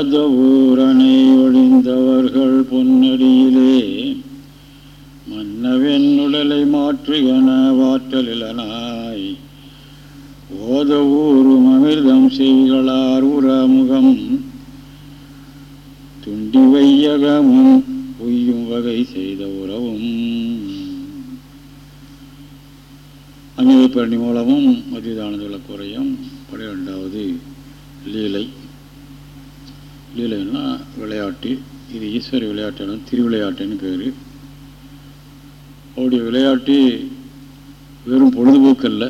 பாத ஊரணை ஒழிந்தவர்கள் பொன்னடியிலே. மன்னவென் உடலை மாற்றுகன வாற்றலிலனாய். ஓத ஊரும் அமிர்தம் செய்களார் உரமுகம் துண்டி வையகமும் உய்யும் வகை செய்த உறவும். அமிர்தப்பரணி மூலமும் மதியதானதுள்ள குறையும் பனிரெண்டாவது லீலை. லீலைன்னா விளையாட்டு? இது ஈஸ்வர விளையாட்டு திருவிளையாட்டுன்னு பேர். அவருடைய விளையாட்டு வெறும் பொழுதுபோக்கு இல்லை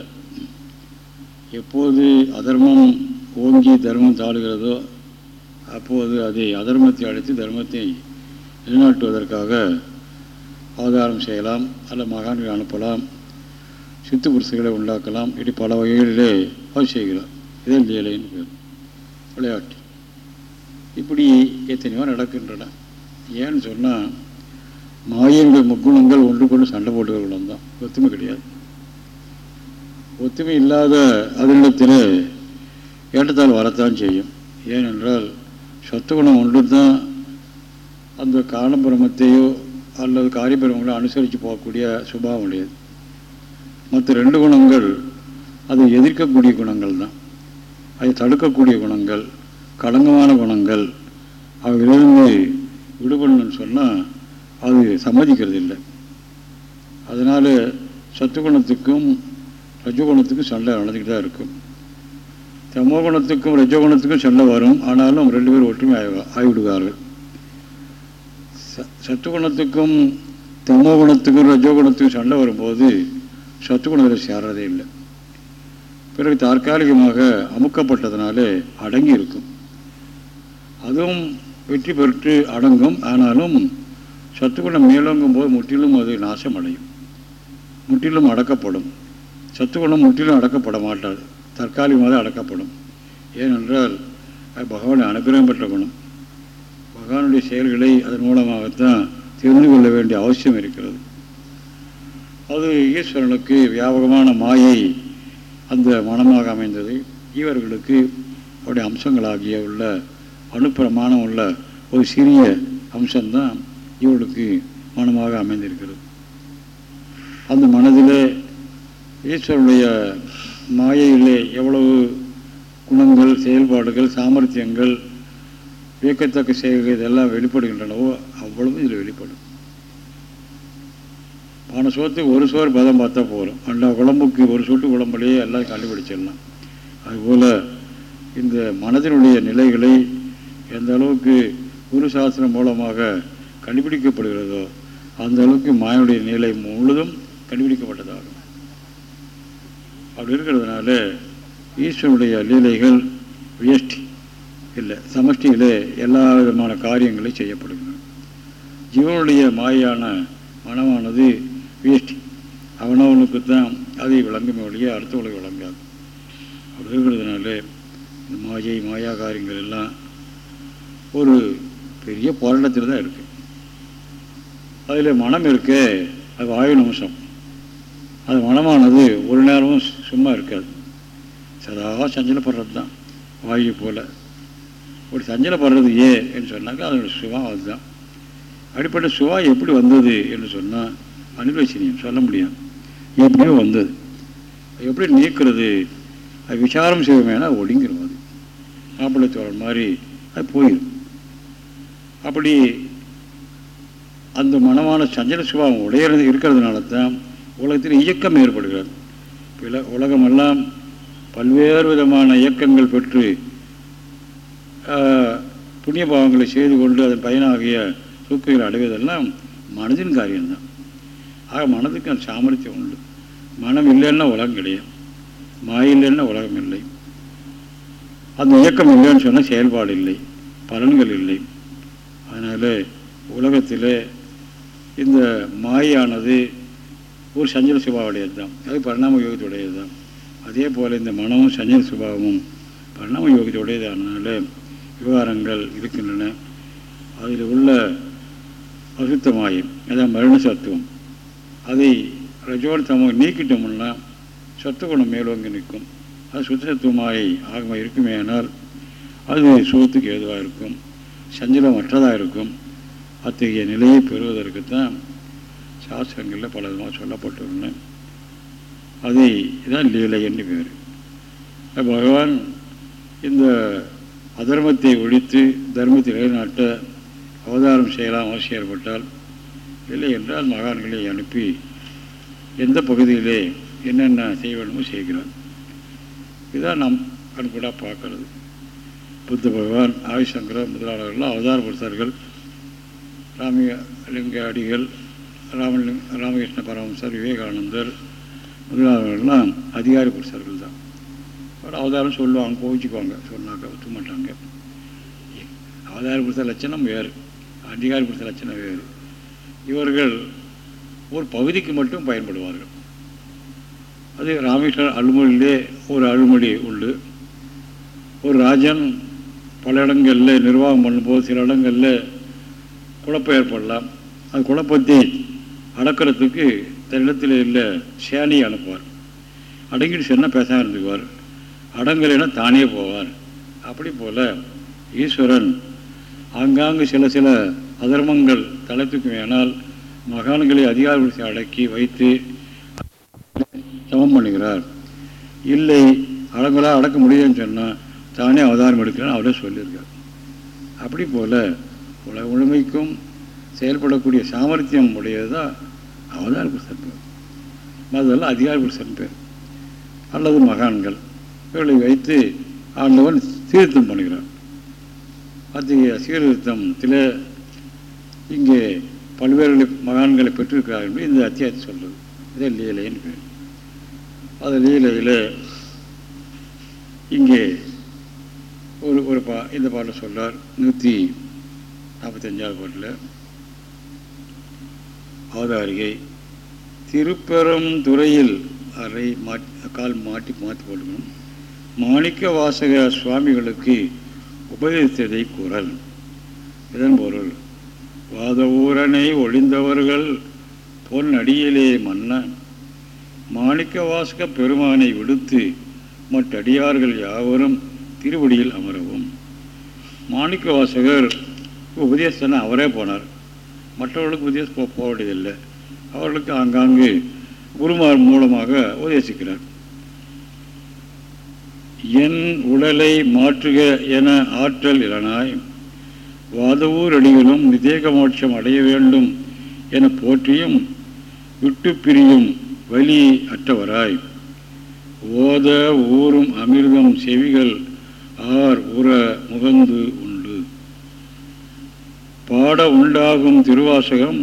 எப்போது அதர்மம் ஓங்கி தர்மம் தாழுகிறதோ அப்போது அதை அதர்மத்தை அழைத்து தர்மத்தை நிலைநாட்டுவதற்காக அவதாரம் செய்யலாம் அல்ல மகான்களை அனுப்பலாம் சித்து புருஷர்களை உண்டாக்கலாம் இப்படி பல வகைகளிலே அவர் செய்கிறோம் இதே லீலைன்னு பேர். விளையாட்டு. இப்படி எத்தனையோ நடக்கின்றன. ஏன்னு சொன்னால் மாயினுடைய முக்குணங்கள் ஒன்று கொண்டு சண்டை போட்டுக்கிறவங்களும் தான் ஒத்துமை கிடையாது. ஒத்துமை இல்லாத அதனிடத்தில் ஏற்றத்தால் வரத்தான் செய்யும். ஏனென்றால் சத்துகுணம் ஒன்று தான் அந்த காரணபிரமத்தையோ அல்லது காரியபிரமங்களோ அனுசரித்து போகக்கூடிய சுபாவம் உடையது. மற்ற ரெண்டு குணங்கள் அதை எதிர்க்கக்கூடிய குணங்கள் தான் அதை தடுக்கக்கூடிய குணங்கள் களங்கமான குணங்கள் அவைகளிலிருந்து விடுபடணும்னு சொன்னால் அது சம்மதிக்கிறது இல்லை அதனால் சத்துகுணத்துக்கும் ரஜகுணத்துக்கும் சண்டை நடந்துக்கிட்டு தான் இருக்கும். தமோகுணத்துக்கும் ரஜகுணத்துக்கும் சண்டை வரும். ஆனாலும் ரெண்டு பேரும் ஒற்றுமை ஆகி ஆகிவிடுவார்கள். ச சத்துகுணத்துக்கும் தமோகுணத்துக்கும் ரஜகுணத்துக்கும் சண்டை வரும்போது சத்துகுணத்தில் சேர்றதே இல்லை. பிறகு தற்காலிகமாக அமுக்கப்பட்டதுனாலே அடங்கி இருக்கும் அதுவும் வெற்றி பெற்று அடங்கும். ஆனாலும் சத்துக்குணம் மேலோங்கும் போது முற்றிலும் அது நாசம் அடையும் முற்றிலும் அடக்கப்படும். சத்துக்குணம் முற்றிலும் அடக்கப்பட மாட்டாது. தற்காலிகமாக அடக்கப்படும். ஏனென்றால் பகவானை பகவான் அனுகிரகம் பெற்ற குணம். பகவானுடைய செயல்களை அதன் மூலமாகத்தான் தெரிந்து கொள்ள வேண்டிய அவசியம் இருக்கிறது. அது ஈஸ்வரனுக்கு வியாபகமான மாயை அந்த மனமாக அமைந்தது. இவர்களுக்கு அவருடைய அம்சங்களாகிய உள்ள அணுப்பிரமாணம் உள்ள ஒரு சிறிய அம்சம்தான் இவளுக்கு மனமாக அமைந்திருக்கிறது. அந்த மனதிலே ஈஸ்வருடைய மாயையிலே எவ்வளவு குணங்கள் செயல்பாடுகள் சாமர்த்தியங்கள் வியக்கத்தக்க செயல்கள் இதெல்லாம் வெளிப்படுகின்றனவோ அவ்வளவு இதில் வெளிப்படும். பான சோத்துக்கு ஒரு சோறு பதம் பார்த்தா போகிறோம் அந்த குழம்புக்கு ஒரு சொட்டு குழம்புலேயே எல்லாம் கண்டுபிடிச்சிடலாம் அதுபோல் இந்த மனதினுடைய நிலைகளை எந்த அளவுக்கு குரு சாஸ்திரம் மூலமாக கண்டுபிடிக்கப்படுகிறதோ அந்த அளவுக்கு மாயனுடைய நிலை முழுதும் கண்டுபிடிக்கப்பட்டதாகும். அப்படி இருக்கிறதுனால ஈஸ்வனுடைய லீலைகள் வியஷ்டி இல்லை சமஷ்டியிலே எல்லா விதமான காரியங்களையும் செய்யப்படுகின்றன. ஜீவனுடைய மாயான மனமானது வியஷ்டி. அவனவனுக்கு தான் அதை விளங்குமே ஒழிய அடுத்தவளுக்கு விளங்காது. அப்படி இருக்கிறதுனால இந்த மாயை மாயா காரியங்கள் எல்லாம் ஒரு பெரிய போராட்டத்தில் தான் இருக்குது அதில் மனம் இருக்கே அது வாயு நிமிஷம். அது மனமானது ஒரு நேரமும் சும்மா இருக்காது. சதா சஞ்சலப்படுறது தான் வாயு போல். ஒரு சஞ்சலப்படுறது ஏ என்று சொன்னாக்கா அதோட சுவா அதுதான். அடிப்பட்ட சுவா எப்படி வந்தது என்று சொன்னால் அனுபவிச்சினியம் சொல்ல முடியாது. எப்படியோ வந்தது. எப்படி நீக்கிறது? அது விசாரம் செய்வோமேனா ஒடுங்கிடும் அது மாப்பிள்ளை தோழன் மாதிரி அது போயிடும் அப்படி அந்த மனமான சஞ்சல சுபாவம் உடையிறது இருக்கிறதுனால தான் உலகத்தில் இயக்கம் ஏற்படுகிறது. பில உலகமெல்லாம் பல்வேறு விதமான இயக்கங்கள் பெற்று புண்ணிய பாவங்களை செய்து கொண்டு அதன் பயனாகிய சூக்கைகளை அடைவதெல்லாம் மனதின் காரியம்தான். ஆக மனதுக்கு அந்த சாமர்த்தியம் உண்டு. மனம் இல்லைன்னா உலகம் கிடையாது. மாய இல்லைன்னா உலகம் இல்லை. அந்த இயக்கம் இல்லைன்னு சொன்னால் செயல்பாடு இல்லை. பலன்கள் இல்லை. அதனால் உலகத்தில் இந்த மாயானது ஒரு சஞ்சல சுபாவுடையது தான் அது பரிணாம யோகத்துடையது தான் அதே போல் இந்த மனமும் சஞ்சல சுபாவமும் பரிணாம யோகத்துடையதானால விவகாரங்கள் இருக்கின்றன. அதில் உள்ள அசுத்த மாயம் அதான் மரண சத்துவம் அதை ரஜோட நீக்கிட்டோம்னா நீக்கிட்டோம்னா சத்துவகுணம் மேலோங்கி நிற்கும். அது சுத்த சத்துவமாய் ஆகமாக இருக்குமே ஆனால் அது சுகத்துக்கு ஏதுவாக இருக்கும். சஞ்சலமற்றதாக இருக்கும் அத்தகைய நிலையை பெறுவதற்கு தான் சாஸ்திரங்களில் பல விதமாக சொல்லப்பட்டுள்ளன. அதை தான் லீலை என்று பேர். பகவான் இந்த அதர்மத்தை ஒழித்து தர்மத்தை நிலைநாட்ட அவதாரம் செய்யலாம் அவசியம் ஏற்பட்டால். இல்லை என்றால் மகான்களை அனுப்பி எந்த பகுதியிலே என்னென்ன செய்ய வேண்டுமோ செய்கிறார். இதுதான் நாம் கண்கூடாக பார்க்கறது. புத்த பகவான் ஆயுசங்கரர் முதலாளர்கள்லாம் அவதார புருஷர்கள் ராமலிங்க அடிகள் ராமலிங் ராமகிருஷ்ண பரமசர் விவேகானந்தர் முதலாளர்கள்லாம் அதிகாரி புருஷர்கள் தான். அவதாரம் சொல்லுவாங்க கோவிச்சுக்குவாங்க சொன்னாக்க ஒத்து மாட்டாங்க அவதார புருஷ லட்சணம் வேறு அதிகாரி புருஷ லட்சணம் வேறு. இவர்கள் ஒரு பகுதிக்கு மட்டும் பயன்படுவார்கள். அது ராமேஸ்வரம் அழுமொழியிலே ஒரு அழுமொழி உண்டு. ஒரு ராஜன் பல இடங்களில் நிர்வாகம் பண்ணும்போது சில இடங்களில் குழப்பம் ஏற்படலாம். அந்த குழப்பத்தை அடக்கிறதுக்கு தன்னிடத்தில் இல்லை சேனையை அனுப்புவார். அடங்கிட்டு சொன்னால் பேச இருந்துக்குவார். அடங்கலைன்னா தானே போவார். அப்படி போல் ஈஸ்வரன் ஆங்காங்கு சில சில அதர்மங்கள் தளத்துக்கு வேணால் மகான்களை அதிகாரத்தை அடக்கி வைத்து சமம் பண்ணுகிறார். இல்லை அடங்களாக அடக்க முடியும்னு சொன்னால் தானே அவதாரம் எடுக்கிறான் அவரே சொல்லியிருக்கார். அப்படி போல் உலக முழுமைக்கும் செயல்படக்கூடிய சாமர்த்தியம் உடையது தான் அவதார புருஷன் பேர். அதெல்லாம் அதிகார புருஷன் பேர். அல்லது மகான்கள். இவர்களை வைத்து ஆண்டவன் சீர்திருத்தம் பண்ணுகிறார். அத்தகைய சீர்திருத்தத்தில் இங்கே பல்வேறு மகான்களை பெற்றிருக்கிறார் என்று இந்த அத்தியாயத்தை சொல்கிறது இதே லீலைன்னு பேர். அது லீலையில் இங்கே ஒரு ஒரு பா இந்த பாட்டில் சொல்கிறார் நூற்றி நாற்பத்தஞ்சாவது பாட்டில் அவதாரிகை திருப்பெரும் துறையில் அறை மாட்டி கால் மாட்டி மாற்றி போட்டுக்கணும். மாணிக்க வாசக சுவாமிகளுக்கு உபதேசித்ததை குரல் இதன் பொருள் வாத ஊரனை ஒளிந்தவர்கள் பொன் அடியிலே மன்ன மாணிக்க வாசக பெருமானை விடுத்து மற்றடியார்கள் யாவரும் திருவடியில் அமரவும். மாணிக்க வாசகர் உபதேசன அவரே போனார். மற்றவர்களுக்கு உபதேசம் போக வேண்டியதில்லை அவர்களுக்கு ஆங்காங்கு குருமார் மூலமாக உபதேசிக்கிறார். என் உடலை மாற்றுக என ஆற்றல் இலனாய் வாதவூர் அடிகளும் விதேக மோட்சம் அடைய வேண்டும் என போற்றியும் விட்டு பிரியும் வலி அற்றவராய். ஓத ஊரும் அமிர்தம் செவிகள் ஆர் உற முகந்து உண்டு. பாட உண்டாகும் திருவாசகம்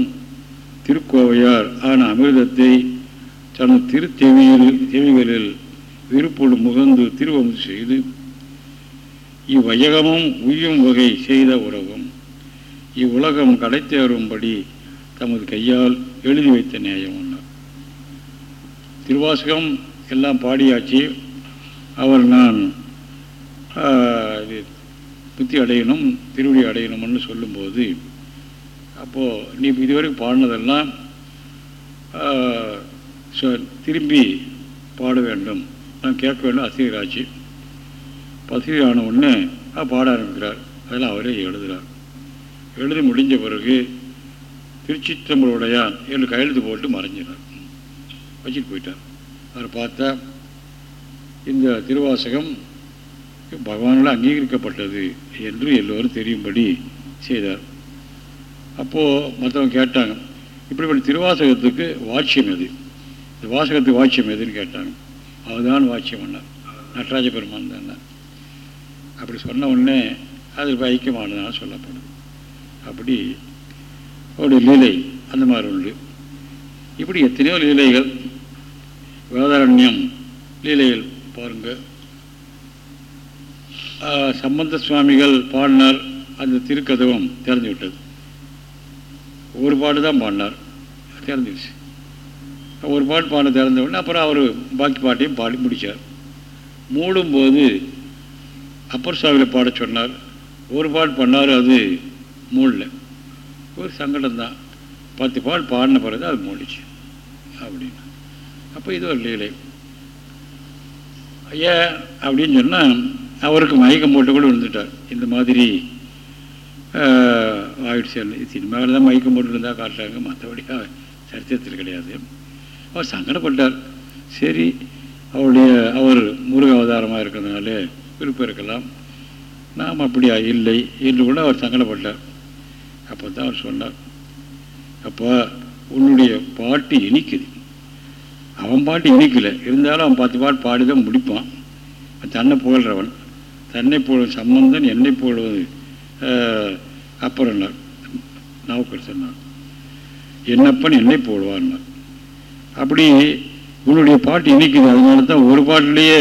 திருக்கோவையார் ஆன அமிர்தத்தை தனது திருத்தெவியில் செவிகளில் விருப்போடு முகந்து திருவமுது செய்து இவ்வையகமும் உய்யும் வகை செய்த உறவும் இவ்வுலகம் கடைத்தேறும்படி தமது கையால் எழுதி வைத்த நியாயம் ஒன்றார் திருவாசகம் எல்லாம் பாடியாச்சு. அவர் நான் புத்தி அடையணும் திருவடி அடையணும்னு சொல்லும்போது அப்போது நீ இதுவரைக்கும் பாடினதெல்லாம் திரும்பி பாட வேண்டும். நான் கேட்க வேண்டும் அசிரியராச்சு பசிரி ஆன உடனே பாட ஆரம்பிக்கிறார். அதெல்லாம் அவரே எழுதுகிறார் எழுதி முடிஞ்ச பிறகு திருச்சிற்றம்பளுடையான் என்று கையெழுத்து போட்டு மறைஞ்சினார். வச்சுட்டு போயிட்டார். அவர் பார்த்தா இந்த திருவாசகம் பகவானால் அங்கீகரிக்கப்பட்டது என்று எல்லோரும் தெரியும்படி செய்தார். அப்போது மற்றவங்க கேட்டாங்க இப்படிப்பட்ட திருவாசகத்துக்கு வாட்சியம் எது? இந்த வாசகத்துக்கு வாட்சியம் எதுன்னு கேட்டாங்க. அதுதான் வாட்சியம் பண்ணார். நடராஜ பெருமான் தான் அப்படி சொன்ன உடனே அது ஐக்கியமானதாக சொல்லப்படுது. அப்படி அவருடைய லீலை அந்த மாதிரி உண்டு. இப்படி எத்தனையோ லீலைகள் வேதாரண்யம் லீலைகள் பாருங்கள் சம்பந்த சுவாமிகள் பாடினார் அந்த திருக்கதவம் திறந்து விட்டது ஒரு பாட்டு தான் பாடினார். திறந்துடுச்சு ஒரு பாட்டு பாட திறந்த உடனே அப்புறம் அவர் பாக்கி பாட்டையும் பாடி முடித்தார் மூடும்போது அப்பர் சுவாமியில் பாட சொன்னார். ஒரு பாட்டு பண்ணார் அது மூடல. ஒரு சங்கடம் தான். பத்து பால் பாடின பிறகு அது மூடிச்சு அப்படின்னு. அப்போ இது ஒரு லீலை. ஏன் அப்படின்னு சொன்னால் அவருக்கு மயக்கம் போட்டு கூட விழுந்துட்டார். இந்த மாதிரி ஆயிடுச்சு. சினிமாவில் தான் மயக்கம் போட்டு இருந்தால் காட்டுறாங்க மற்றபடி சரித்திரத்தில் கிடையாது. அவர் சங்கடப்பட்டார். சரி அவருடைய அவர் முருக அவதாரமாக இருக்கிறதுனால விருப்பம் இருக்கலாம். நாம் அப்படியா இல்லை என்று கூட அவர் சங்கடப்பட்டார். அப்போ தான் அவர் சொன்னார். அப்போ உன்னுடைய பாட்டு இனிக்குது. அவன் பாட்டு இனிக்கலை. இருந்தாலும் அவன் பத்து பாட்டு பாடி தான் முடிப்பான். தன்னை புகழ்கிறவன் தன்னை போடுவது சம்பந்தன் என்னை போடுவது அப்புறம் நாவுக்கர் சொன்னார் என்னப்பன் என்னை போடுவான்னார் அப்படி உன்னுடைய பாட்டு இணைக்குது அதனால தான் ஒரு பாட்டிலேயே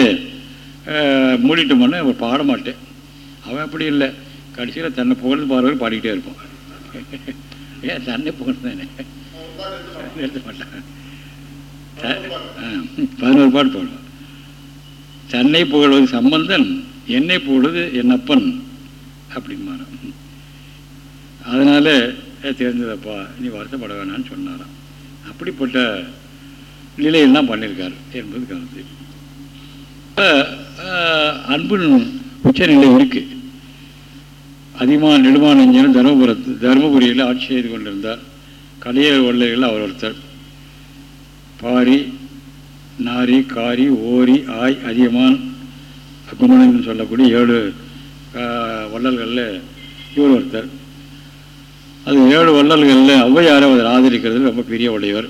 மூடிட்டோம்னா அவர் பாட மாட்டேன் அவன் அப்படி இல்லை. கடைசியில் தன்னை புகழ்ந்து பாடுறவர் பாடிக்கிட்டே இருப்பான். ஏன் தன்னை புகழ்ந்து தானே நிறுத்த மாட்டான். பதினோரு பாட்டு பாடுவான். தன்னை புகழ்வது சம்பந்தன் என்னை போடுது என் அப்பன் அப்படிமாறான் அதனால் தெரிஞ்சதப்பா நீ வருத்தப்பட வேணான்னு சொன்னாராம். அப்படிப்பட்ட நிலையெல்லாம் பண்ணியிருக்கார் என்பது கருத்து. அன்பின் உச்சநிலை இருக்குது அதிகமான நெடுமானஞ்சனும் தருமபுரத்து தருமபுரியில் ஆட்சி செய்து கொண்டிருந்தார். கலைய வல்லைகள் அவர் ஒருத்தர். பாரி நாரி காரி ஓரி ஆய் அதிகமான் குணன் சொல்லக்கூடிய ஏழு வள்ளல்களில் இவர் ஒருத்தர். அது ஏழு வள்ளல்களில் ஔவையாரை அவர் ஆதரிக்கிறது ரொம்ப பெரிய உடையவர்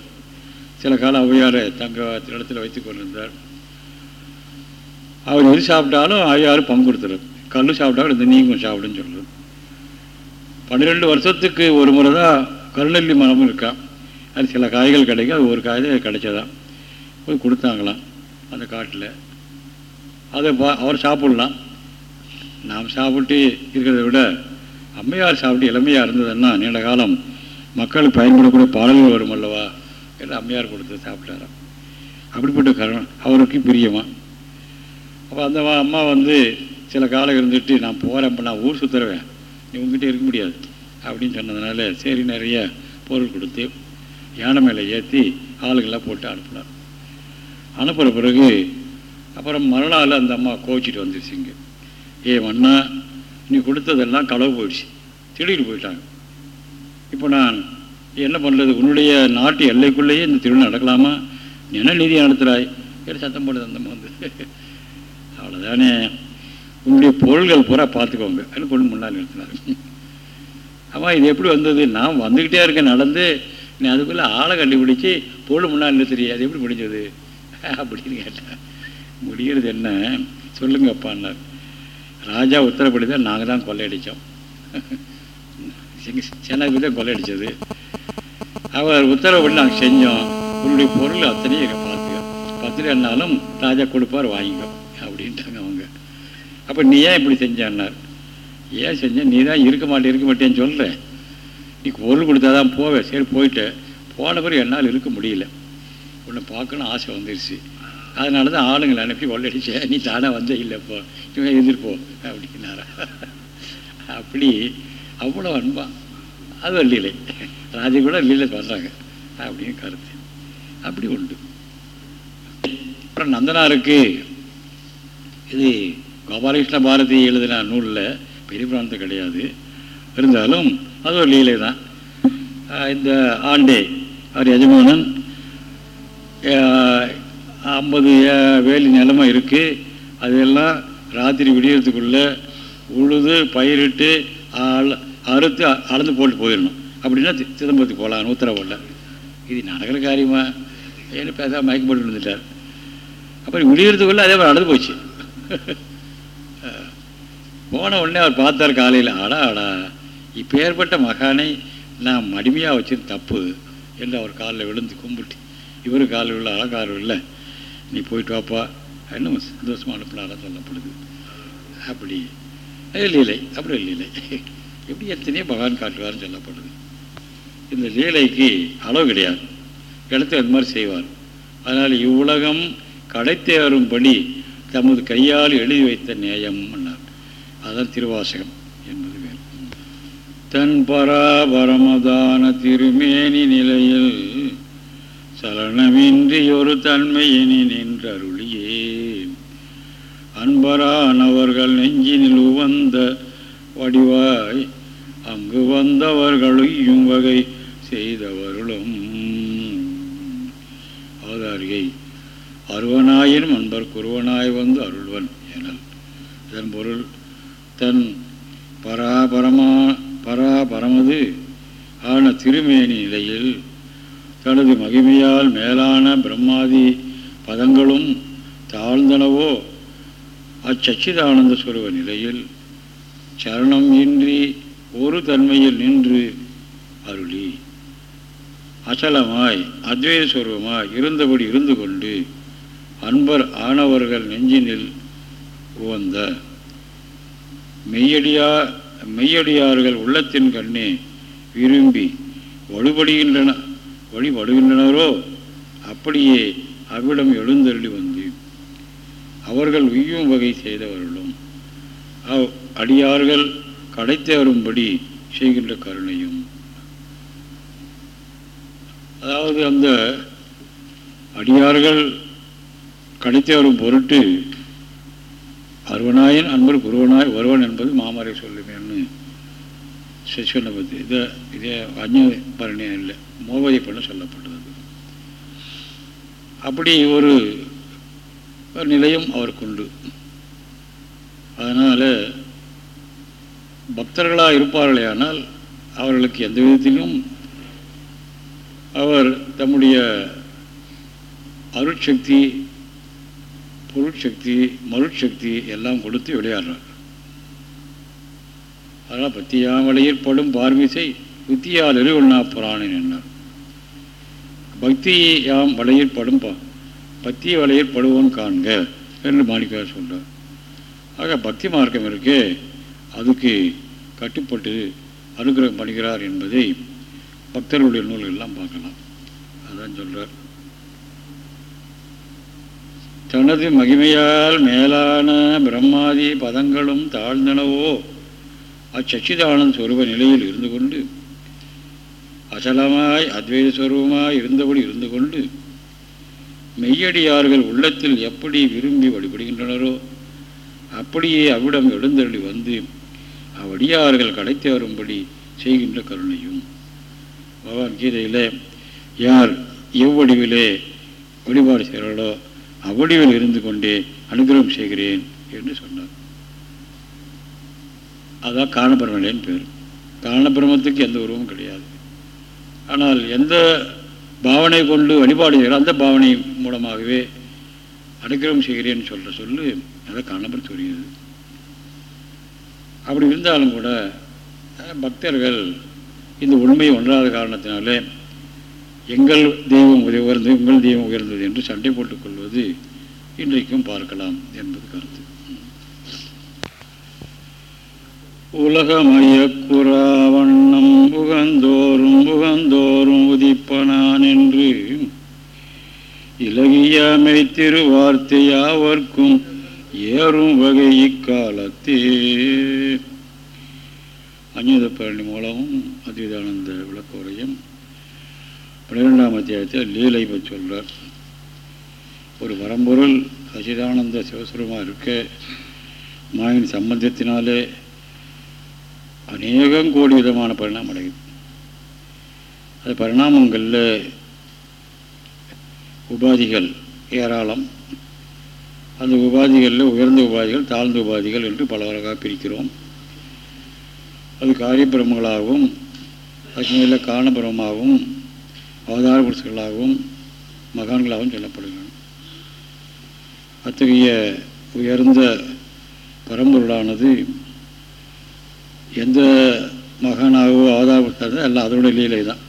சில காலம் ஔவையாரை தங்க இடத்துல வைத்து கொண்டிருந்தார். அவர் எது சாப்பிட்டாலும் ஐயாறு பங்கு கொடுத்துரு கல் சாப்பிட்டாலும் இந்த நீங்கும் சாப்பிடுன்னு சொல்லுது பன்னிரெண்டு வருஷத்துக்கு ஒரு முறை தான் கருநெல்லி மரமும் இருக்கான் அது சில காய்கள் கிடைக்கும். அது ஒரு காய் தான் கிடைச்சதான் போய் கொடுத்தாங்களாம் அந்த காட்டில். அதை பா அவர் சாப்பிட்லாம். நாம் சாப்பிட்டு இருக்கிறத விட அம்மையார் சாப்பிட்டு இளமையாக இருந்ததுன்னா நீண்ட காலம் மக்களுக்கு பயன்படக்கூடிய பாடல்கள் வரும் அல்லவா என்று அம்மையார் கொடுத்து சாப்பிட்டாராம். அப்படிப்பட்ட கருணம் அவருக்கு பிரியமா. அப்போ அந்த அம்மா வந்து சில காலம் இருந்துட்டு நான் போகிறேன் நான் ஊர் சுற்றுறவேன் நீ உங்ககிட்ட இருக்க முடியாது அப்படின்னு சொன்னதுனால சரி நிறைய பொருள் கொடுத்து யானை மேலே ஏற்றி ஆளுங்கள்லாம் போட்டு அனுப்பினார். அனுப்புகிற பிறகு அப்புறம் மறுநாள் அந்த அம்மா கோச்சிட்டு வந்துருச்சுங்க ஏ மண்ணா நீ கொடுத்ததெல்லாம் களவு போயிடுச்சு. திருடிட்டு போயிட்டாங்க. இப்போ நான் என்ன பண்ணுறது உன்னுடைய நாட்டு எல்லைக்குள்ளேயே இந்த திருவிழா நடக்கலாமா? என்ன நிதி நடத்துகிறாய் ஏன் சத்தம் போடுது அந்த வந்து. அவ்வளோதானே உன்னுடைய பொருள்கள் பூரா பார்த்துக்கோங்க. அப்படின்னு கொண்டு முன்னால் நிறுத்தினார் அம்மா இது எப்படி வந்தது? நான் வந்துக்கிட்டே இருக்கேன் நடந்து. நீ அதுக்குள்ளே ஆளை கண்டுபிடிச்சி பொருள் முன்னால் நிறுத்துறியே. அது எப்படி முடிஞ்சது? அப்படின்னு கேட்டேன் முடிகிறது என்ன சொல்லுங்க அப்பான்னார். ராஜா உத்தரப்படி தான் நாங்கள் தான் கொள்ளையடித்தோம் சென்னை தான் கொள்ளையடித்தது அவர் உத்தரவுப்படி நாங்கள் செஞ்சோம். உன்னுடைய பொருள் அத்தனையும் பார்த்துக்க. பத்து என்னாலும் ராஜா கொடுப்பார் வாங்கிக்கோ அப்படின்ட்டாங்க அவங்க. அப்போ நீ ஏன் இப்படி செஞ்சான்னார்? ஏன் செஞ்சேன் நீ தான் இருக்க மாட்டேன் இருக்க மாட்டேன்னு சொல்கிறேன் நீ பொருள் கொடுத்தா தான் போவேன் சரி போயிட்டு. போன பிறகு என்னால் இருக்க முடியல. உன்னை பார்க்கணும் ஆசை வந்துருச்சு. அதனால தான் ஆளுங்களை அனுப்பி கொள்ளடிச்சேன் நீ தானே வந்தே இல்லைப்போ இவன் எதிர்ப்போ அப்படின்னாரா. அப்படி அவ்வளோ அன்பான் அது ஒரு லீலை ராஜா கூட லீலை பண்ணுறாங்க அப்படின்னு கருத்து. அப்படி உண்டு. அப்புறம் நந்தனாருக்கு இது கோபாலகிருஷ்ண பாரதி எழுதின நூலில் பெரிய பிராந்தம் கிடையாது. இருந்தாலும் அது ஒரு லீலை தான். இந்த ஆண்டே அவர் எஜமானன் ஐம்பது வேலி நிலமாக இருக்குது அதெல்லாம் ராத்திரி விடியறதுக்குள்ளே உழுது பயிரிட்டு அறுத்து அளந்து போட்டு போயிடணும். அப்படின்னா சிதம்பரத்துக்கு போகலாம் உத்தரவுல இது நடக்கிற காரியமா? ஏன்னு பேச மயக்கம் போட்டு இருந்துட்டார் அப்புறம் விடியறதுக்குள்ளே அதே மாதிரி அளந்து போச்சு. போன உடனே அவர் பார்த்தார் காலையில் ஆடா ஆடா இப்போ ஏற்பட்ட மகானை நான் மடிமையாக வச்சது தப்பு என்று அவர் காலில் விழுந்து கும்பிட்டு இவரும் காலில் உள்ள அழகாரம் இல்லை நீ போயிட்டு வாப்பா. இன்னும் சந்தோஷமாக அனுப்பினாலும் சொல்லப்படுது. அப்படி. லீலை அப்படி லீலை. எப்படி எத்தனையோ பகவான் காட்டுவார்னு சொல்லப்படுது. இந்த லீலைக்கு அளவு கிடையாது. இடத்துல அது மாதிரி செய்வார். அதனால் இவ்வுலகம் கடைத்தேறும்படி தமது கையால் எழுதி வைத்த நேயம் என்னார் அதுதான் திருவாசகம் என்பது வேறு. தன் பராபரமதான திருமேனி நிலையில் சலனமின்றி ஒரு தன்மையினி நின்றருளியே. அன்பரானவர்கள் நெஞ்சினில் உவந்த வடிவாய் அங்கு வந்தவர்களையும் வகை செய்தவர்களும் அவதாரிகை அருவனாயின் அன்பர் குருவனாய் வந்து அருள்வன் எனல். இதன் பொருள் தன் பராபரமா பராபரமது ஆன திருமேனி நிலையில் தனது மகிமையால் மேலான பிரம்மாதி பதங்களும் தாழ்ந்தனவோ? அச்சச்சிதானந்த சுரவ நிலையில் சரணம் இன்றி ஒரு தன்மையில் நின்று அருளி. அச்சலமாய் அத்வைத சுரூபமாய் இருந்தபடி இருந்து கொண்டு அன்பர் ஆனவர்கள் நெஞ்சினில் உவந்த மெய்யடியா மெய்யடியார்கள் உள்ளத்தின் கண்ணே விரும்பி வலுபடுகின்றன வழிபடுகின்றனரோ அப்படியே அவ்விடம் எழுந்தருளி வந்து அவர்கள் உய்யும் வகை செய்தவர்களும் அவ் அடியார்கள் கடைத்து வரும்படி செய்கின்ற கருணையும். அதாவது அந்த அடியார்கள் கடைத்து வரும் பொருட்டு அருவனாயின் அன்பர் குருவனாய் வருவன் என்பது மாமரை சொல்லுமேன்னு சொன்ன பற்றி இதை இதே அஞ்சு பரணியம் இல்லை மோகதி பண்ண சொல்லப்பட்டது. அப்படி ஒரு நிலையம் அவருக்குண்டு அதனால் பக்தர்களாக இருப்பார்களே ஆனால் அவர்களுக்கு எந்த விதத்திலும் அவர் தம்முடைய அருட்சக்தி பொருட்சக்தி மருட்சக்தி எல்லாம் கொடுத்து விளையாடுறார். அதனால் பத்தியாமலையில் படும் பார்மிசை புத்தியால் எழுவண்ணா புராணன் பக்தியை யாம் வலையில் படும் பக்தி வலையில் படுவோம் காண்க என்று மாணிக்கார் சொல்கிறார் ஆக பக்தி மார்க்கம் இருக்கே. அதுக்கு கட்டுப்பட்டு அனுகிரகம் பண்ணுகிறார் என்பதை பக்தர்களுடைய நூல்கள் எல்லாம் பார்க்கலாம். அதான் சொல்கிறார் தனது மகிமையால் மேலான பிரம்மாதி பதங்களும் தாழ்ந்தனவோ அச்சச்சிதானந்த சொருப நிலையில் இருந்து கொண்டு அசலமாய் அத்வைத ஸ்வரூபமாய் இருந்தபடி இருந்து கொண்டு மெய்யடியார்கள் உள்ளத்தில் எப்படி விரும்பி வழிபடுகின்றனரோ அப்படியே அவ்விடம் எழுந்தருளி வந்து அவ்வடியார்கள் கடைத்து வரும்படி செய்கின்ற கருணையும். பகவான் கீதையில் யார் எவ்வடிவிலே வழிபாடு செய்கிறாரோ அவ்வடிவில் இருந்து கொண்டே அனுகிரகம் செய்கிறேன் என்று சொன்னார். அதான் காரணபிரமலேன்னு பேர். காரணபிரமத்துக்கு எந்த உருவமும் கிடையாது. ஆனால் எந்த பாவனை கொண்டு வழிபாடு செய்கிறோம் அந்த பாவனை மூலமாகவே அனுகிரகம் செய்கிறேன்னு சொல்கிற சொல்லு. அதை காணப்பட்டு தெரிகிறது அப்படி இருந்தாலும் கூட பக்தர்கள் இந்த உண்மையை ஒன்றாத காரணத்தினாலே எங்கள் தெய்வம் உயர்ந்தது உங்கள் தெய்வம் உயர்ந்தது என்று சண்டை போட்டுக்கொள்வது இன்றைக்கும் பார்க்கலாம் என்பது கருத்து. உலகமயக்குறாவண்ணம் புகந்தோறும் புகந்தோறும் உதிப்பனான் என்று இலகியமை திருவார்த்தையாவர்க்கும் ஏறும் வகை இக்காலத்தே. அஞ்சுத பழனி மூலமும் அத்விதானந்த விளக்க உரையும் பன்னிரெண்டாம் அத்தியாயத்தில் லீலை பற்றி சொல்கிறார் ஒரு வரம்பொருள் சச்சிதானந்த சிவசுரமாக இருக்க மாயின் சம்பந்தத்தினாலே அநேகம் கோடி விதமான பரிணாமம் அடையுது அது பரிணாமங்களில் உபாதிகள் ஏராளம். அந்த உபாதிகளில் உயர்ந்த உபாதிகள் தாழ்ந்த உபாதிகள் என்று பல வகையாக பிரிக்கிறோம். அது காரியபிரமங்களாகவும் அதுக்கு மேலே காரணபிரமமாகவும் அவதார புருஷர்களாகவும் மகான்களாகவும் சொல்லப்படுகின்றன அத்தகைய உயர்ந்த பரம்பொருளானது எந்த மகானாகவோ அவதார எல்லாம் அதோட லீலை தான்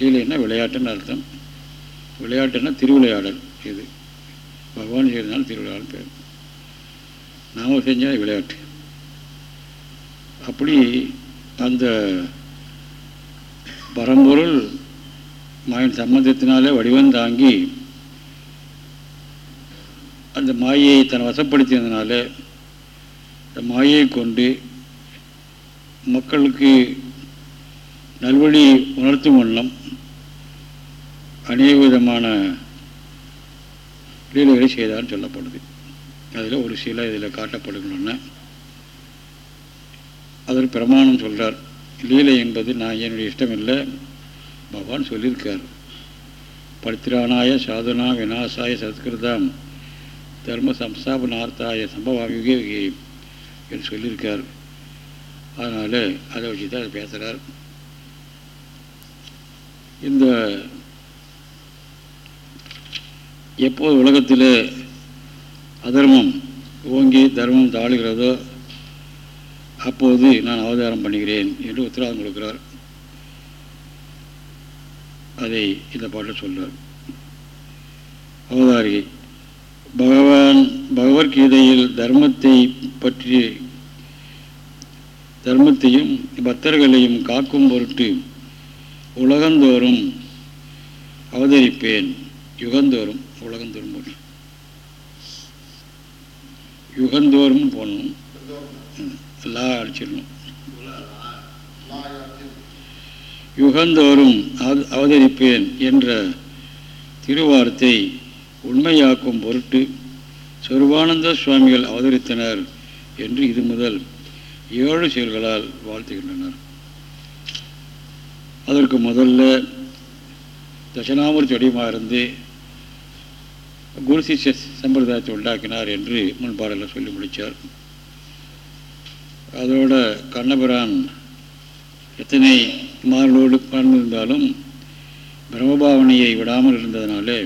லீலைன்னா விளையாட்டுன்னு அர்த்தம். விளையாட்டுன்னா திருவிளையாடல் இது. பகவான் செய்தனால திருவிளையாடல் பேர். நாம் செஞ்சால் விளையாட்டு. அப்படி அந்த பரம்பொருள் மாயின் சம்பந்தத்தினாலே வடிவம் தாங்கி அந்த மாயை தன்னை வசப்படுத்தியதுனால அந்த மாயை கொண்டு மக்களுக்கு நல்வழி உணர்த்தும் வண்ணம் அநேக விதமான லீலைகளை செய்தான்னு சொல்லப்படுது. அதில் ஒரு சில இதில் காட்டப்படுகணும்னா அதில் பிரமாணம் சொல்கிறார் லீலை என்பது நான் என்னுடைய இஷ்டம் இல்லை பகவான் சொல்லியிருக்கார். பரித்திரானாய சாதுனா விநாசாய சத்கிருதாம் தர்ம சம்ஸ்தாபனார்த்தாய சம்பவ யுகே என்று சொல்லியிருக்கார். அதனால் அதை வச்சு தான் பேசுகிறார் இந்த எப்போது உலகத்தில் அதர்மம் ஓங்கி தர்மம் தாழுகிறதோ அப்போது நான் அவதாரம் பண்ணுகிறேன் என்று உத்தரவாதம் கொடுக்கிறார். அதை இந்த பாட்டில் சொல்கிறார் அவதாரிகை. பகவான் பகவத்கீதையில் தர்மத்தை பற்றி தர்மத்தையும் பக்தர்களையும் காக்கும் பொருட்டு உலகந்தோறும் அவதரிப்பேன். யுகந்தோறும் உலகந்தோறும் போட்டு யுகந்தோறும் போடணும் எல்லாம் அடிச்சிடணும். யுகந்தோறும் அவதரிப்பேன் என்ற திருவார்த்தை உண்மையாக்கும் பொருட்டு சொருபானந்த சுவாமிகள் அவதரித்தனர் என்று இது முதல். ஏழு செயல்களால் வாழ்த்துகின்றனர். அதற்கு முதல்ல தட்சிணாமூர்த்தி வடிவமாக இருந்து குரு சிஷ்ய சம்பிரதாயத்தை உண்டாக்கினார் என்று முன்பாடலில் சொல்லி முடித்தார் அதோட கண்ணபிரான் எத்தனை மாறலோடு பறந்திருந்தாலும் பிரம்மபாவனையை விடாமல் இருந்ததனாலே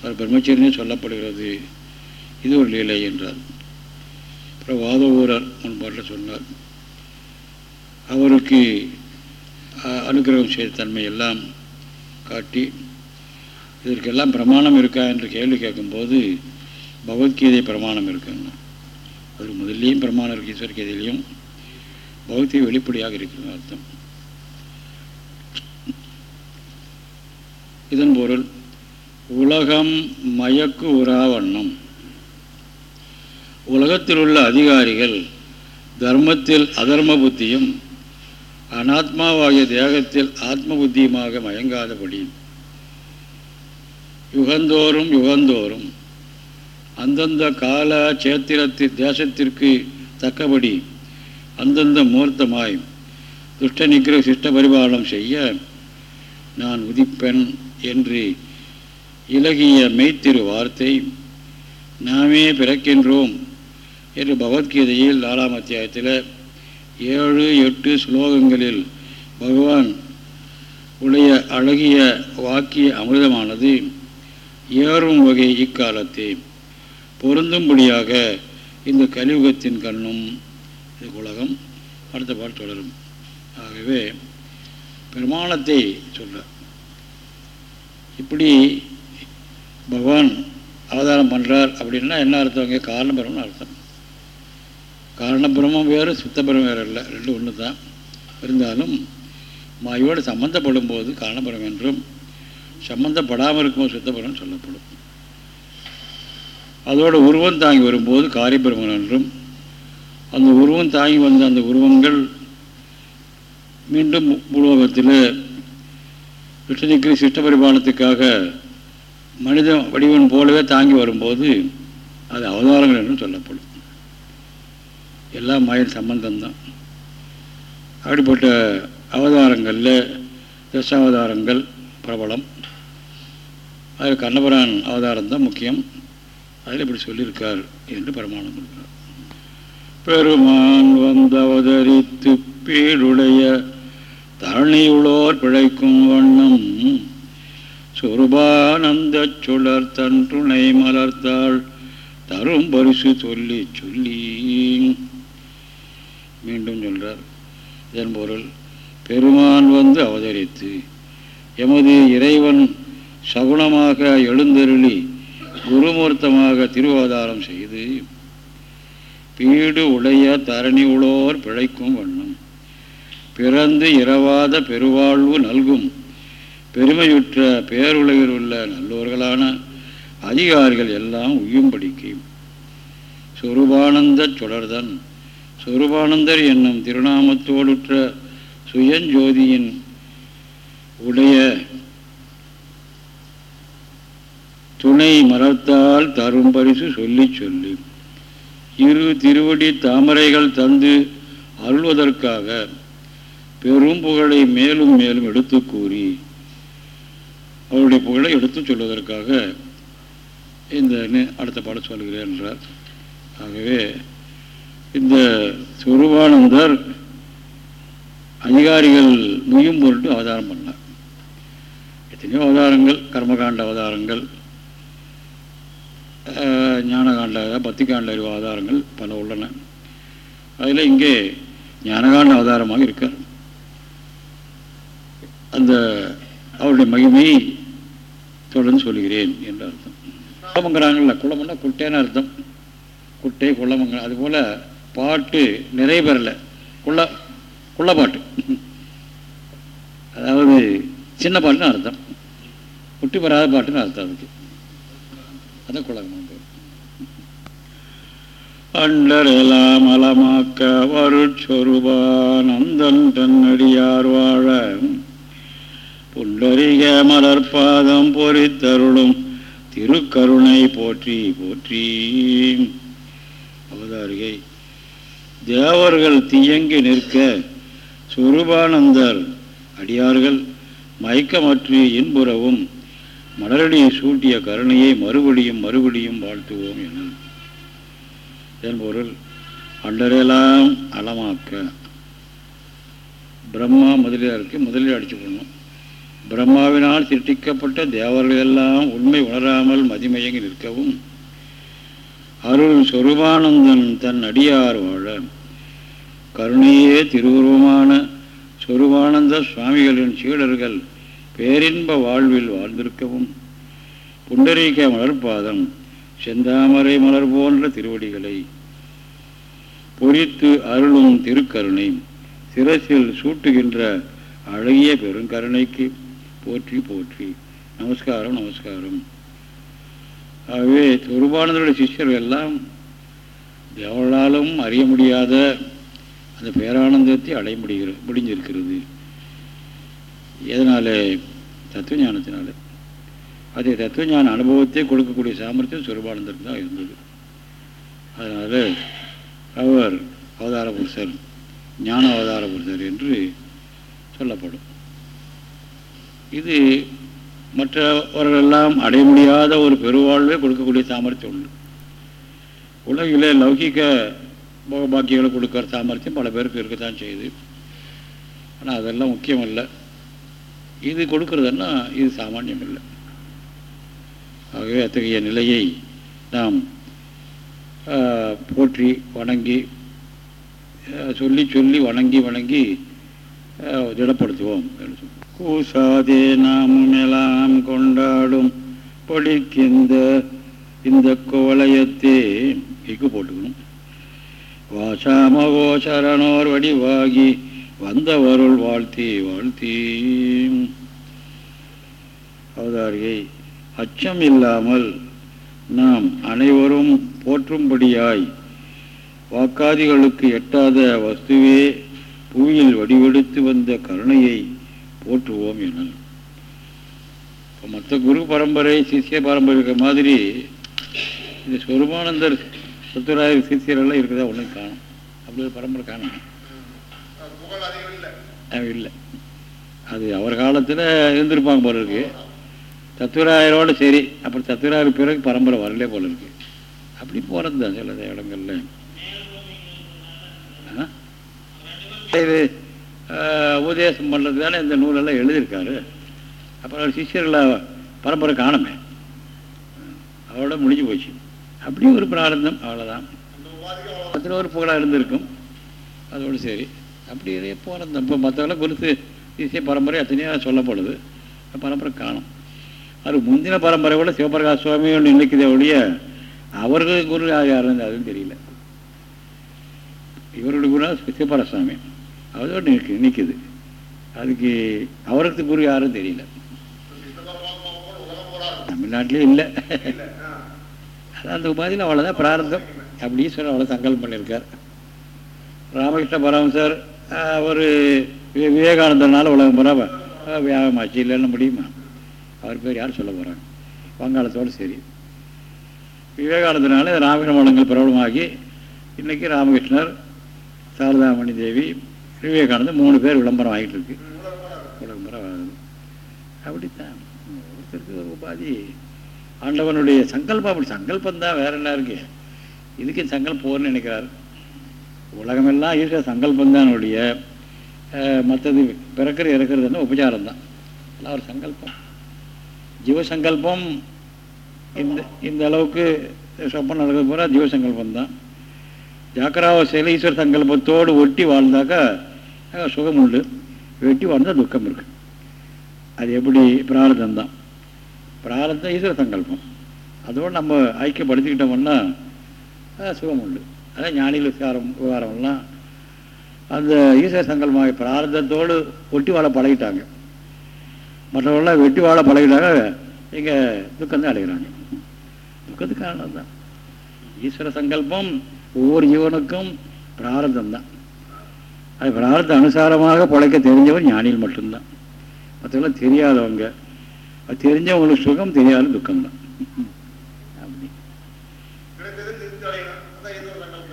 அவர் பிரம்மச்சரியனே சொல்லப்படுகிறது. இது ஒரு லீலை என்றார். வாதவூரன் வாதவூரர் முன்பாட்டில் சொன்னார். அவருக்கு அனுகிரகம் செய்த தன்மை எல்லாம் காட்டி இதற்கெல்லாம் பிரமாணம் இருக்கா என்று கேள்வி கேட்கும்போது பகவத்கீதை பிரமாணம் இருக்குங்க. அது முதல்லையும் பிரமாணம் இருக்கு ஈஸ்வர கீதையிலையும். பகவத்கீதை வெளிப்படையாக இருக்கிறது அர்த்தம். இதன் பொருள் உலகம் மயக்கு உராவண்ணம் உலகத்தில் உள்ள அதிகாரிகள் தர்மத்தில் அதர்ம புத்தியும் அனாத்மாவாகிய தேகத்தில் ஆத்ம புத்தியுமாக மயங்காதபடி யுகந்தோறும் யுகந்தோறும் அந்தந்த கால சேத்திரத்து தேசத்திற்கு தக்கபடி அந்தந்த மூர்த்தமாய் துஷ்ட நிகிரக சிஷ்ட பரிபாலனம் செய்ய நான் உதிப்பெண் என்று இலகிய மெய்த்திரு வார்த்தை நாமே பிறக்கின்றோம் என்று பகவத்கீதையில் நாலாம் அத்தியாயத்தில் ஏழு எட்டு ஸ்லோகங்களில் பகவான் உடைய அழகிய வாக்கிய அமிர்தமானது ஏறும் வகை இக்காலத்தை. பொருந்தும்படியாக இந்த கலியுகத்தின் கண்ணும் இது உலகம். அடுத்த பாட்டு தொடரும். ஆகவே பிரமாணத்தை சொல்ல இப்படி பகவான் அவதாரம் பண்ணுறார் அப்படின்னா என்ன அர்த்தம்? அங்கே காரணபிரமம்னு அர்த்தம். காரணபிரமம் வேறு சுத்தபிரமம் வேறு இல்லை. ரெண்டு ஒன்று தான். இருந்தாலும் மாயோடு சம்மந்தப்படும் போது காரணபுரம் என்றும் சம்மந்தப்படாமல் இருக்கும்போது சுத்தபுரம் சொல்லப்படும். அதோட உருவம் தாங்கி வரும்போது காரியபிரமன் என்றும் அந்த உருவம் தாங்கி வந்த அந்த உருவங்கள் மீண்டும் பூலோகத்தில் விஷ்ணுதிக்கிரி சிஷ்ட பரிபாலனத்துக்காக மனித வடிவன் போலவே தாங்கி வரும்போது அது அவதாரங்கள் என்றும் சொல்லப்படும். எல்லாம் மாயின் சம்பந்தம்தான். அப்படிப்பட்ட அவதாரங்களில் தசாவதாரங்கள் பிரபலம். அதில் கண்ணபுரான் அவதாரம் தான் முக்கியம். அதில் இப்படி சொல்லியிருக்கார் என்று பிரமாணம் கொடுக்கிறார். பெருமான் வந்து அவதரித்து பீடுடைய தரணியுளோர் பிழைக்கும் வண்ணம் சொருபானந்த சுழர் தன் துணை மலர்த்தாள் தரும் பரிசு சொல்லி சொல்லி மீண்டும் சொல்கிறார் இதன் பொருள் பெருமான் வந்து அவதரித்து எமது இறைவன் சகுணமாக எழுந்தருளி குருமூர்த்தமாக திருவாதாரம் செய்து பீடு உடைய தரணி உளோர் பிழைக்கும் வண்ணம் பிறந்து இரவாத பெருவாழ்வு நல்கும் பெருமையுற்ற பேருலகில் உள்ள நல்லோர்களான அதிகாரிகள் எல்லாம் உய்யும்படிக்கு சொருபானந்த சுடர்தன் சுரூபானந்தர் என்னும் திருநாமத்தோடுற்ற சுயஞ்சோதியின் உடைய துணை மரத்தால் தரும் பரிசு சொல்லி சொல்லி. இரு திருவடி தாமரைகள் தந்து அருள்வதற்காக பெரும் புகழை மேலும் மேலும் எடுத்து கூறி அவருடைய புகழை எடுத்து சொல்வதற்காக இந்த அடுத்த பாடம் சொல்கிறேன் என்றார். ஆகவே இந்த சுருவானந்தர் அதிகாரிகள் முயும் பொருட்டு அவதாரம் பண்ணார். எத்தனையோ அவதாரங்கள் கர்மகாண்ட அவதாரங்கள் ஞானகாண்ட பத்திகாண்ட அறிவு அவதாரங்கள் பல உள்ளன. அதில் இங்கே ஞானகாண்ட அவதாரமாக இருக்கார். அந்த அவருடைய மகிமையை தொடர்ந்து சொல்கிறேன் என்ற அர்த்தம். குளமங்கிறாங்கல்ல குளம்னா குட்டேன்னு அர்த்தம். குட்டை குளமங்கிற அதுபோல் பாட்டு நிறைய பெறலை குள்ள குள்ள பாட்டு. அதாவது சின்ன பாட்டுன்னு அர்த்தம். குட்டி பெறாத பாட்டுன்னு அர்த்தம் அதுக்கு. அதான் குளம் அண்டரெல்லாம் அலமாக்க வருச்சொருபான் அந்தன் தன்னடியார் வாழ. புண்டரிக மலர்பாதம் பொறித்தருளும். திருக்கருணை போற்றி போற்றி. அவதாரிகை. தேவர்கள் தீயங்கி நிற்க சுரூபானந்தர் அடியார்கள் மயக்கமற்று இன்புறவும் மலரடியை சூட்டிய கருணையை மறுபடியும் மறுபடியும் வாழ்த்துவோம் என. இதன் பொருள் அண்டரெல்லாம் அலமாக்க. பிரம்மா முதலியாருக்கு முதலில் அடிச்சு போடணும். பிரம்மாவினால் திட்டிக்கப்பட்ட தேவர்கள் எல்லாம் உண்மை உணராமல் மதிமயங்கி நிற்கவும் அருள் சொருபானந்தன் தன் அடியார் வாழ. கருணையே திருவுருவமான சொருவானந்த சுவாமிகளின் சீடர்கள் பேரின்ப வாழ்வில் வாழ்ந்திருக்கவும். புண்டரீக மலர்பாதம் செந்தாமரை மலர் போன்ற திருவடிகளை பொறித்து அருளும் திருக்கருணை சிரசில் சூட்டுகின்ற அழகிய பெருங்கருணைக்கு போற்றி போற்றி. நமஸ்காரம் நமஸ்காரம். ஆகவே துருபானந்தருடைய சிஷ்யர்கள் எல்லாம் எவளாலும் அறிய முடியாத அந்த பேரானந்தத்தை அடைய முடிகிற முடிஞ்சிருக்கிறது. எதனால்? தத்துவ ஞானத்தினால அதே தத்துவ ஞான அனுபவத்தை கொடுக்கக்கூடிய சாமர்த்தியம் சுரபானந்தருக்கு தான் இருந்தது. அதனால் அவர் அவதார புருஷர் ஞான அவதார புருஷர் என்று சொல்லப்படும். இது மற்றவர்களெல்லாம் அடைய முடியாத ஒரு பெருவாழ்வே கொடுக்கக்கூடிய சாமர்த்தியம் உண்டு. உலகில் லௌகிக பாக்கியங்களை கொடுக்குற சாமர்த்தியம் பல பேருக்கு இருக்கத்தான் செய்யுது. ஆனால் அதெல்லாம் முக்கியம் இல்லை இது கொடுக்கறதுன்னா இது சாமானியம் இல்லை ஆகவே அத்தகைய நிலையை நாம் போற்றி வணங்கி சொல்லி சொல்லி வணங்கி வணங்கி திடப்படுத்துவோம் கூசாதே நாமும் எல்லாம் கொண்டாடும் பொடிக்கிந்த இந்த கோவலயத்தே இக்கு போட்டுக்கணும். வாசாமகோசரணோர் வடிவாகி வந்தவருள் வாழ்த்தி வாழ்த்தி. அவதாரியை அச்சம் இல்லாமல் நாம் அனைவரும் போற்றும்படியாய் வாக்காதிகளுக்கு எட்டாத வஸ்துவே புவியில் வடிவெடுத்து வந்த கருணையை போற்றுவோம் என மற்ற குரு பரம்பரை சிஷ்ய பரம்பரை மாதிரி இந்த சொருமானந்தர் சுத்தராய சிசியரெல்லாம் இருக்குதா ஒன்றும் காணும். அப்படி ஒரு பரம்பரை காணும். இல்லை. அது அவர் காலத்தில் இருந்திருப்பாங்க போல இருக்கு. தத்துவராயரோட சரி அப்புறம் தத்துவராயர் பிறகு பரம்பரை வரலே போல இருக்கு. அப்படி போகிறது தான் சில இடங்கள்ல. இது உபதேசம் பண்ணுறது தானே இந்த நூலெல்லாம் எழுதியிருக்காரு. அப்புறம் சிஷியர்களை பரம்பரை காணமே. அவரோட முடிஞ்சு போச்சு. அப்படி ஒரு பிராரந்தம் அவ்வளோதான் அதில் ஒரு புகழாக இருந்திருக்கும். அதோடு சரி. அப்படி இதே போகிறோம் இப்போ மற்றவெல்லாம் குறித்து இசை பரம்பரை அத்தனையாக சொல்லப்படுது. பரம்பரை காணும். அது முந்தின பரம்பரை கூட சிவபிரகாஷ் சுவாமி ஒன்று நினைக்குதே ஒழிய அவர்கள் குரு யாருன்னு அதுவும் தெரியல. இவருடைய குரு சிவபரசுவாமி அதோடு நிற்கு நிற்குது அதுக்கு அவருக்கு குரு யாரும் தெரியல. தமிழ்நாட்டிலே இல்லை. அந்த உபாதியில் அவ்வளோதான் பிரார்த்தம் அப்படின்னு சொல்லி அவ்வளோ சங்கல்பம் பண்ணியிருக்கார் ராமகிருஷ்ண பரமசர் ஒரு விவேகானந்தனால உலகம் பூரா ஆச்சு இல்லைன்னு முடியுமா? அவர் பேர் யார் சொல்ல போகிறாங்க வங்காளத்தோடு சரி. விவேகானந்தனால ராமகிருஷ்ண வளங்கள் பிரபலமாகி இன்றைக்கி ராமகிருஷ்ணர் சாரதாமணி தேவி விவேகானந்தர் மூணு பேர் விளம்பரம் ஆகிட்டு இருக்கு. விளம்பரம் ஆகுது அப்படித்தான். ஒருத்தருக்கு ஒரு உபாதி ஆண்டவனுடைய சங்கல்பம் அப்படி சங்கல்பம் தான் வேற என்ன இருக்கு? இதுக்கு சங்கல்பம் போர்னு நினைக்கிறார். உலகமெல்லாம் இருக்கிற சங்கல்பம் தான் மற்றது பிறக்கிற இறக்கிறதுன்னா உபச்சாரம் தான் எல்லாம் ஒரு சங்கல்பம். ஜீவசங்கல்பம் இந்த இந்த அளவுக்கு சொப்பம் நடக்கிறது பூரா ஜீவசங்கல்பம் தான் ஜாக்கிராவசையில் ஈஸ்வர சங்கல்பத்தோடு ஒட்டி வாழ்ந்தாக்கா சுகம் உண்டு. வெட்டி வாழ்ந்தால் துக்கம் இருக்குது அது எப்படி? பிரார்த்தம் தான் பிராரதம் ஈஸ்வர சங்கல்பம். அதோடு நம்ம ஐக்கியப்படுத்திக்கிட்டோம்னா சுகம் உண்டு. அதான் ஞானிகள் விசாரம் விவகாரம்லாம் அந்த ஈஸ்வர சங்கல்பமாக பிராரதத்தோடு ஒட்டி வாழ பழகிட்டாங்க. மற்றவர்கள்லாம் வெட்டி வாழ பழகிட்டாங்க இங்கே துக்கம்தான் அடைகிறாங்க. துக்கத்துக்கு காரணம் தான் ஈஸ்வர சங்கல்பம் ஒவ்வொரு ஜீவனுக்கும் பிராரதம் தான். அது பிராரத அனுசாரமாக பிழைக்க தெரிஞ்சவர் ஞானியில் மட்டும்தான். மற்றவங்களாம் தெரியாதவங்க அது தெரிஞ்சவங்களுக்கு சுகம் தெரியாத துக்கம் தான்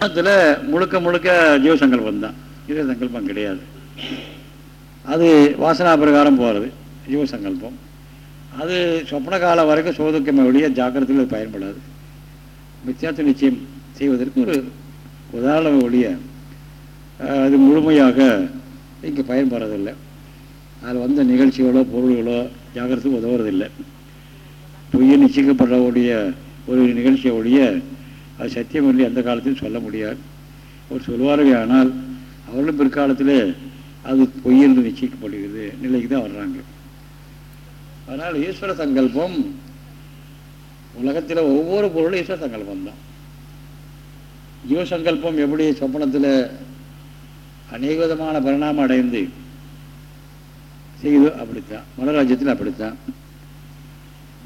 அதில் முழுக்க முழுக்க ஜீவசங்கல்பம் தான். ஈஸ்வர சங்கல்பம் கிடையாது. அது வாசனா பிரகாரம் போகிறது ஜீவசங்கல்பம். அது சொப்ன காலம் வரைக்கும் சோதுக்கமே ஒழிய ஜாக்கிரதையில் அது பயன்படாது. மித்தியார்த்த நிச்சயம் செய்வதற்கு ஒரு உதாரணம் ஒழிய அது முழுமையாக இங்கே பயன்படுறதில்லை. அதில் வந்த நிகழ்ச்சிகளோ பொருள்களோ ஜாகிரத்துக்கு உதவுறதில்லை. பொய்யை நிச்சயிக்கப்படக்கூடிய ஒரு நிகழ்ச்சியை ஒழிய அது சத்தியம் இல்லை எந்த காலத்திலும் சொல்ல முடியாது. அவர் சொல்வார்கள் ஆனால் அவர்களும் பிற்காலத்தில் அது பொய் என்று நிச்சயிக்கப்படுகிறது. நிலைக்கு தான் வர்றாங்க. அதனால் ஈஸ்வர சங்கல்பம் உலகத்தில் ஒவ்வொரு பொருளும் ஈஸ்வர சங்கல்பம் தான். ஜீவசங்கல்பம் எப்படி சொப்பனத்தில் அநேக விதமான பரிணாமம் அடைந்து செய்யுதோ அப்படித்தான். மனோராஜ்யத்தில் அப்படித்தான்.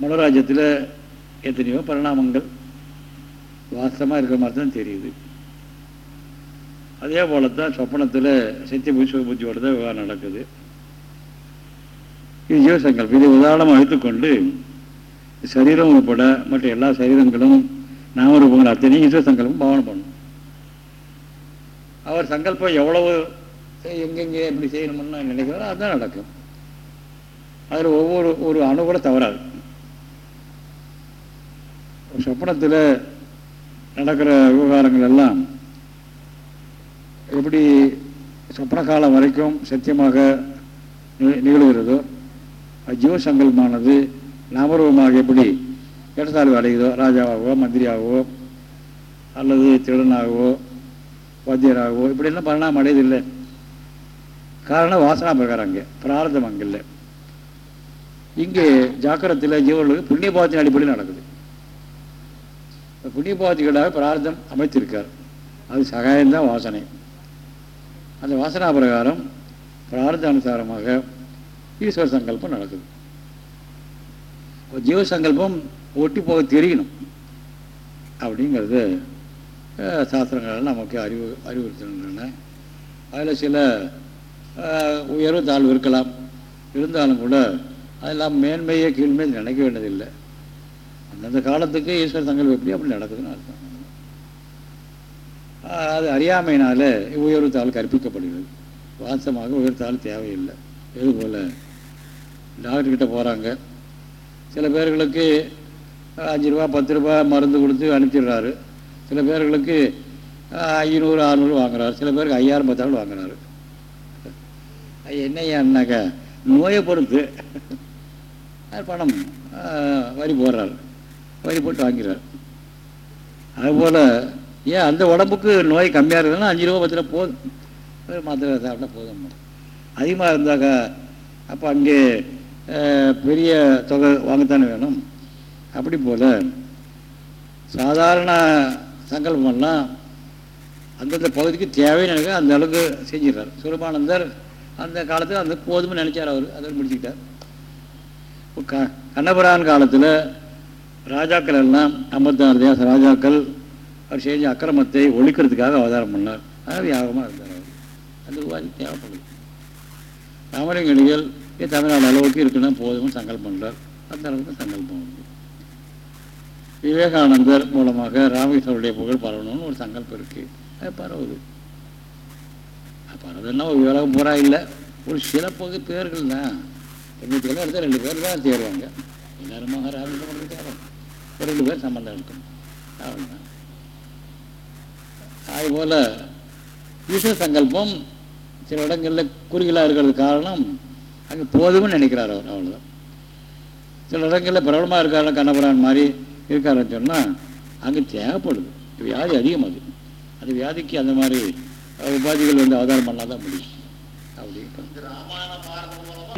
மனோராஜ்யத்தில் எத்தனையோ பரிணாமங்கள் வாசமாக இருக்கிற மாதிரி தான் தெரியுது. அதே போல தான் சொப்பனத்தில் சத்திய புத்தி புத்தியோட தான் விவகாரம் நடக்குது. இது ஜீவசங்கல்பம் இதை உதாரணமாக எடுத்துக்கொண்டு சரீரம் உட்பட மற்ற எல்லா சரீரங்களும் நாமரூபங்கள் அத்தனையும் ஈஸ்வர சங்கல்பம் பாவனை பண்ணும். அவர் சங்கல்பம் எவ்வளவு எங்கெங்கே எப்படி செய்யணும்னு நினைக்கிறாரோ அதுதான் நடக்கும். அதில் ஒவ்வொரு ஒரு அணு கூட தவறாது. சொப்பனத்தில் நடக்கிற விவகாரங்கள் எல்லாம் எப்படி சொப்பன காலம் வரைக்கும் சத்தியமாக நிகழ்கிறதோ அது ஜீவசங்கல்பமானது நாமரூபமாக எப்படி இடத்தாழ்வு அடையுதோ ராஜாவாகவோ மந்திரியாகவோ அல்லது திருடனாகவோ வாத்தியராகவோ இப்படியெல்லாம் பரிணாமம் அடையதில்லை காரணம் வாசனா பிரகாரம் அங்கே பிரார்த்தம் அங்கே இல்லை இங்கே ஜாக்கிரத்தில் ஜீவர்களுக்கு புண்ணியபாவத்தின் அடிப்படையில் நடக்குது. இந்த புண்ணிய பிரார்த்தம் அமைத்திருக்கார். அது சகாயம்தான் வாசனை. அந்த வாசனா பிரகாரம் பிரார்த்த அனுசாரமாக ஈஸ்வர சங்கல்பம் நடக்குது. ஜீவ சங்கல்பம் ஒட்டி போக தெரியணும். அப்படிங்கிறது சாஸ்திரங்கள் நமக்கு அறிவு அறிவுறுத்துகின்றன அதில் சில உயர்வு தாழ்வு இருக்கலாம். இருந்தாலும் கூட அதெல்லாம் மேன்மையை கீழ்மை நினைக்க வேண்டியதில்லை. அந்தந்த காலத்துக்கு ஈஸ்வர சங்கல்பம் எப்படி அப்படி நடக்குதுன்னு அர்த்தம். அது அறியாமையினால உயர்வுத்தால் கற்பிக்கப்படுகிறது. வாசமாக உயர்த்தால் தாள் தேவையில்லை. இது போல்? டாக்டர்கிட்ட போகிறாங்க சில பேர்களுக்கு அஞ்சு ரூபா பத்து ரூபா மருந்து கொடுத்து அனுப்பிடுறாரு. சில பேர்களுக்கு ஐநூறு அறநூறு வாங்குறாரு. சில பேருக்கு ஐயாயிரம் பத்தாயிரம் வாங்குறாரு. அது என்னையான்னாக்கா நோயை பொறுத்து. அது பணம். வரி போடுறாரு. வரி போட்டு வாங்கிறார் அதுபோல் ஏன் அந்த உடம்புக்கு நோய் கம்மியாக இருக்குதுன்னா அஞ்சு ரூபா பத்து ரூபா போதும். மாத்திரை சாப்பிட்டா போதும். அதிகமாக இருந்தாக்கா அப்போ அங்கே பெரிய தொகை வாங்கத்தானே வேணும். அப்படி போல் சாதாரண சங்கல்பமெல்லாம் அந்தந்த பகுதிக்கு தேவைன்னு நினைக்க அந்த அளவுக்கு செஞ்சிடறார். சுரபானந்தர் அந்த காலத்தில் அந்த போதும்னு நினச்சார் அவர். அதை முடிச்சுக்கிட்டார். க கண்ணபுரான் காலத்தில் ராஜாக்கள் எல்லாம் ஐம்பத்தாறு தேச ராஜாக்கள் அவர் செஞ்ச அக்கிரமத்தை ஒழிக்கிறதுக்காக அவதாரம் பண்ணார். அதாவது யாகமாக இருந்தார் அவர் அந்த உபாதி தேவைப்படுது ராமலிங்கடிகள் தமிழ்நாடு அளவுக்கு இருக்குன்னா போதும்னு சங்கல்பம் பண்ணுறார் அந்த அளவுக்கு சங்கல்பம் உண்டு. விவேகானந்தர் மூலமாக ராமகிருஷ்ணருடைய புகழ் பரவணும்னு ஒரு சங்கல்பம் இருக்குது அது பரவுது. பரவுதுன்னா ஒரு உலகம் பூரா இல்லை. ஒரு சில பகுதி பேர்கள் தான். தொண்ணூற்றி பேர் எடுத்தால் ரெண்டு பேர் தான் சேருவாங்க. எல்லாருமாக ராமகிருஷ்ணன் சேரும் ஒரு ரெண்டு பேர் சம்பந்தம் இருக்கும் அவ்வளோதான் அதுபோல் ஈஸ்வர சங்கல்பம் சில இடங்களில் குறுகலாக இருக்கிறது காரணம் அங்கே போதும்னு நினைக்கிறார் அவர் அவ்வளோதான் சில இடங்களில் பிரபலமாக இருக்காரு கண்ணபுரான் மாதிரி இருக்காருன்னு சொன்னால் அங்கே தேவைப்படுது. வியாதி அதிகமாகுது அது. அந்த வியாதிக்கு அந்த மாதிரி உபாதிகள் வந்து அவதாரம் பண்ணால் தான் முடியும்.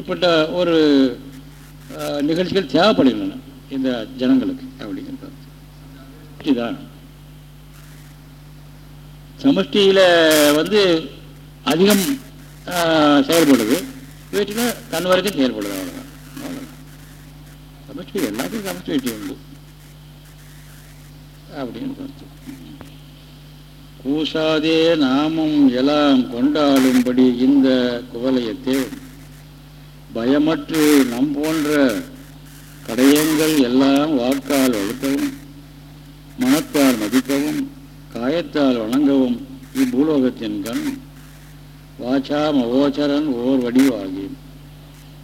இப்படிப்பட்ட ஒரு நிகழ்ச்சிகள் தேவைப்படுகின்றன இந்த ஜனங்களுக்கு. அப்படிங்கிறது. இதுதான். சமஷ்டியில் வந்து அதிகம் செயல்படுது. வீட்டில் தன் வரைக்கும் செயல்படுது அவ்வளோதான் அவ்வளோதான் சமஷ்டி எல்லாத்தையும் சமஷ்டி வெற்றி உண்டு. அப்படின்னு கருத்து கூசாதே நாமம் எல்லாம் கொண்டாடும்படி இந்த குவலயத்தை பயமற்று நம் போன்ற கடையங்கள் எல்லாம் வாக்கால் வளர்க்கவும் மனத்தால் மதிக்கவும் காயத்தால் வணங்கவும் இப்பூலோகத்தின் கண். வாச்சா மகோச்சரன் ஓர் வடிவாகி.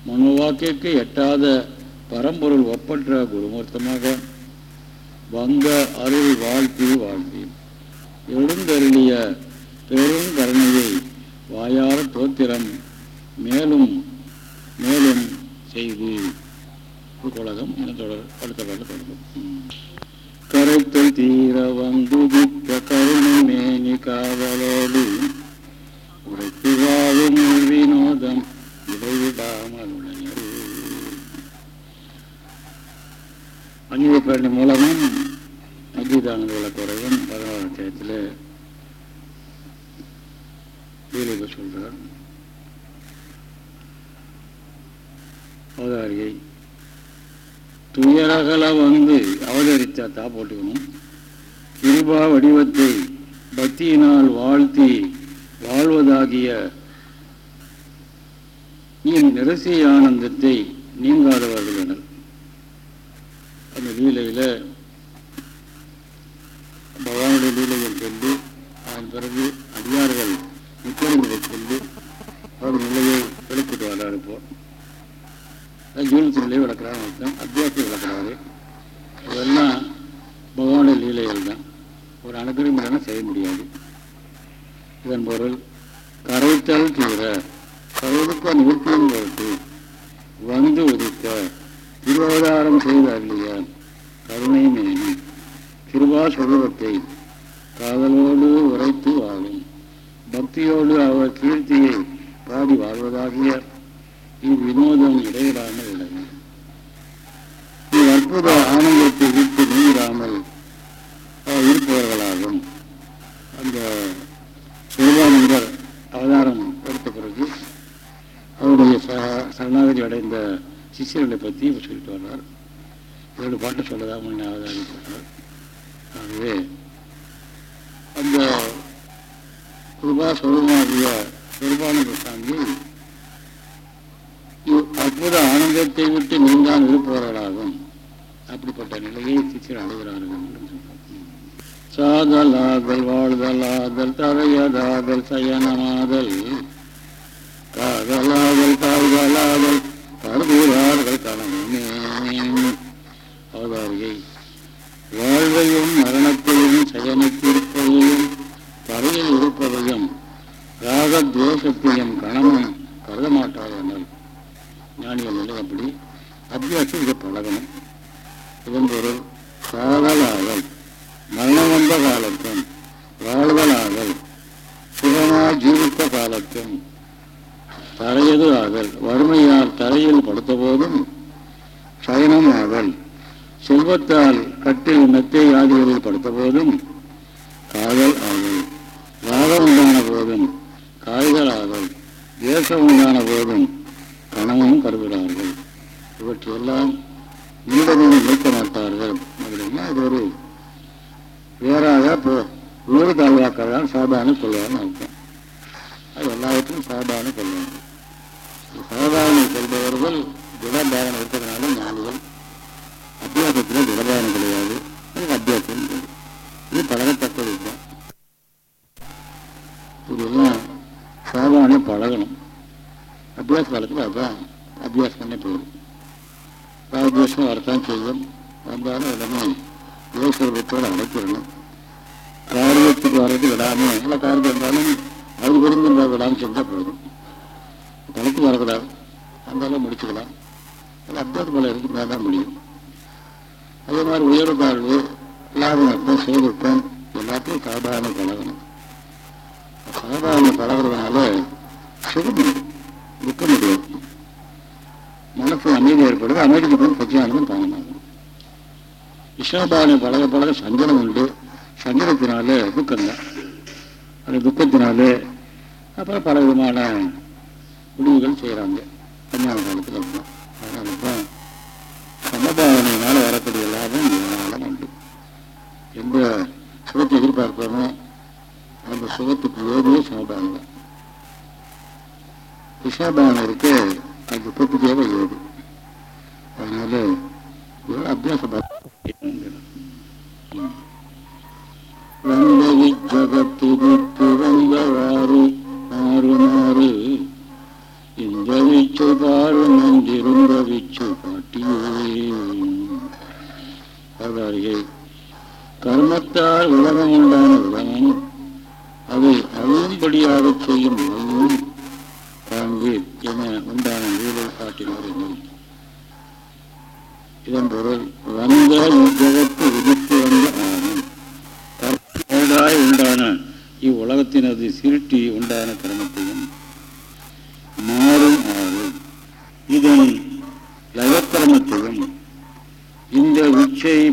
மனோவாக்கிற்கு எட்டாத பரம்பொருள் ஒப்பற்ற குருமூர்த்தமாக வந்த அருள் வாழ்த்தி வாழ்த்தி. எழுந்தருளிய பெருங்கருணையை வாயார தோத்திரம் மேலும் மேலும் செய்து உலகம் என தொடர் அடுத்த பாடல் தொடரும் கரைத்தல் தீர வந்துதித்த கருணை மேனி காதலோடு உரைத்து வாழும் வினோதம் இடைவிடாமல் உடையது. அந்நிய பேரணி மூலமும் அத்விதானந்த விளக்குறையும் பதினாறு அத்தியாயத்தில் சொல்கிறார். அவதாரியை துயரகல வந்து அவதரித்தா தா போட்டுக்கணும் கிருபா வடிவத்தை பக்தியினால் வாழ்த்தி வாழ்வதாகிய என் நிரசிய ஆனந்தத்தை நீங்காதவர்கள் எனல். அந்த லீலையில் பகவானுடைய லீலைகள் சென்று அதன் பிறகு அடியார்கள் முக்கியங்களை சென்று அவர் நிலையை வெளிக்கிட்டு வர்றாரு இப்போ. ஜீவனத்திலே விளக்குறாரு அர்த்தம். அத்தியாசத்தை விளக்குறாரு. இதெல்லாம் பகவானுடைய லீலைகள் தான். ஒரு அனுகிரகம் செய்ய முடியாது. இதன் பொருள் கரைத்தல் தீர கருதுக்க நிவர்த்தியின் பொருட்டு வந்து உதித்த திருவாதாரம் செய்த அருளிய கருணை மேனி. திருவா சொல்வத்தை காதலோடு உரைத்து வாழும். பக்தியோடு அவர் கீர்த்தியை பாடி வாழ்வதாகிய இவ்வினோதம் இடையிடாமல் உள்ளது இவ் அற்புத ஆனந்தத்தை விட்டு நீங்காமல் இருப்பவர்களாகும் அந்த சிறுபானந்தர் அவதாரம் எடுத்த பிறகு அவருடைய சரணாகதி அடைந்த சிஷியர்களை பற்றி இப்போ சொல்லிட்டு வர்றார் ஏழு பாட்டு சொல்லதான் முன்னே அவதாரம் சொல்றார் ஆகவே அந்த கிருபா சொருமாகிய பெருமானந்த சாமி அற்புத ஆனந்தத்தை விட்டு நீங்கான் இருப்பவர்களாகும் அப்படிப்பட்ட நிலையை சிச்சிர் அடைகிறார்கள் என்று சொல்றார். சாதலாதல் வாழ்தலாதல் தரையதாதல் சயனமாதல்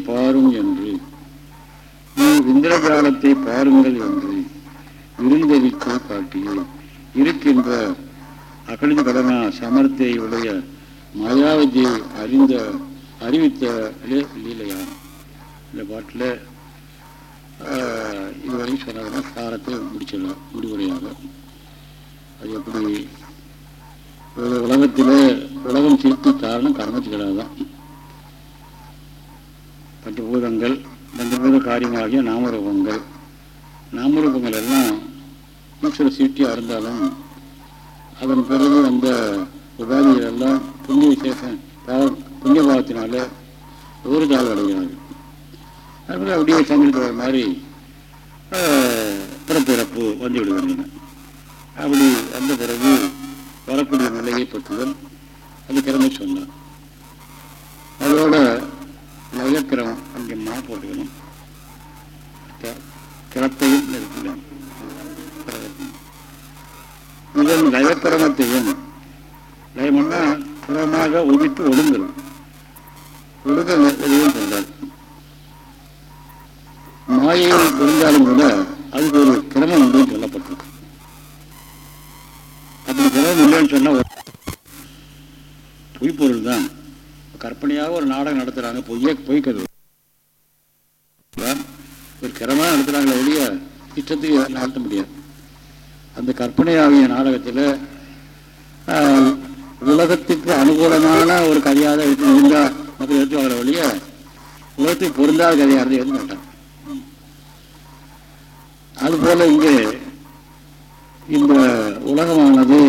பாரும் என்று. இந்திரஜாலத்தை பாருங்கள் என்று விருந்தவிக்க காட்டியே. இருக்கின்ற அகலித கடனா சமர்த்தை உடைய மாயாவதி அறிந்த அறிவித்த லீலையா. இந்த பாட்டில் இதுவரையும் சொன்னதுன்னா சாரத்தை முடிச்சிடலாம் முடிவுரையாக. அது எப்படி? உலகத்தில் உலகம் தீர்த்து காரணம் கர்மத்துக்களாக தான் பஞ்சபூதங்கள் பஞ்சபூத காரியமாகிய நாமரூபங்கள். நாமரூபங்கள் எல்லாம் ஈஸ்வர சீட்டியாக இருந்தாலும் அதன் பிறகு அந்த உபாதிகள் எல்லாம் புண்ணிய விசேஷம் பாவ- புண்ணிய பாவத்தினால ஒரு தாள் அடைகிறார்கள். அதுபோல் அப்படியே சங்கிலிட்டு வர மாதிரி ஆஹ், பிறப்பிறப்பு வந்து விடுகின்றன. அப்படி அந்த பிறகு வரக்கூடிய நிலையை பற்றுதல் அது கிளம்பி சொன்னார். அதோட லயக்கிரமம் அங்கே மா போட்டுக்கணும். க- கிளத்தையும் இதன் லயக்கிரமத்தையும் லயம்னா புறமாக உதித்து ஒழுங்கல் ஒழுங்கல் எதுவும் சொல்றார் மாயையில் இருந்தாலும் கூட அதுக்கு ஒரு கிரமம் உண்டு சொல்லப்பட்டிருக்கு அப்படி கிரமம் இல்லைன்னு சொன்னா ஒரு பொய்ப்பொருள் தான் கற்பனையாக ஒரு நாடகம் நடத்துறாங்க. பொய்ய பொய்க்கிறது ஒரு கிரமாக நடத்துகிறாங்களே ஒழிய இஷ்டத்துக்கு நடத்த முடியாது. அந்த கற்பனையாகிய நாடகத்தில் உலகத்துக்கு அனுகூலமான ஒரு கதையாக எடுத்து இருந்தா மக்கள் எடுத்து வர வழிய உலகத்துக்கு பொருந்தாத கதையாக இருந்து எடுத்து மாட்டாங்க அதுபோல் இங்கே இந்த உலகமானது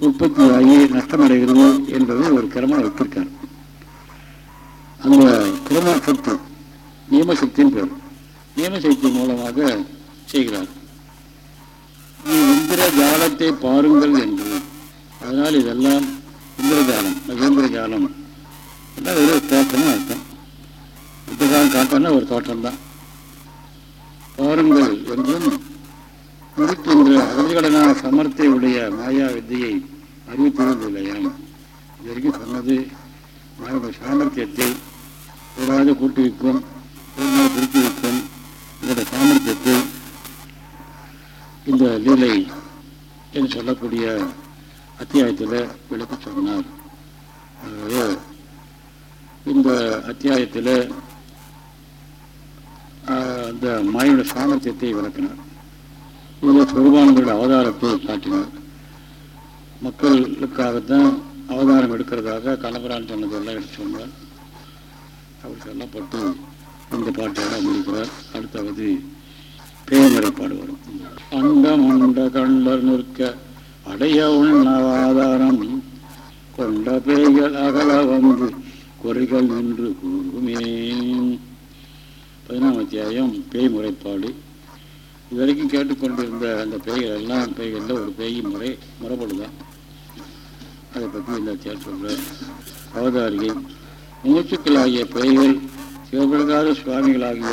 உற்பத்தியாகி நஷ்டமடைகிறது என்பதை ஒரு கிரமம் வைத்திருக்கார் அந்த கிரம சக்தி நியமசக்தியின் பேர் நியமசக்தி மூலமாக செய்கிறார். இந்திர ஜாலத்தை பாருங்கள் என்று. அதனால் இதெல்லாம் இந்திரஜாலம் மகேந்திர ஜாலம். எல்லாம் ஒரு தோட்டம்னு அர்த்தம். இந்திரஜாலம் காட்டம்னா ஒரு தோட்டம்தான் பாருங்கள் என்றும் இருக்கின்ற அகதிகடனான சமர்த்தை உடைய மாயா வித்தையை அறிவித்தது இல்லையாம் இது வரைக்கும் சொன்னது. சாமர்த்தியத்தை ஏதாவது கூட்டுவிக்கும் ஒரு நாள் பிரித்து வைக்கும் இதோட சாமர்த்தியத்தை இந்த லீலை என்று சொல்லக்கூடிய அத்தியாயத்தில் விளக்க சொன்னார். ஆகவே இந்த அத்தியாயத்தில் அந்த மாயோட சாமர்த்தியத்தை விளக்கினார். இதில் பெருமானங்களுடைய அவதாரத்தை காட்டினார். மக்களுக்காகத்தான் அவதாரம் எடுக்கிறதாக கணவரான் சொன்னதெல்லாம் எடுத்து சொன்னார். அவர் சொல்லப்பட்டு அந்த பாட்டோட முடிக்கிறார். அடுத்தாவது பேமரைப்பாடு வரும். அண்டம் உண்ட கண்டர் நிற்க அடைய உண்ணவாதாரம் கொண்ட பேய்கள் அகல வந்து குறைகள் நின்று கூறுமே பதினாம் அத்தியாயம் பேய் முறைப்பாடு இதுவரைக்கும் கேட்டுக்கொண்டிருந்த அந்த பேய்கள் எல்லாம் பேய்களில் ஒரு பேய் முறை முறைப்படுதான் அதை பற்றி இந்த அத்தியாயம் சொல்கிறார் அவதாரிகை மூச்சுக்களாகிய பேய்கள் சிவபிரகார சுவாமிகளாகிய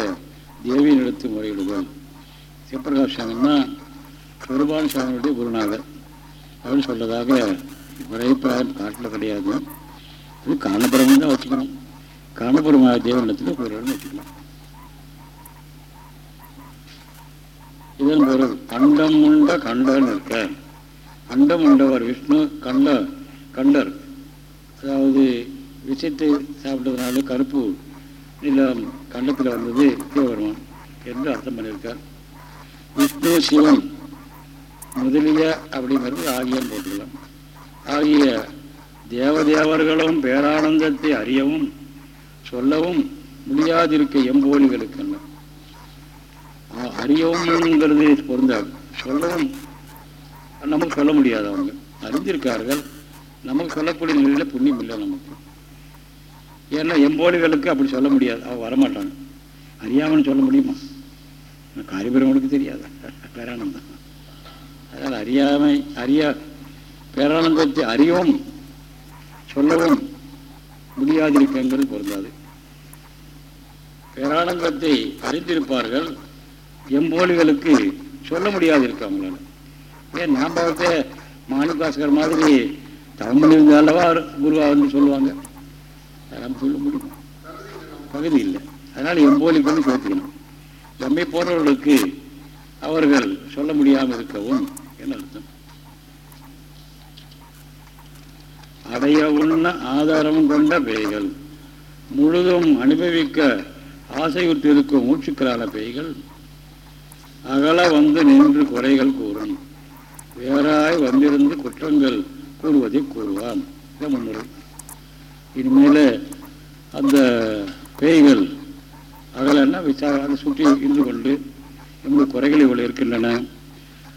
தேவியினிடத்து முறையிடுதல் சிவபிரகாஷ் சுவாமின்னா பெருமாள் சுவாமியுடைய குருநாதர். அப்படின்னு சொல்றதாக முறைப்பிராயம் காட்டில் கிடையாது. அது காணபுரம் தான் வச்சுக்கணும். காரணபுரம் தேவனிடத்தில் குருவான்னு வச்சுக்கலாம். இதன் பொருள் கண்டம் உண்ட கண்டன்னு இருக்க கண்டம் உண்டவர் விஷ்ணு கண்ட கண்டர். அதாவது விஷத்தை சாப்பிட்டதுனால கருப்பு எல்லாம் கண்டத்தில் வந்தது சிவபெருமான் என்று அர்த்தம் பண்ணியிருக்கார். விஷ்ணு சிவன் முதலிய அப்படிங்கிறது ஆகியம் போட்டுக்கலாம். ஆகிய தேவதேவர்களும் பேரானந்தத்தை அறியவும் சொல்லவும் முடியாதிருக்க எம்போலிகளுக்கு அறியவும்ங்கிறது பொருந்தாது சொல்லவும் நமக்கு சொல்ல முடியாது அவங்க அறிந்திருக்கார்கள். நமக்கு சொல்லக்கூடிய நிலையில் புண்ணியம் இல்லை நமக்கு. ஏன்னா எம்போலிகளுக்கு அப்படி சொல்ல முடியாது. அவள் வரமாட்டாங்க. அறியாமல் சொல்ல முடியுமா? காரிபெருமனுக்கு தெரியாது. பேரானந்தம் அதனால் அறியாமை அறியா பேரானந்தத்தை அறியவும் சொல்லவும் முடியாதிருக்கங்கிறது பொருந்தாது. பேரானந்தத்தை அறிந்திருப்பார்கள். எம்போலிகளுக்கு சொல்ல முடியாது இருக்கு அவங்களால ஏன் நாம் பார்த்து மாணிகாஸ்கர் மாதிரி தவம் பண்ணியிருந்த அல்லவா குருவா வந்து சொல்லுவாங்க? நம்ம சொல்ல முடியும். பகுதி இல்லை. அதனால் எம்போலிக்கு சேர்த்துக்கணும். எம்மை போன்றவர்களுக்கு அவர்கள் சொல்ல முடியாமல் இருக்கவும் என்ன அர்த்தம்? அடைய உண்ண ஆதாரம் கொண்ட பேய்கள் முழுதும் அனுபவிக்க ஆசையுற்றிருக்கும் மூச்சுக்களான பேய்கள் அகல வந்து நின்று குறைகள் கூறும். வேறாய் வந்திருந்து குற்றங்கள் கூறுவதை கூறுவான். முன்னுரை இனிமேல் அந்த பேய்கள் அகலன்னா விசாரணை சுற்றி இருந்து கொண்டு நம்முடைய குறைகள் இவ்வளவு இருக்கின்றன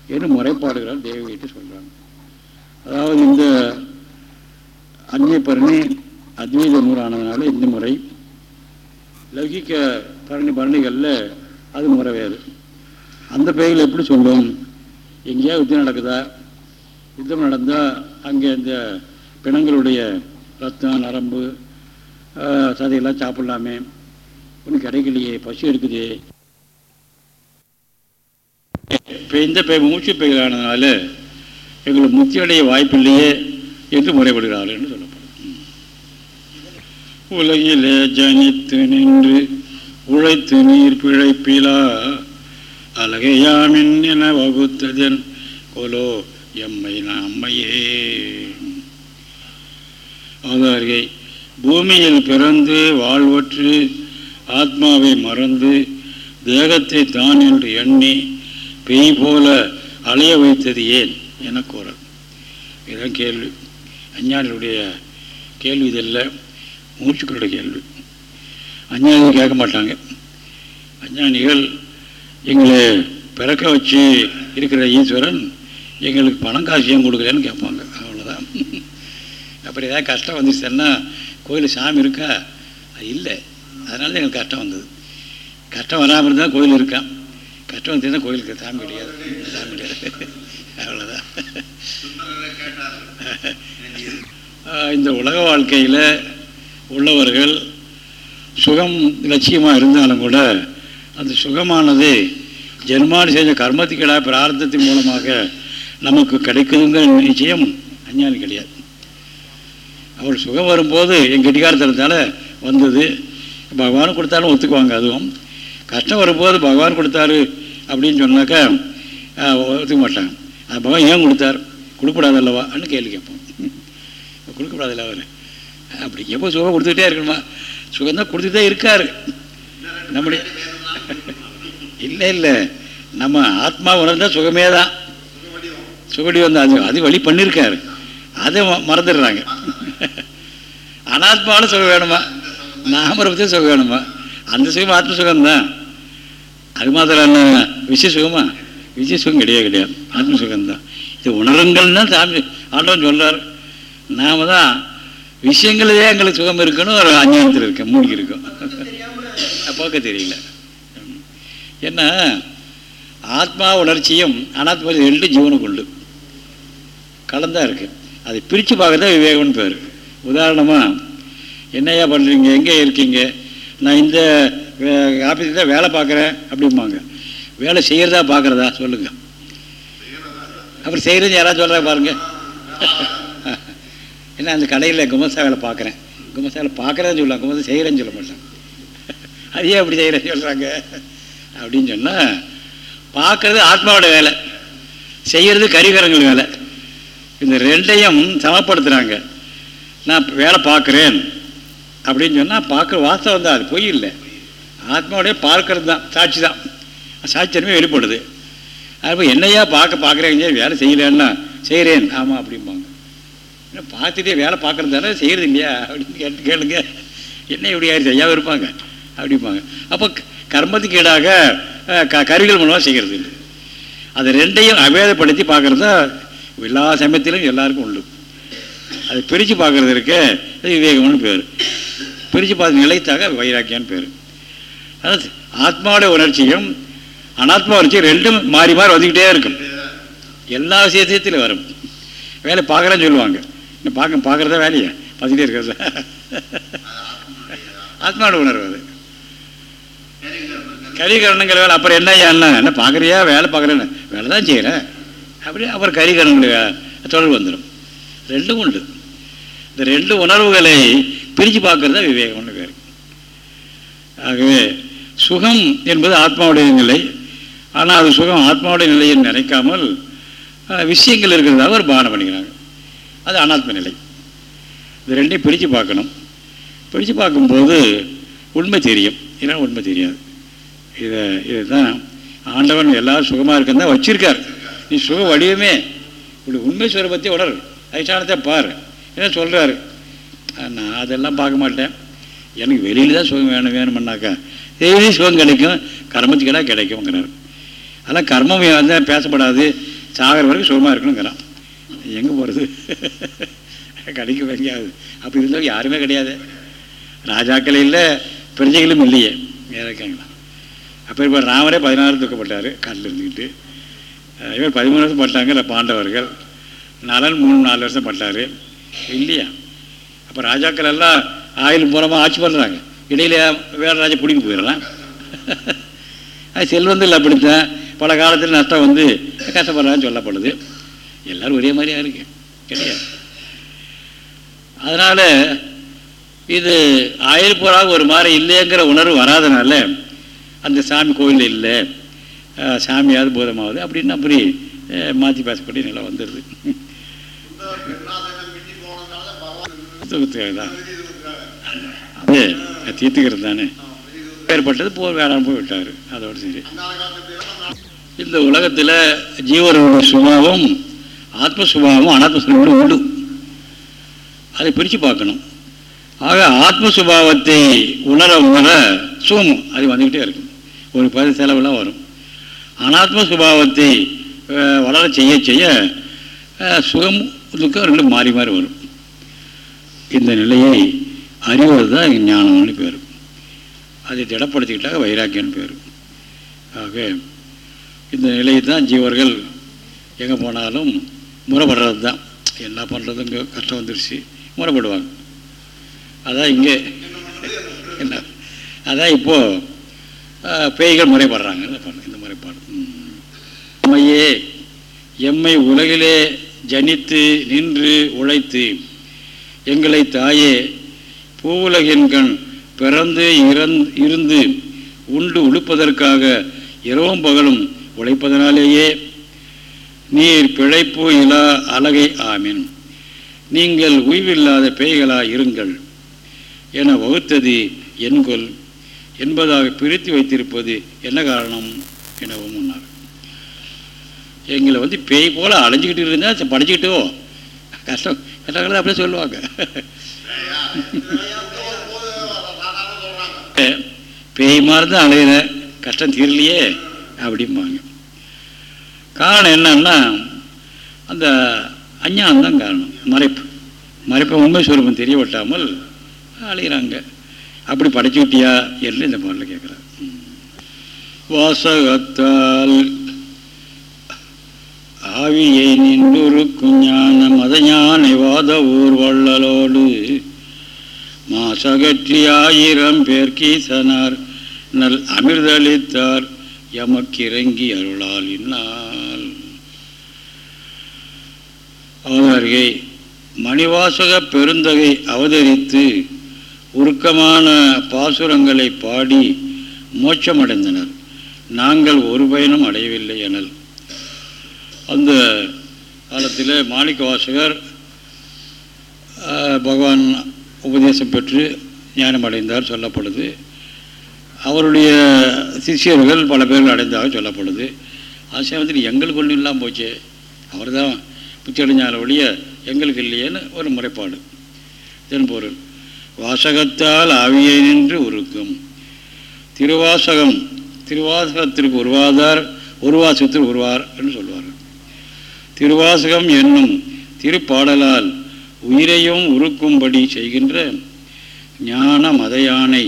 என்று முறைப்பாடுகளால் தேவிகிட்டு சொல்கிறாங்க அதாவது இந்த அந்நிய பரணி அத்வைத நூறானதுனால இந்த முறை லௌகிக்க பரணி பரணிகளில் அது முறை வேறு. அந்த பேய்கள் எப்படி சொல்லும்? எங்கேயா யுத்தம் நடக்குதா? யுத்தம் நடந்தால் அங்கே இந்த பிணங்களுடைய ரத்தம் நரம்பு சதையெல்லாம் சாப்பிட்லாமே. ஒன்றும் கிடைக்கலையே பசு இருக்குது இப்போ இந்த பே மூச்சு பெய்களானதுனால எங்களுக்கு முக்தி அடைய வாய்ப்பில்லையே என்று முறைப்படுகிறார்கள்னு என்று சொல்லப்படும். உலகிலே ஜனித்து நின்று உழைத்து நீர் பிழைப்பிலா அழகையாமின் என வகுத்ததன் கொலோ எம்மை நம்மையே அவதாரிகை பூமியில் பிறந்து வாழ்வற்று ஆத்மாவை மறந்து தேகத்தை தான் என்று எண்ணி பேய் போல அலைய வைத்தது ஏன் என கூறல். இதுதான் கேள்வி. அஞ்ஞானிகளுடைய கேள்வி இதல்ல மூச்சுக்களுடைய கேள்வி. அஞ்ஞானிகள் கேட்க மாட்டாங்க. அஞ்ஞானிகள் எங்களை பிறக்க வச்சு இருக்கிற ஈஸ்வரன் எங்களுக்கு பணம் காசியம் கொடுக்கலன்னு கேட்பாங்க. அப்புறம் ஏதாவது கஷ்டம் வந்துச்சுன்னா கோயில் சாமி இருக்கா? அது இல்லை. அதனால தான் எங்களுக்கு கஷ்டம் வந்தது. கஷ்டம் வராமல் இருந்தால் கோயில் இருக்கான் கஷ்டம் வந்துச்சுன்னா கோயிலுக்கு சாமி கிடையாது. சாமி கிடையாது. அவ்வளோதான் இந்த உலக வாழ்க்கையில் உள்ளவர்கள் சுகம் லட்சியமாக இருந்தாலும் கூட அந்த சுகமானது ஜென்மாடு செஞ்ச கர்மத்துக்கடா பிரார்த்தத்தின் மூலமாக நமக்கு கிடைக்குதுங்கிற நிச்சயம் அஞ்ஞானி கிடையாது. அவள் சுகம் வரும்போது என் கெட்டிக்காரத்தனத்தால் வந்தது. பகவான் கொடுத்தாலும் ஒத்துக்குவாங்க அதுவும். கஷ்டம் வரும்போது பகவான் கொடுத்தாரு அப்படின்னு சொன்னாக்கா ஒத்துக்க மாட்டாங்க. அது பகவான் ஏன் கொடுத்தார்? கொடுக்கூடாது அல்லவான்னு கேள்வி கேட்போம். கொடுக்கக்கூடாதுல்ல அவர். அப்படி எப்போ சுகம் கொடுத்துக்கிட்டே இருக்கணுமா? சுகம் தான் கொடுத்துட்டே இருக்கார். நம்முடைய இல்லை இல்லை. நம்ம ஆத்மா உணர்ந்தால் சுகமே தான். சுகடி வந்து அது அது வழி பண்ணியிருக்காரு அதை மறந்துடுறாங்க. அனாத்மாவில் சுகம் வேணுமா? நாமரபத்தையும் சுகம் வேணுமா? அந்த சுகம் ஆத்ம சுகம்தான் அது மாத்திரம் என்ன? விஷய சுகமா? விஷய சுகம் கிடையாது. கிடையாது ஆத்ம சுகம்தான் இது உணருங்கள்னா சாமி ஆண்டவன் சொல்கிறார் நாம தான் விஷயங்களே எங்களுக்கு சுகம் இருக்குன்னு ஒரு அஞ்ஞானத்தில் இருக்கேன் மூழ்கி இருக்கும். போக்க தெரியல. ஏன்னா ஆத்மா உணர்ச்சியும் அனாத்மா ரெண்டு ஜீவனுக்கு உண்டு. கலந்தா இருக்கு. அதை பிரித்து பார்க்கறதா விவேகம்னு பேர். உதாரணமாக என்னையா பண்ணுறீங்க எங்கே இருக்கீங்க? நான் இந்த ஆஃபீஸில் தான் வேலை பார்க்குறேன் அப்படிம்பாங்க. வேலை செய்கிறதா பார்க்குறதா? சொல்லுங்கள் அப்புறம் செய்கிறது யாராவது சொல்கிறா பாருங்கள் ஏன்னா அந்த கடையில் குமசா வேலை பார்க்குறேன். குமசா வேலை பார்க்குறேன்னு சொல்லலாம் குமசா செய்கிறேன்னு சொல்ல மாட்டேன் அது ஏன் அப்படி செய்கிறேன்னு சொல்கிறாங்க அப்படின்னு சொன்னால் பார்க்குறது ஆத்மாவோட வேலை. செய்கிறது கரிகரங்கள் வேலை. இந்த ரெண்டையும் சமப்படுத்துகிறாங்க நான் வேலை பார்க்குறேன். அப்படின்னு சொன்னால் பார்க்குற வாஸ்தவம் தான் அது பொய் இல்லை. ஆத்மாவுடைய பார்க்கறது தான் சாட்சி தான். சாட்சியமே வெளிப்படுது. அப்போ என்னையா பார்க்க பார்க்குறேங்க வேலை செய்யலன்னா செய்கிறேன். ஆமாம் அப்படிம்பாங்க. ஏன்னா பார்த்துட்டே வேலை பார்க்குறது தானே செய்கிறது இல்லையா? அப்படின்னு கேட்டு கேளுங்க. என்ன இப்படி யார் செய்யாமல் இருப்பாங்க. அப்படிம்பாங்க. அப்போ கர்மத்துக்கு ஈடாக க கருவிகள் மூலமாக செய்கிறது. இல்லை அது ரெண்டையும் அபேதப்படுத்தி பார்க்குறது தான் எல்லா சமயத்திலும் எல்லாருக்கும் உண்டு. அது பிரித்து பார்க்குறது இருக்கே அது விவேகம்னு பேர். பிரித்து பார்த்து நிலைத்தாக வைராக்கியான்னு பேர். அதாவது ஆத்மாவோட உணர்ச்சியும் அனாத்மா உணர்ச்சியும் ரெண்டும் மாறி மாறி வந்துக்கிட்டே இருக்கும். எல்லா விஷயத்திலும் வரும். வேலை பார்க்குறேன்னு சொல்லுவாங்க. இன்னும் பார்க்க பார்க்குறதா வேலையை? பார்த்துட்டே இருக்கிறது ஆத்மாவோட உணர்வு அது. கரிகரணங்கிற வேலை அப்புறம் என்ன என்ன? என்ன பார்க்குறியா? வேலை பார்க்குறேன்னு. வேலை தான் செய்கிறேன் அப்படியே அப்புறம் கரிகரணங்கள் தொடர்பு வந்துடும் ரெண்டும் உண்டு. இந்த ரெண்டு உணர்வுகளை பிரித்து பார்க்கறது தான் விவேகம்னு பேர். ஆகவே சுகம் என்பது ஆத்மாவுடைய நிலை. ஆனால் அது சுகம் ஆத்மாவுடைய நிலையை நினைக்காமல் விஷயங்கள் இருக்கிறதாக ஒரு பானம் பண்ணிக்கிறாங்க. அது அனாத்ம நிலை. இது ரெண்டையும் பிரித்து பார்க்கணும். பிரித்து பார்க்கும்போது உண்மை தெரியும். ஏன்னா உண்மை தெரியாது. இதை இதுதான் ஆண்டவன் எல்லாரும் சுகமாக இருக்குன்னு தான் வச்சிருக்கார். நீ சுக வடிவமே இப்படி உண்மை சுரூபத்தை உணர். அதிஷ்டானத்தை பார். ஏன் சொல்கிறாரு நான் அதெல்லாம் பார்க்க மாட்டேன். எனக்கு வெளியில் தான் சுகம் வேணும் வேணும்னாக்கா. டெய்லி சுகம் கிடைக்கும் கர்மத்துக்கெல்லாம் கிடைக்கும்ங்கிறார். அதெல்லாம் கர்மம் வந்து பேசப்படாது சாகிற வரைக்கும் சுகமாக இருக்கணுங்கிறான். எங்கே போகிறது கிடைக்கும் எங்கேயாவது அப்படி இருந்தாலும் யாருமே கிடையாது. ராஜாக்கள் இல்லை பிரஜைகளும் இல்லையே. வேற இருக்காங்களா? அப்போ இப்போ ராமரே பதினாறு தூக்கப்பட்டார் காட்டில் இருந்துக்கிட்டு இவர் பதிமூணு வருஷம் பட்டாங்க பாண்டவர்கள். நலன் மூணு நாலு வருஷம் பட்டார். இல்லையா அப்போ ராஜாக்கள் எல்லாம் ஆயுள் மூலமாக ஆட்சி பண்ணுறாங்க. இடையில வேற ராஜா பிடிக்க போயிடலாம். அது செல்வந்தில் அப்படித்தான். பல காலத்தில் நஷ்டம் வந்து கஷ்டப்படுறான்னு சொல்லப்படுது. எல்லோரும் ஒரே மாதிரியாக இருக்கு. கிடையாது அதனால் இது ஆயுள் போராக ஒரு மாதிரி இல்லைங்கிற உணர்வு வராதனால அந்த சாமி கோயில் இல்லை. சாமியாவது பூதமாவது அப்படின்னு அப்படி மாற்றி பேசக்கூடிய நிலை வந்துடுது தான் அது தீர்த்துக்கிறது தானே ஏற்பட்டது போர் வேளாண் போய் விட்டார். அதோட சரி. இந்த உலகத்தில் ஜீவரோட சுபாவம் ஆத்ம சுபாவம் அனாத்ம சுபாவம் உண்டு. அதை பிரித்து பார்க்கணும். ஆக ஆத்ம சுபாவத்தை உணர உணர சுகமும் அது வந்துக்கிட்டே இருக்கும். ஒரு பதி செலவுலாம் வரும். அனாத்ம சுபாவத்தை வளர செய்ய செய்ய சுகம் துக்கம் ரெண்டும் மாறி மாறி வரும். இந்த நிலையை அறிவது தான் ஞானம்னு பேர் அதை திடப்படுத்திக்கிட்டாக வைராக்கியம்னு பேர் ஆக இந்த நிலையை தான் ஜீவர்கள் எங்கே போனாலும் முறைப்படுறது தான் என்ன பண்ணுறது இங்கே கஷ்டம் வந்துருச்சு. முறைப்படுவாங்க அதான் இங்கே என்ன? அதான் இப்போது பேய்கள் முறைப்படுறாங்க இந்த முறைப்பாடு. எம்மையே எம்மை உலகிலே ஜனித்து நின்று உழைத்து எங்களை தாயே பூவுலகின்கண் பிறந்து இறந் இருந்து உண்டு உடுப்பதற்காக இரவும் பகலும் உழைப்பதனாலேயே நீர் பிழைப்பு இலா அழகை ஆமின். நீங்கள் உய்வில்லாத பேய்களா இருங்கள் என வகுத்தது என்கொல் என்பதாக பிரித்து வைத்திருப்பது என்ன காரணம் எனவும் முன்னார் எங்களை வந்து பேய் போல் அலைஞ்சிக்கிட்டு இருந்தால் படிச்சுக்கிட்டோ கஷ்டம். கஷ்டங்கள் அப்படியே சொல்லுவாங்க. பேய் மாதிரி தான் அலையிற கஷ்டம் தீரலையே அப்படிம்பாங்க. காரணம் என்னன்னா அந்த அஞ்ஞானம் தான் காரணம். மறைப்பு. மறைப்பு உண்மை சுரூபம் தெரிய விட்டாமல் அழிகிறாங்க அப்படி படைச்சு விட்டியா? என்று இந்த பாடலில் கேட்குறார். வாசகத்தால் ஆவியை நின்றுருக்கும் ஞான மதஞானை வாத ஊர் வள்ளலோடு. மாசகற்றி ஆயிரம் பேர் கீசனார் நல் அமிர்தளித்தார் எமக்கிறங்கி அருளால் இந்நாள் அவர்கள் மணிவாசக பெருந்தகை அவதரித்து உருக்கமான பாசுரங்களை பாடி மோட்சமடைந்தனர். நாங்கள் ஒரு பயனும் அடையவில்லை எனல். அந்த காலத்தில் மாணிக்க வாசகர் பகவான் உபதேசம் பெற்று ஞானம் அடைந்தார் சொல்லப்படுது. அவருடைய சிஷியர்கள் பல பேர்கள் அடைந்தாக சொல்லப்படுது. அது சமயத்தில் எங்களுக்கு ஒன்றும் இல்லாமல் போச்சு. அவர் தான் புத்தி அடைஞ்சால ஒழிய எங்களுக்கு இல்லையேன்னு ஒரு முறைப்பாடு. இதன் பொருள் வாசகத்தால் ஆவியை நின்று உருக்கும். திருவாசகம் திருவாசகத்திற்கு உருவாதார் உருவாசகத்தில் உருவார் என்று சொல்லுவார் திருவாசகம் என்னும் திருப்பாடலால் உயிரையும் உருக்கும்படி செய்கின்ற ஞான மதையானை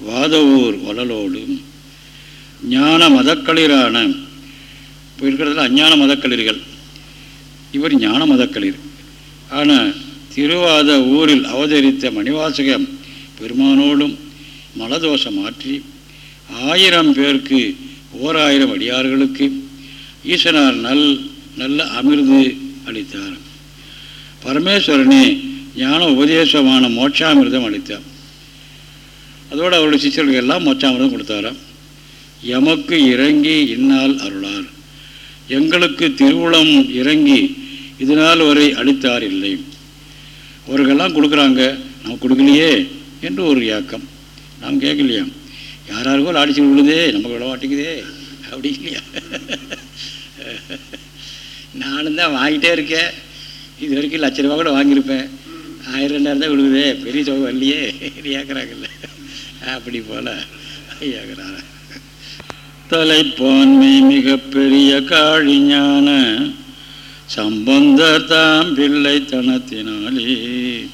வாதவூர் வளலோடு ஞான மதக்களிரான இப்போ இருக்கிறதுல அஞ்ஞான மதக்களிர்கள் இவர் ஞான மதக்களிர் ஆனால் திருவாத ஊரில் அவதரித்த மணிவாசகம் பெருமானோடும் மலதோஷம் மாற்றி ஆயிரம் பேருக்கு ஓர் ஆயிரம் அடியார்களுக்கு ஈசனார் நல் நல்ல அமிர்து அளித்தார். பரமேஸ்வரனே ஞான உபதேசமான மோட்சாமிர்தம் அளித்தார். அதோடு அவருடைய சிஷ்யர்களுக்கு எல்லாம் மோட்சாமிர்தம் கொடுத்தாராம் எமக்கு இறங்கி இந்நாள் அருளார். எங்களுக்கு திருவுளம் இறங்கி இதனால் வரை அளித்தார் இல்லை. அவர்களெல்லாம் கொடுக்குறாங்க. நம்ம கொடுக்கலையே என்று ஒரு ஏக்கம் நாம் கேட்கலையா? யாராருக்கோ அடிச்சு விழுதே நம்ம விட மாட்டேங்குதே அப்படி இல்லையா? நானும் தான் வாங்கிட்டே இருக்கேன். இது வரைக்கும் லட்ச ரூபா கூட வாங்கியிருப்பேன். ஆயிரம் ரெண்டாயிரம் தான் விழுகுதே. பெரிய தொகை வரலையே. ஏக்கிறாங்கல்ல. அப்படி போல மிக பெரிய காழி ஞான சம்பந்த தாம் பிள்ளைத்தனத்தினாலே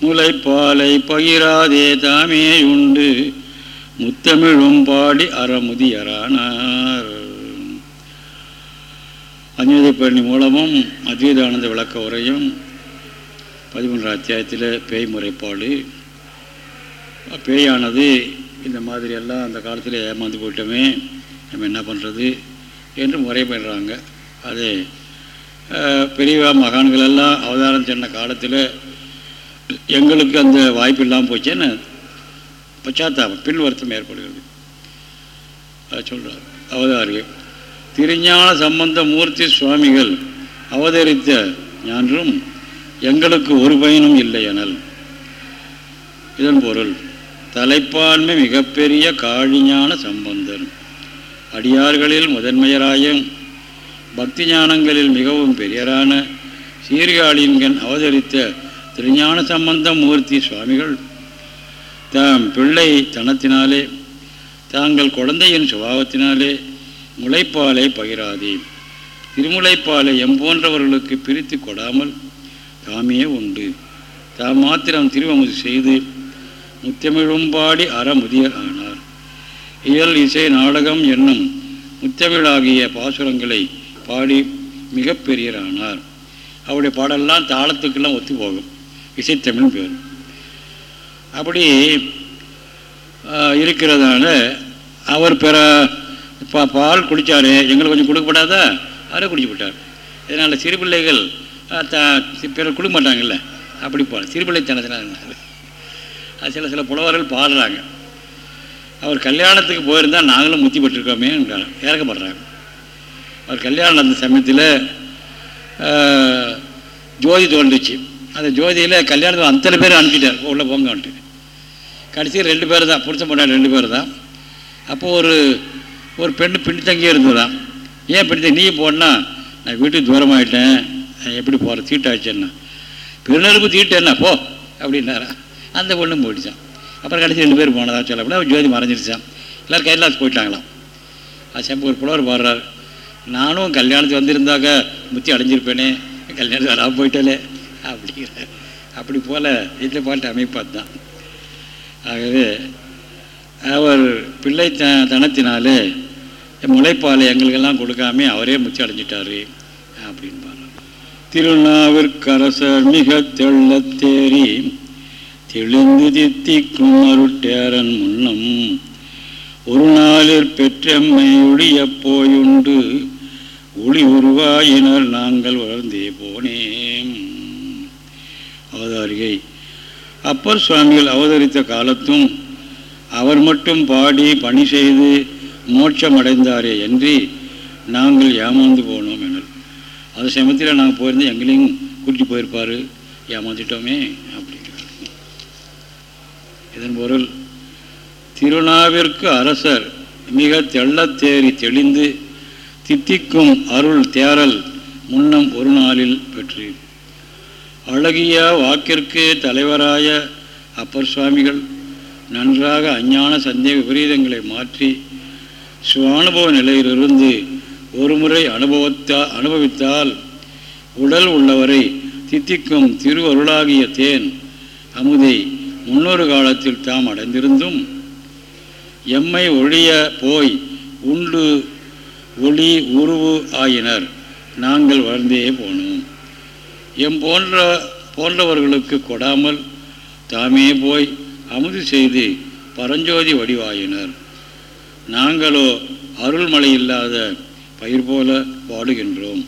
முளைப்பாலை பகிராதே தாமே உண்டு முத்தமிழும் பாடி அறமுதியரானார். அஞ்சுதை பழனி மூலமும் அத்வைதானந்த விளக்க உரையும் பதிமூன்றாம் அத்தியாயத்தில் பேய் முறைப்பாடு. பேயானது இந்த மாதிரி எல்லாம் அந்த காலத்தில் ஏமாந்து போயிட்டோமே நம்ம என்ன பண்ணுறது என்று முறை பண்ணுறாங்க அது பெரியவா மகான்கள் எல்லாம் அவதாரம் சொன்ன காலத்தில் எங்களுக்கு அந்த வாய்ப்பு இல்லாமல் போச்சேன்னு பச்சாத்தாபம் பின் வருத்தம் ஏற்படுகிறது. அதை சொல்கிறார் அவதாரி திருஞான சம்பந்த மூர்த்தி சுவாமிகள் அவதரித்த ஞான்றும் எங்களுக்கு ஒரு பயனும் இல்லை எனல் இதன் பொருள் தலைப்பான்மை மிகப்பெரிய காழிஞான சம்பந்தர். அடியார்களில் முதன்மையராயும் பக்தி ஞானங்களில் மிகவும் பெரியரான சீர்காழின்கண் அவதரித்த திருஞான சம்பந்த மூர்த்தி சுவாமிகள் தாம் பிள்ளை தனத்தினாலே தாங்கள் குழந்தையின் சுபாவத்தினாலே முளைப்பாலை பகிராதே திருமுலைப்பாலை எம்போன்றவர்களுக்கு பிரித்து கொடாமல் தாமே உண்டு. தாம் மாத்திரம் திருவமுது செய்து முத்தமிழும்பாடி அறமுதியர் ஆனார். இயல் இசை நாடகம் என்னும் முத்தமிழாகிய பாசுரங்களை பாடி மிக பெரியரானார். அவருடைய பாடெல்லாம் தாளத்துக்கெல்லாம் ஒத்து போகும் இசைத்தமிழ் பேர் அப்படி இருக்கிறதால அவர் பிற பா பால் குடித்தார் எங்களுக்கு கொஞ்சம் கொடுக்கப்படாதா? அவரே குடிச்சு விட்டார் இதனால் சிறு பிள்ளைகள் த பிறர் கொடுக்க மாட்டாங்கல்ல? அப்படி போ சிறுபிள்ளைத்தனத்தினால் அது சில சில புலவர்கள் பாடுறாங்க. அவர் கல்யாணத்துக்கு போயிருந்தால் நாங்களும் முத்தி பெற்றிருக்கோமே இறக்கப்படுறாங்க. அவர் கல்யாணம் அந்த சமயத்தில் ஜோதி தோன்றுச்சு. அந்த ஜோதியில் கல்யாணத்தில் அத்தனை பேர் அனுப்பிட்டார். உள்ளே போங்கன்ட்டு. கடைசி ரெண்டு பேர் தான் புருஷன் பொண்ணாடி ரெண்டு பேர் தான். அப்போது ஒரு ஒரு பெண்ணு பின்னி தங்கியே இருந்ததான் ஏன் பின்னி நீ போனா நான் வீட்டுக்கு தூரமாயிட்டேன். எப்படி போகிற தீட்டாச்சேன்னா. பெருநெருப்பு தீட்டு என்ன? போ அப்படின்னாரா. அந்த பொண்ணும் போயிடுச்சான் அப்புறம் கடைசி ரெண்டு பேர் போனதா சொல்லப்பட அவர் ஜோதி மறைஞ்சிருச்சான் எல்லோரும் கைலாஸ் போயிட்டாங்களாம். அது செம்பு ஒரு புலவர் பாடுறார். நானும் கல்யாணத்துக்கு வந்திருந்தாக்க முத்தி அடைஞ்சிருப்பேனே. கல்யாணத்துக்கு வராமல் போயிட்டாலே அப்படிங்கிற அப்படி போல் இந்த பாட்டு அமைப்பாது தான் ஆகவே அவர் பிள்ளை த தனத்தினாலே முளைப்பால் எங்களுக்கெல்லாம் கொடுக்காம அவரே முச்சி அடைஞ்சிட்டாரு அப்படின்னு திருநாவிற்கரசர் மிக தெள்ளத்தேறி தெளிந்து தித்திக்கும் அருட்டேரன் முன்னம் ஒரு நாளில் பெற்றம்மை ஒழிய போயுண்டு ஒளி உருவாயினர் நாங்கள் வளர்ந்தே போனேன் அவதாரிகை. அப்பர் சுவாமிகள் அவதரித்த காலத்தும் அவர் மட்டும் பாடி பணி செய்து மோட்சம் அடைந்தாரே என்று நாங்கள் ஏமாந்து போனோம் எனல் அது சமயத்தில் நாங்கள் போயிருந்தோம் எங்களையும் கூட்டி போயிருப்பார். ஏமாந்துட்டோமே அப்படிங்கிறார் இதன் பொருள் திருநாவிற்கு அரசர் மிக தெள்ளத்தேறி தெளிந்து தித்திக்கும் அருள் தேரல் முன்னம் ஒரு நாளில் பெற்று. அழகிய வாக்கிற்கு தலைவராய அப்பர் சுவாமிகள் நன்றாக அஞ்ஞான சந்தேக விபரீதங்களை மாற்றி சுவானுபவ நிலையிலிருந்து ஒருமுறை அனுபவத்தா அனுபவித்தால் உடல் உள்ளவரை தித்திக்கும் திருவருளாகிய தேன் அமுதை முன்னொரு காலத்தில் தாம் அடைந்திருந்தும் எம்மை ஒழிய போய் உண்டு ஒளி உருவு ஆயினர் நாங்கள் வளர்ந்தே போனோம். எம் போன்ற போன்றவர்களுக்கு கொடாமல் தாமே போய் அமுது செய்து பரஞ்சோதி வடிவாயினர். நாங்களோ அருள்மழை இல்லாத பயிர் போல பாடுகின்றோம்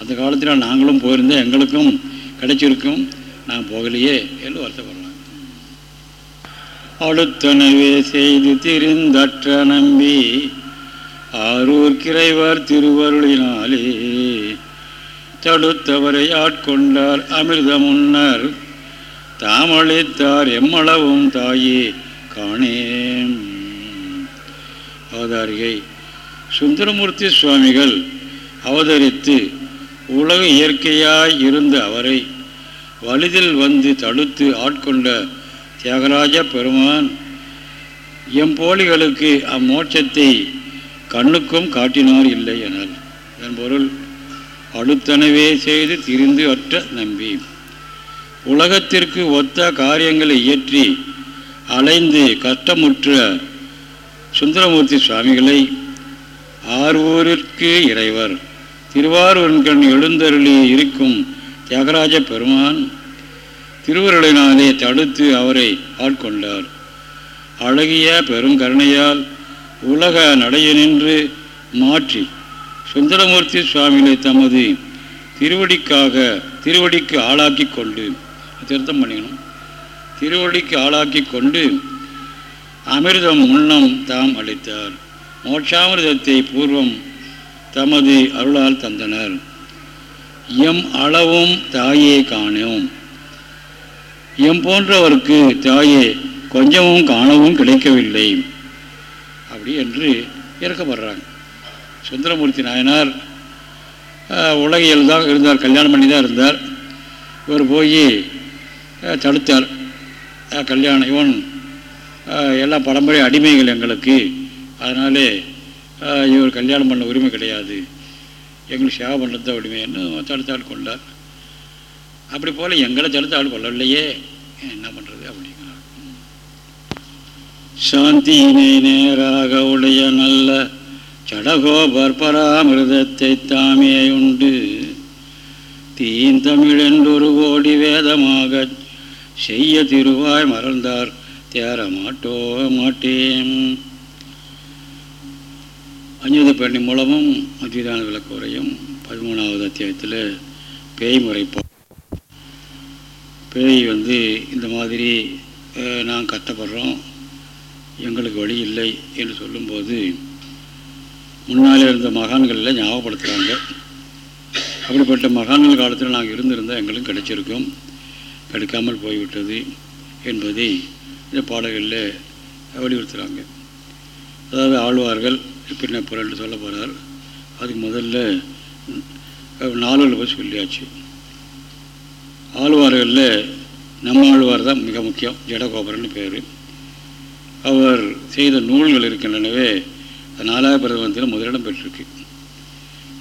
அந்த காலத்தில் நாங்களும் போயிருந்தோம் எங்களுக்கும் கிடைச்சிருக்கும். நான் போகலையே என்று வருத்தப்படுறாங்க. அடுத்தனவே செய்து திரிந்தற்ற நம்பி ஆரூர் கிரைவர் திருவருளினாலே தடுத்தவரை ஆட்கொண்டார் அமிர்த முன்னர். தாமளித்தார் எம்மளவும் தாயே காணேன். அவதாரிகை சுந்தரமூர்த்தி சுவாமிகள் அவதரித்து உலக இயற்கையாய் இருந்த அவரை வலிதில் வந்து தடுத்து ஆட்கொண்ட தியாகராஜ பெருமான் எம்போலிகளுக்கு அம்மோட்சத்தை கண்ணுக்கும் காட்டினார் இல்லை எனல் இதன் பொருள் அடுத்தனவே செய்து திரிந்து அற்ற நம்பி. உலகத்திற்கு ஒத்த காரியங்களை இயற்றி அலைந்து கஷ்டமுற்ற சுந்தரமூர்த்தி சுவாமிகளை ஆர்வூரிற்கு இறைவர். திருவாரூர்கண் எழுந்தருளி இருக்கும் தியாகராஜ பெருமான் திருவருளினாலே தடுத்து அவரை ஆட்கொண்டார். அழகிய பெருங்கருணையால் உலக நடையனின்று மாற்றி சுந்தரமூர்த்தி சுவாமிகளை தமது திருவடிக்காக திருவடிக்கு ஆளாக்கி கொண்டு திருத்தம் பண்ணிக்கணும். திருவடிக்கு ஆளாக்கி கொண்டு அமிர்தம் முன்னம் தாம் அளித்தார். மோட்சாமிர்தத்தை பூர்வம் தமது அருளால் தந்தனர். எம் அளவும் தாயே காணோம். எம் போன்றவருக்கு தாயே கொஞ்சமும் காணவும் கிடைக்கவில்லை. அப்படி என்று இறக்கப்படுறாங்க. சுந்தரமூர்த்தி நாயனார் உலகியல் தான் இருந்தார் கல்யாணம் பண்ணி தான் இருந்தார். இவர் போய் தடுத்தார். கல்யாணம் இவன் எல்லா பரம்பரை அடிமைகள் எங்களுக்கு. அதனாலே இவர் கல்யாணம் பண்ண உரிமை கிடையாது. எங்களுக்கு சேவை பண்ணுறது தான் உரிமைன்னு தடுத்தாள் கொண்டார். அப்படி போல் எங்களை தடுத்தாள் கொள்ளவில்லையே. என்ன பண்ணுறது அப்படிங்கிறார். சாந்தியினை நேராக உடைய நல்ல சடகோபர் பராமிருதத்தை தாமே உண்டு. தீந்தமிழென்றொரு கோடி வேதமாக செய்ய திருவாய் மறந்தார். தேர மாட்டோ மாட்டேன். அஞ்சுத பெண்ணி மூலமும் அத்விதான விளக்குறையும் பதிமூணாவது அத்தியாயத்தில் பேய் முறைப்போம் பேய் வந்து இந்த மாதிரி நான் கஷ்டப்படுறோம் எங்களுக்கு வழி இல்லை என்று சொல்லும்போது முன்னாலே இருந்த மகான்களில் ஞாபகப்படுத்துகிறாங்க அப்படிப்பட்ட மகான்கள் காலத்தில் நாங்கள் இருந்திருந்தால் எங்களுக்கு கிடைச்சிருக்கும். கிடைக்காமல் போய்விட்டது என்பதை இந்த பாடல்களில் வலியுறுத்துகிறாங்க அதாவது ஆழ்வார்கள் பின்ன புரண்டு சொல்ல போகிறார் அதுக்கு முதல்ல நாலு போய் சொல்லியாச்சு. ஆழ்வார்களில் நம்ம ஆழ்வார் தான் மிக முக்கியம் ஜடகோபுரன்னு பேர். அவர் செய்த நூல்கள் இருக்கின்றனவே நாலாவது பிரதமத்தில் முதலிடம் பெற்றிருக்கு.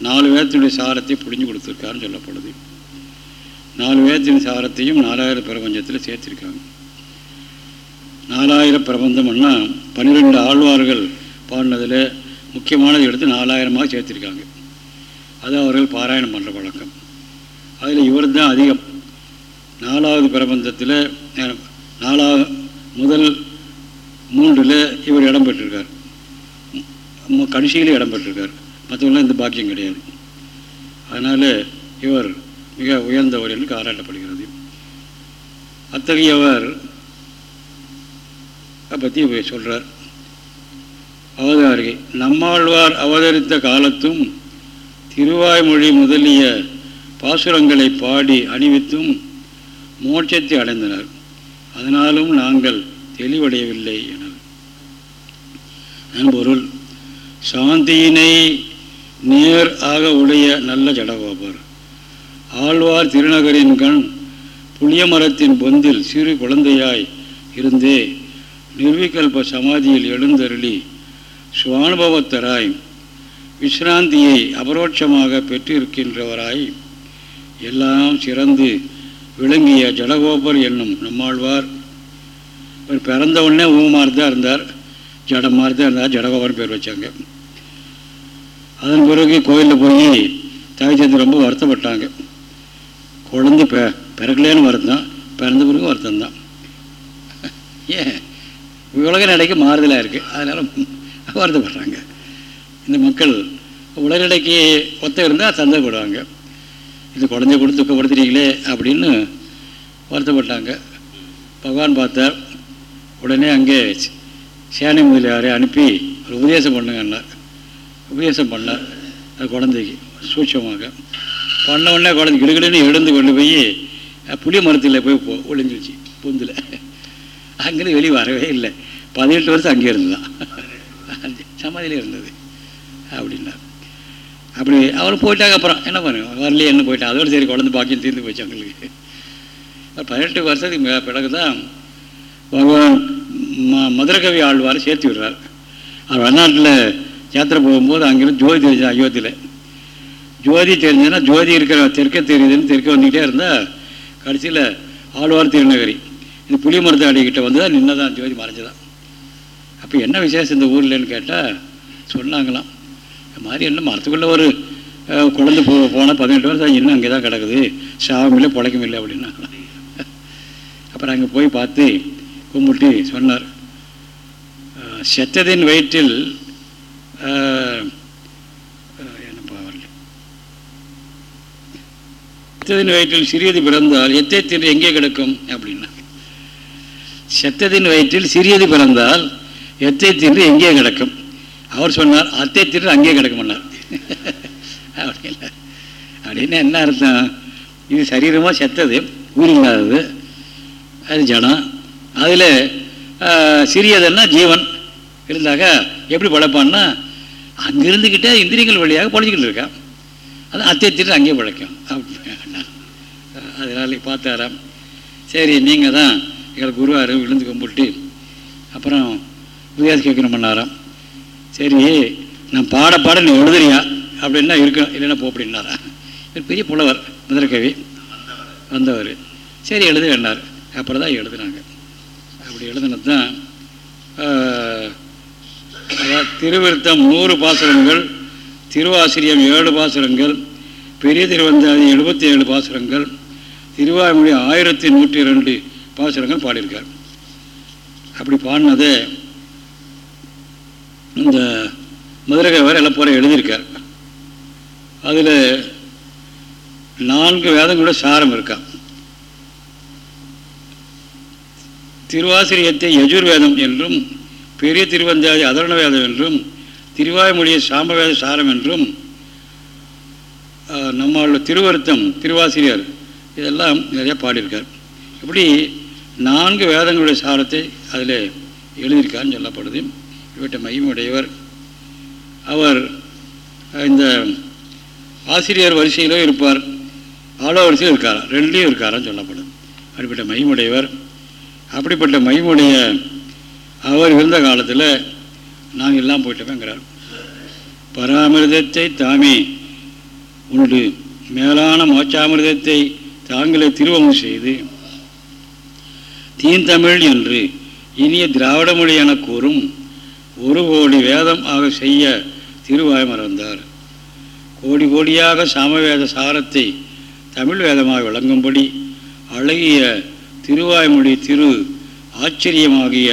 நாலு வேதத்தினுடைய சாரத்தை புரிஞ்சு கொடுத்துருக்காருன்னு சொல்லப்படுது. நாலு வேதத்தின் சாரத்தையும் நாலாயிரம் பிரபஞ்சத்தில் சேர்த்திருக்காங்க. நாலாயிரம் பிரபந்தம்னா பன்னிரெண்டு ஆழ்வார்கள் பாடினதில் முக்கியமானது எடுத்து நாலாயிரமாக சேர்த்திருக்காங்க. அது அவர்கள் பாராயணம் பண்ணுற வழக்கம் அதில் இவர் தான் அதிகம். நாலாவது பிரபந்தத்தில் நாலாவது முதல் மூன்றில் இவர் இடம் பெற்றிருக்கார். மு- கடைசியிலே இடம் பெற்றிருக்கார். மற்றவங்களாம் இந்த பாக்கியம் கிடையாது. அதனால் இவர் மிக உயர்ந்தவர் என்று பாராட்டப்படுகிறது. அத்தகையவர் பற்றி சொல்கிறார் அவதாரிகை. நம்மாழ்வார் அவதரித்த காலத்தும் திருவாய்மொழி முதலிய பாசுரங்களை பாடி அணிவித்தும் மோட்சத்தை அடைந்தனர். அதனாலும் நாங்கள் தெளிவடையவில்லை என பொருள் சாந்தியினை நேர் ஆக உடைய நல்ல ஜடகோபர். ஆழ்வார் திருநகரின் கண் புளிய மரத்தின் பொந்தில் சிறு குழந்தையாய் இருந்தே நிர்விகல்ப சமாதியில் எழுந்தருளி சுவானுபவத்தராய் விஸ்ராந்தியை அபரோட்சமாக பெற்றிருக்கின்றவராய் எல்லாம் சிறந்து விளங்கிய ஜடகோபர் என்னும் நம்மாழ்வார். இவர் பிறந்த உடனே ஊமார் தான் இருந்தார். ஜடம் மாதிரி தான் இருந்தார். ஜடகோபர் பேர் வச்சாங்க. அதன் பிறகு கோயிலில் போய் தாய் சேர்ந்து ரொம்ப வருத்தப்பட்டாங்க. குழந்தை பெ பிறக்கலேன்னு வருத்தம். பிறந்த பிறகு வருத்தம் தான் ஏன்? உலக நடைக்கு மாறுதலாக இருக்குது அதனால் வருத்தப்படுறாங்க. இந்த மக்கள் உலக நடைக்கு ஒத்த இருந்தால் சந்தேகப்படுவாங்க இந்த குழந்தைய கொடுத்து துக்கப்படுத்துறீங்களே அப்படின்னு வருத்தப்பட்டாங்க. பகவான் பார்த்தார். உடனே அங்கே சேனை முதலியாரை அனுப்பி ஒரு உபதேசம் பண்ணுங்கன்னார் உபதேசம் பண்ணார். அது குழந்தைக்கு சூட்சமாக. பண்ண உடனே குழந்தை கிடுகிடுன்னு எழுந்து கொண்டு போய் புளி மரத்தில் போய் ஒளிஞ்சிச்சு பூந்தில் புந்தில். அங்கேருந்து வெளியே வரவே இல்லை. பதினெட்டு வருஷம் அங்கே இருந்தான் சமாதியிலே இருந்தது. அப்படின்னா அப்படி அவர் போயிட்டாங்க அப்புறம். என்ன பண்ணுங்க வரலையே என்ன போயிட்டா? அதோட சரி குழந்தை பாக்கியம் தீர்ந்து போச்சு அவங்களுக்கு. அப்புறம் பதினெட்டு வருஷத்துக்கு பிறகு தான் பகவான் ம மதுரகவி ஆழ்வார் சேர்த்து விடுறார். அவர் வெளிநாட்டில் யாத்திரை போகும்போது அங்கேருந்து ஜோதி தெரிஞ்சு அயோத்தியில். ஜோதி தெரிஞ்சதுன்னா ஜோதி இருக்கிற தெற்க தெரியுதுன்னு தெற்க வந்துக்கிட்டே இருந்தால் கடைசியில் ஆழ்வார் திருநகரி. இந்த புளிய மரத்தை அடிக்கிட்ட வந்து தான் நின்னதான் ஜோதி மறைஞ்சதான். அப்போ என்ன விசேஷம் இந்த ஊர்லன்னு கேட்டால் சொன்னாங்களாம். இந்த மாதிரி என்ன மரத்துக்குள்ளே ஒரு குழந்தை போ போனால் பதினெட்டு வருஷம் இன்னும் அங்கே தான் கிடக்குது. சாவும் இல்லை பிழைக்கும் இல்லை அப்படின்னாங்களாம். அப்புறம் அங்கே போய் பார்த்து கும்பிட்டு சொன்னார். செத்ததின் வயிற்றில் என்ன அஹ், செத்ததின் வயிற்றில் சிறியது பிறந்தால் எத்தை திரு எங்கே கிடக்கும்? அப்படின்னா செத்ததின் வயிற்றில் சிறியது பிறந்தால் எத்தை தின்று எங்கே கிடக்கும். அவர் சொன்னார் அத்தை தின்று அங்கே அப்படி அப்படின்னா அப்படின்னு என்ன அர்த்தம்? இது சரீரமாக செத்தது உயிரில்லாதது அது ஜடம். அதில் சிறியதுன்னா ஜீவன். இருந்தாக்க எப்படி பழைப்பான்னா அங்கே இருந்துக்கிட்டே இந்திரியங்கள் வழியாக பழச்சிக்கிட்டு இருக்கான் அது அத்தை திட்டு அங்கேயே பழைக்கும் அப்படின்னா அதனால் பார்த்தாராம் சரி நீங்கள் தான் எங்களுக்கு குருவார் விழுந்து கும்பிட்டு அப்புறம் உபதேசம் கேட்கணும் பண்ணாராம். சரி நான் பாட பாட நீ எழுதுறியா? அப்படின்னா இருக்கணும் இல்லைன்னா போ அப்படின்னாரா. இவர் பெரிய புலவர் மதுரக்கவி. வந்தவர். சரி எழுது என்னார் அப்புறம் தான் எழுதுனாங்க. அப்படி எழுதுனது தான் அதாவது திருவிருத்தம் நூறு பாசுரங்கள் திருவாசிரியம் ஏழு பாசுரங்கள் பெரிய திருவந்தாதி எழுபத்தி ஏழு பாசுரங்கள் திருவாய்மொழி ஆயிரத்தி நூற்றி ரெண்டு பாசுரங்கள் பாடியிருக்கார். அப்படி பாடினது இந்த மதுரகை வரை எல்லாம் போகிற எழுதியிருக்கார். அதில் நான்கு வேதங்களோட சாரம் இருக்கா. திருவாசிரியத்தை யஜுர்வேதம் என்றும் பெரிய திருவந்தாதி அதரண வேதம் என்றும் திருவாய்மொழியை சாமவேத சாரம் என்றும் நம்மளோட திருவருத்தம் திருவாசிரியர் இதெல்லாம் நிறைய பாடியிருக்கார். இப்படி நான்கு வேதங்களுடைய சாரத்தை அதில் எழுதியிருக்காருன்னு சொல்லப்படுது. இவற்றை மையமுடையவர் அவர் இந்த ஆசிரியர் வரிசையிலும் இருப்பார். ஆளோ வரிசையில் இருக்காராம் ரெண்டுலேயும் இருக்காரான்னு சொல்லப்படுது. அப்படிப்பட்ட மையமுடையவர் அப்படிப்பட்ட மகிமுடைய அவர் இருந்த காலத்தில் நாங்கள் எல்லாம் போயிட்டோமேங்கிறார். பராமிரதத்தை தாமே உண்டு மேலான மோச்சாமிரதத்தை தாங்களே திருவம் செய்து தீந்தமிழ் என்று இனிய திராவிட மொழி என கூறும் ஒரு கோடி வேதம் ஆக செய்ய திருவாய் மறந்தார். கோடி கோடியாக சாமவேத சாரத்தை தமிழ் வேதமாக விளங்கும்படி அழகிய திருவாய்மொழி திரு ஆச்சரியமாகிய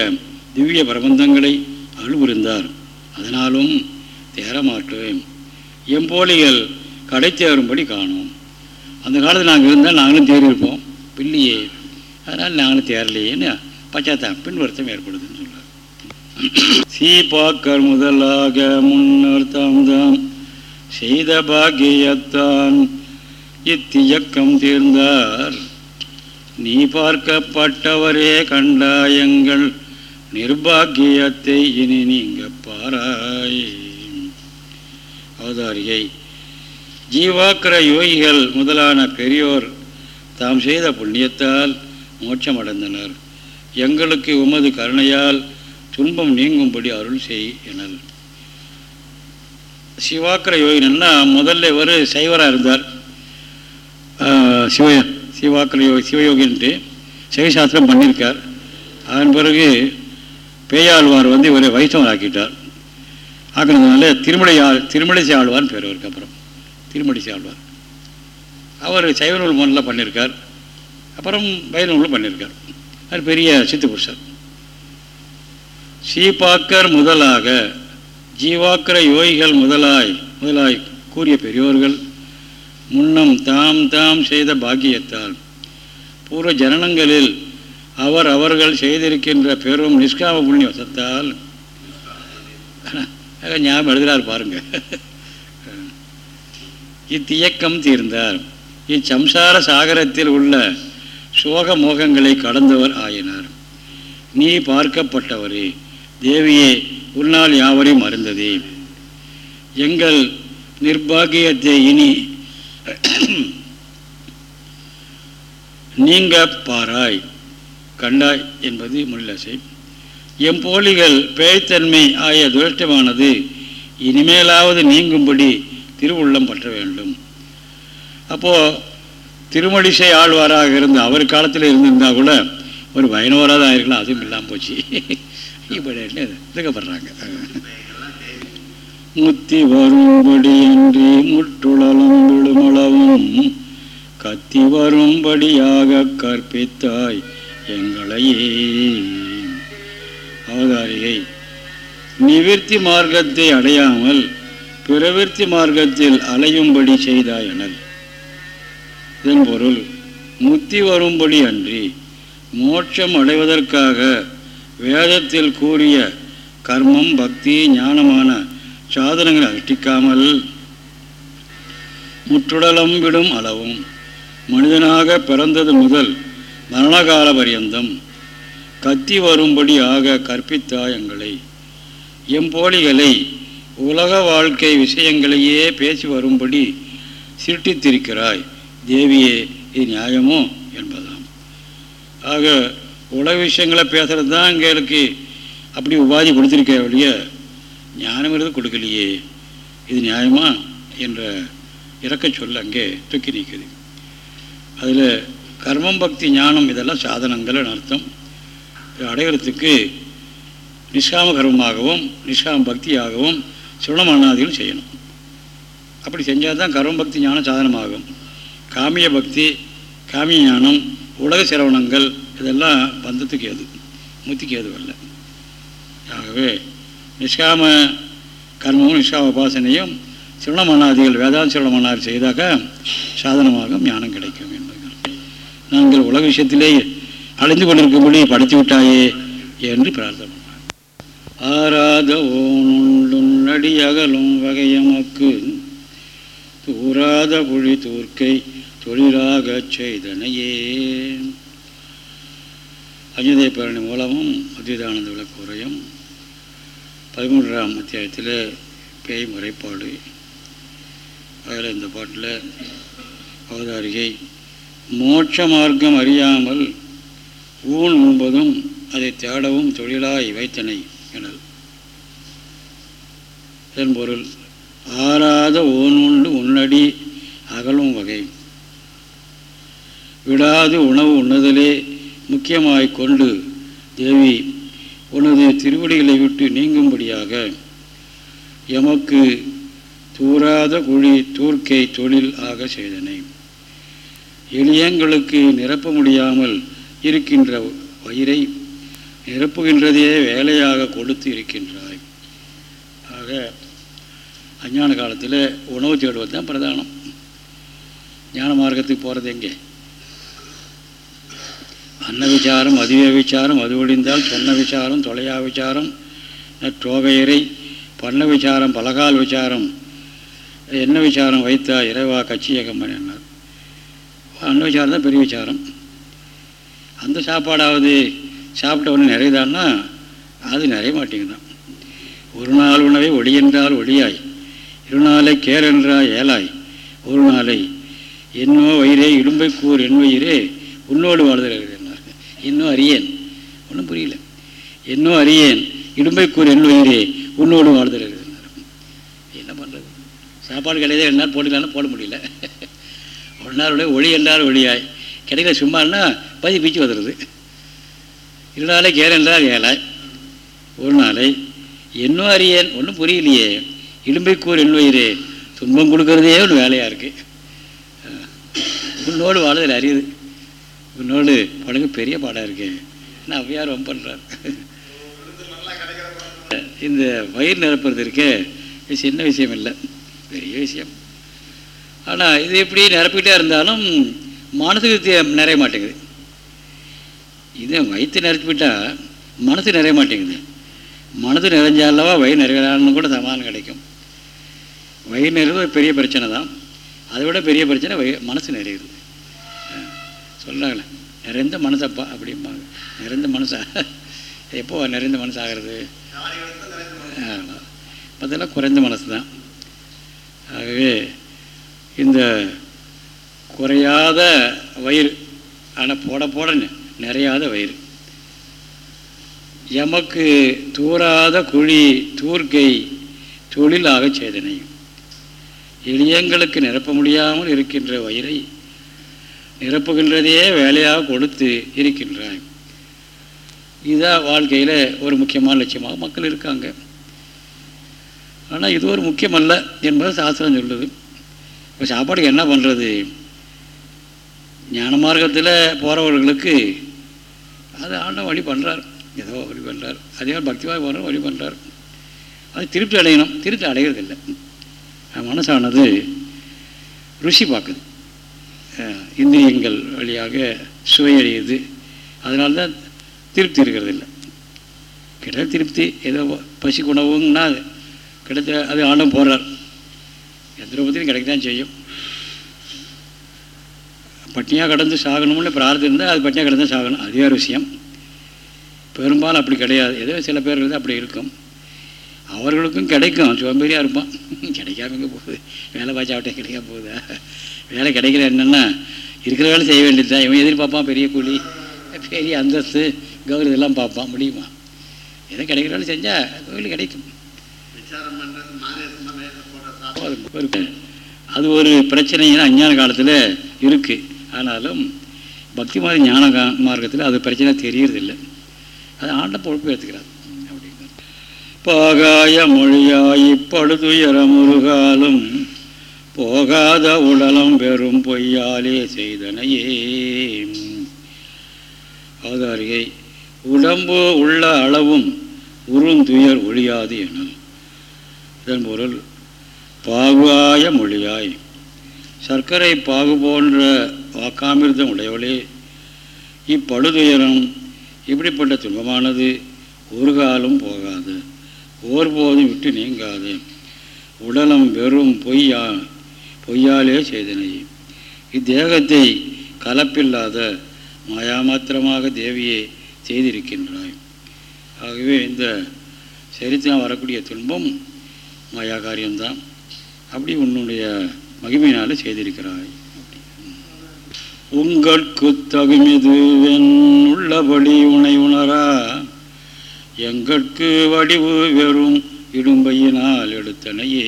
திவ்ய பிரபந்தங்களை அழுபுரிந்தார் அதனாலும் தேரமாற்றுவேன் எம்போலிகள் கடை தேரும்படி காணும். அந்த காலத்தில் நாங்கள் இருந்தால் நாங்களும் தேறியிருப்போம். பிள்ளையே அதனால் நாங்களும் தேரலையேன்னு பச்சாத்தான் பின் வருத்தம் ஏற்படுதுன்னு சொல்கிறார் சீபாக்கர் முதலாக முன்னர் தாம் செய்த பாக்கியத்தான் இத்தியக்கம் தீர்ந்தார். நீ பார்க்கப்பட்டவரே கண்டாயங்கள் நிர்பாகியத்தை இனி நீங்க பாராய். அவதாரியை ஜீவாக்கிர யோகிகள் முதலான பெரியோர் தாம் செய்த புண்ணியத்தால் மோட்சமடைந்தனர். எங்களுக்கு உமது கருணையால் துன்பம் நீங்கும்படி அருள் செய் எனல். சிவாக்கிர யோகினா முதல்ல ஒரு சைவராக இருந்தார். சிவ சிவாக்கிர யோகி சிவயோகின்ட்டு சைவசாஸ்திரம் பண்ணியிருக்கார் அதன் பிறகு பேயாழ்வார் வந்து இவரை வைஷ்ணவர் ஆக்கிட்டார் ஆக்கினதுனால திருமலை ஆள் திருமலைசி ஆழ்வார்னு பேர் அவருக்கு அப்புறம். திருமடிசி ஆழ்வார் அவர் சைவநூல் முதல்ல பண்ணியிருக்கார் அப்புறம் வைணவ பண்ணியிருக்கார். அது பெரிய சித்து புருஷர். சீபாக்கர் முதலாக ஜீவாக்கர யோகிகள் முதலாய் முதலாய் கூறிய பெரியோர்கள் முன்னம் தாம் தாம் செய்த பாக்கியத்தால் பூர்வ ஜனனங்களில் அவர் அவர்கள் செய்திருக்கின்ற பெரும் நிஷ்காம புண்ணிய வசத்தால் ஞாபகம் எழுதுகிறார் பாருங்க. இத்தியக்கம் தீர்ந்தார். இச்சம்சார சாகரத்தில் உள்ள சோக மோகங்களை கடந்தவர் ஆயினார். நீ பார்க்கப்பட்டவரே தேவியே உன்னால் யாவரையும் மறந்ததே எங்கள் நிர்பாகியத்தை இனி நீங்க பாராய். கண்டாய் என்பது முள்ளசை எம்போலிகள் பேய்த்தன்மை ஆகிய துரஷ்டமானது இனிமேலாவது நீங்கும்படி திருவுள்ளம் பற்ற வேண்டும். அப்போது திருமடிசை ஆழ்வாராக இருந்த அவர் காலத்தில் இருந்திருந்தால் கூட ஒரு வைணவராக தான் இருக்கலாம் அதுவும் இல்லாமல் போச்சு. இப்படி இதுக்கப்படுறாங்க முத்தி வரும்படி என்று முட்டுழலும் விடுமளவும் கத்தி வரும்படியாக கற்பித்தாய் எங்களையே. அவதாரியை நிவிற்த்தி மார்க்கத்தை அடையாமல் பிரவிற்த்தி மார்க்கத்தில் அலையும்படி செய்தாய் எனல். இதன் பொருள் முத்தி வரும்படி அன்றி மோட்சம் அடைவதற்காக வேதத்தில் கூறிய கர்மம் பக்தி ஞானமான சாதனங்களை அனுஷ்டிக்காமல் முற்றுடலம் விடும் அளவும் மனிதனாக பிறந்தது முதல் மரணகால பரியந்தம் கத்தி வரும்படி ஆக கற்பித்தாயங்களை எம்போலிகளை உலக வாழ்க்கை விஷயங்களையே பேசி வரும்படி சிருட்டித்திருக்கிறாய் தேவியே இது நியாயமோ? என்பதாம். ஆக உலக விஷயங்களை பேசுகிறது தான் எங்களுக்கு அப்படி உபாதி கொடுத்துருக்க ஒழிய ஞானம் கொடுக்கலையே. இது நியாயமா? என்ற இறக்க சொல்ல அங்கே தூக்கி நிற்குது அதில் கர்மம் பக்தி ஞானம் இதெல்லாம் சாதனங்கள் அர்த்தம். இதை அடைகிறதுக்கு நிஷ்காம கர்மமாகவும் நிஷ்காம பக்தியாகவும் சிவனமானாதிகளும் செய்யணும். அப்படி செஞ்சால் தான் கர்ம பக்தி ஞானம் சாதனமாகும். காமிய பக்தி காமிய ஞானம் உலக சிரவணங்கள் இதெல்லாம் பந்தத்துக்கு ஏது முத்திக்கு ஏதுவல்ல ஆகவே நிஷ்காம கர்மமும் நிஷ்காம உபாசனையும் சிரணமனாதிகள் வேதாந்த சிரணமனாதி செய்தாக சாதனமாக ஞானம் கிடைக்கும் என்பது நாங்கள் உலக விஷயத்திலே அழிந்து கொண்டிருக்கும்படி படைத்து விட்டாயே என்று பிரார்த்தனை ஆராத ஓனுள்ளடி அகலும் வகையமக்கு தூராத புழி தூர்க்கை தொழிலாகச் செய்தனையே அஜிதய பேரணி மூலமும் அத்விதானந்த விளக்குறையும் பதிமூன்றாம் அத்தியாயத்தில் பேய் முறைப்பாடு. அதில் இந்த பாட்டில் அவதாரிகை மோட்ச மார்க்கம் அறியாமல் ஊன் உண்பதும் அதை தேடவும் தொழிலாய் வைத்தனை எனல். இதன் பொருள் ஆறாத உண்டு உன்னடி அகலும் வகை. விடாது உணவு உண்ணுதலே முக்கியமாய் கொண்டு தேவி உனது திருவடிகளை விட்டு நீங்கும்படியாக எமக்கு தூராத குழி தூர்க்கை தொழில் ஆக செய்தனை. எளியங்களுக்கு நிரப்ப முடியாமல் இருக்கின்ற வயிறை நிரப்புகின்றதே வேலையாக கொடுத்து இருக்கின்றாய். ஆக அஞ்ஞான காலத்தில் உணவு தேடுவது தான் பிரதானம். ஞான மார்க்கத்துக்கு போகிறது எங்கே? அன்ன விசாரம் அதுவே விசாரம் அது ஒழிந்தால் சொன்ன விசாரம் தொலையா விசாரம் தோகையறை பண்ண விசாரம் பலகால் விசாரம் என்ன விசாரம் வைத்தா இறைவா கட்சியகம் என்னார் அன்ன விசாரம் தான் பெரிய விசாரம். அந்த சாப்பாடாவது சாப்பிட்ட உடனே நிறையதான்னா அது நிறைய மாட்டேங்குதான். ஒரு நாள் உணவை ஒளியென்றால் ஒளியாய் இருநாளை கேரென்றால் ஏலாய் ஒரு நாளை என்னோ வயிறே இடும்பை கூர் என் வயிறே உன்னோடு வாழ்தல் இன்னும் அறியேன். ஒன்றும் புரியல. இன்னும் அறியேன். இடும்பை கூர் வயிறே உன்னோடு வாழ்தல் என்ன பண்ணுறது சாப்பாடு கிடையாது ரெண்டு நாள் போட முடியல. ஒரு நாள் உடைய ஒளி என்றால் ஒளியாய். கிடைக்கல சும்மானா பதி பீச்சு வந்துடுது இரு நாளை என்றால் ஏழாய் ஒரு நாளை இன்னும் அறியேன். ஒன்றும் புரியலையே. இடும்பைக்கூர் கூர் துன்பம் கொடுக்கறதே ஒரு வேலையாக இருக்குது உன்னோடு வாழ்தல் அறியுது உன்னோடு படகு பெரிய பாடம் இருக்கு. ஏன்னா அவ்வையார் ரொம்ப பண்ணுறார் இந்த வயிறு நிரப்புறது இருக்கே இது சின்ன விஷயம் இல்லை. பெரிய விஷயம். ஆனால் இது எப்படி நிரப்பிக்கிட்டே இருந்தாலும் மனசுக்கு நிறைய மாட்டேங்குது. இது வயிற்று நிரப்பிட்டா மனசு நிறைய மாட்டேங்குது. மனது நிறைஞ்சாலவா வயிறு நிறையலான்னு கூட சமாதானம் கிடைக்கும். வயிறு நிறைவு பெரிய பிரச்சனை தான் அதை விட பெரிய பிரச்சனை வயி மனசு நிறையுது. சொல்கிறாங்களே நிறைந்த மனசப்பா அப்படிம்பாங்க. நிறைந்த மனசா? எப்போ நிறைந்த மனசாகிறது? ஆகிறது குறைந்த மனசு தான் ஆகவே இந்த குறையாத வயிறு ஆனால் போட போடன்னு நிறையாத வயிறு. எமக்கு தூராத குழி தூர்க்கை தொழிலாக சேதனையும். எளியங்களுக்கு நிரப்ப முடியாமல் இருக்கின்ற வயிறை நிரப்புகின்றதையே வேலையாக கொடுத்து இருக்கின்றாய். இதுதான் வாழ்க்கையில் ஒரு முக்கியமான லட்சியமாக மக்கள் இருக்காங்க. ஆனால் இது ஒரு முக்கியமல்ல என்பது சாஸ்திரம் சொல்லுது. இப்போ சாப்பாடுக்கு என்ன பண்ணுறது ஞான மார்க்கத்தில் போகிறவர்களுக்கு அது ஆண்ட வழி பண்ணுறார் ஏதோ வழி பண்ணுறார் அதே மாதிரி பக்திவாக போகிற வழி பண்ணுறார் அது திருப்தி அடையணும். திருப்தி அடைகிறதில்லை மனசானது ருசி பார்க்குது. இந்திரியங்கள் வழியாக சுவையடையுது. அதனால தான் திருப்தி இருக்கிறது இல்லை கிட்ட திருப்தி ஏதோ பசி உணவுங்கன்னா கிட்ட அது ஆண்டும் போடுறார். எந்த ரூபத்திலும் கிடைக்கத்தான் செய்யும். பட்டினியாக கடந்து சாகணும்னு பிரார்த்தம் இருந்தால் அது பட்டினியாக கடந்து சாகணும். அதே ஒரு விஷயம் பெரும்பாலும் அப்படி கிடையாது. ஏதோ சில பேர்கள் தான் அப்படி இருக்கும். அவர்களுக்கும் கிடைக்கும். சோம்பேறியாக இருப்பான். கிடைக்காம போகுது? வேலை பாய்ச்சாவட்டே அவட்டே கிடைக்காம போகுதா? வேலை கிடைக்கல என்னென்னா இருக்கிற வேலை செய்ய வேண்டியது தான் இவன் எதிர்பார்ப்பான் பெரிய கூலி பெரிய அந்தஸ்து கௌரவம் இதெல்லாம் பார்ப்பான் முடியுமா? எதோ கிடைக்கிற வேலை செஞ்சால் தொழில் கிடைக்கும் அது ஒரு- அது ஒரு பிரச்சனைனா அஞ்ஞான காலத்தில் இருக்குது ஆனாலும் பக்தி மாதிரி ஞான மார்க்கத்தில் அது பிரச்சனை தெரியறதில்லை. அது ஆண்ட பொறுப்பு ஏற்றுக்கிறார் அப்படிங்கிறது பாகாய மொழியாய் படுதுயர முருகாலும் போகாத உடலம் பெறும் பொய்யாலே செய்தனையே. அவதாரிகை உடம்பு உள்ள அளவும் உறுந்துயர் ஒழியாது எனும். இதன் பொருள் பாகுவாய மொழியாய். சர்க்கரை பாகு போன்ற வாக்காமிர்தம் உடையவளே இப்படுதுயரம் இப்படிப்பட்ட துன்பமானது ஒரு காலம் போகாது. ஒருபோதும் விட்டு நீங்காது. உடலம் வெறும் பொய்யா பொய்யாலே செய்தனை இத்தேகத்தை கலப்பில்லாத மாயாமாத்திரமாக தேவியை செய்திருக்கின்றாய். ஆகவே இந்த சரித்திரம் வரக்கூடிய துன்பம் மாயா காரியம்தான். அப்படி உன்னுடைய மகிமையினால் செய்திருக்கிறாய். உங்களுக்கு உங்கட்கு தகுமிதுவென் உள்ளபடி உனை உணரா. எங்கட்கு வடிவு வெறும் இடும்பையினால் எடுத்தனையே.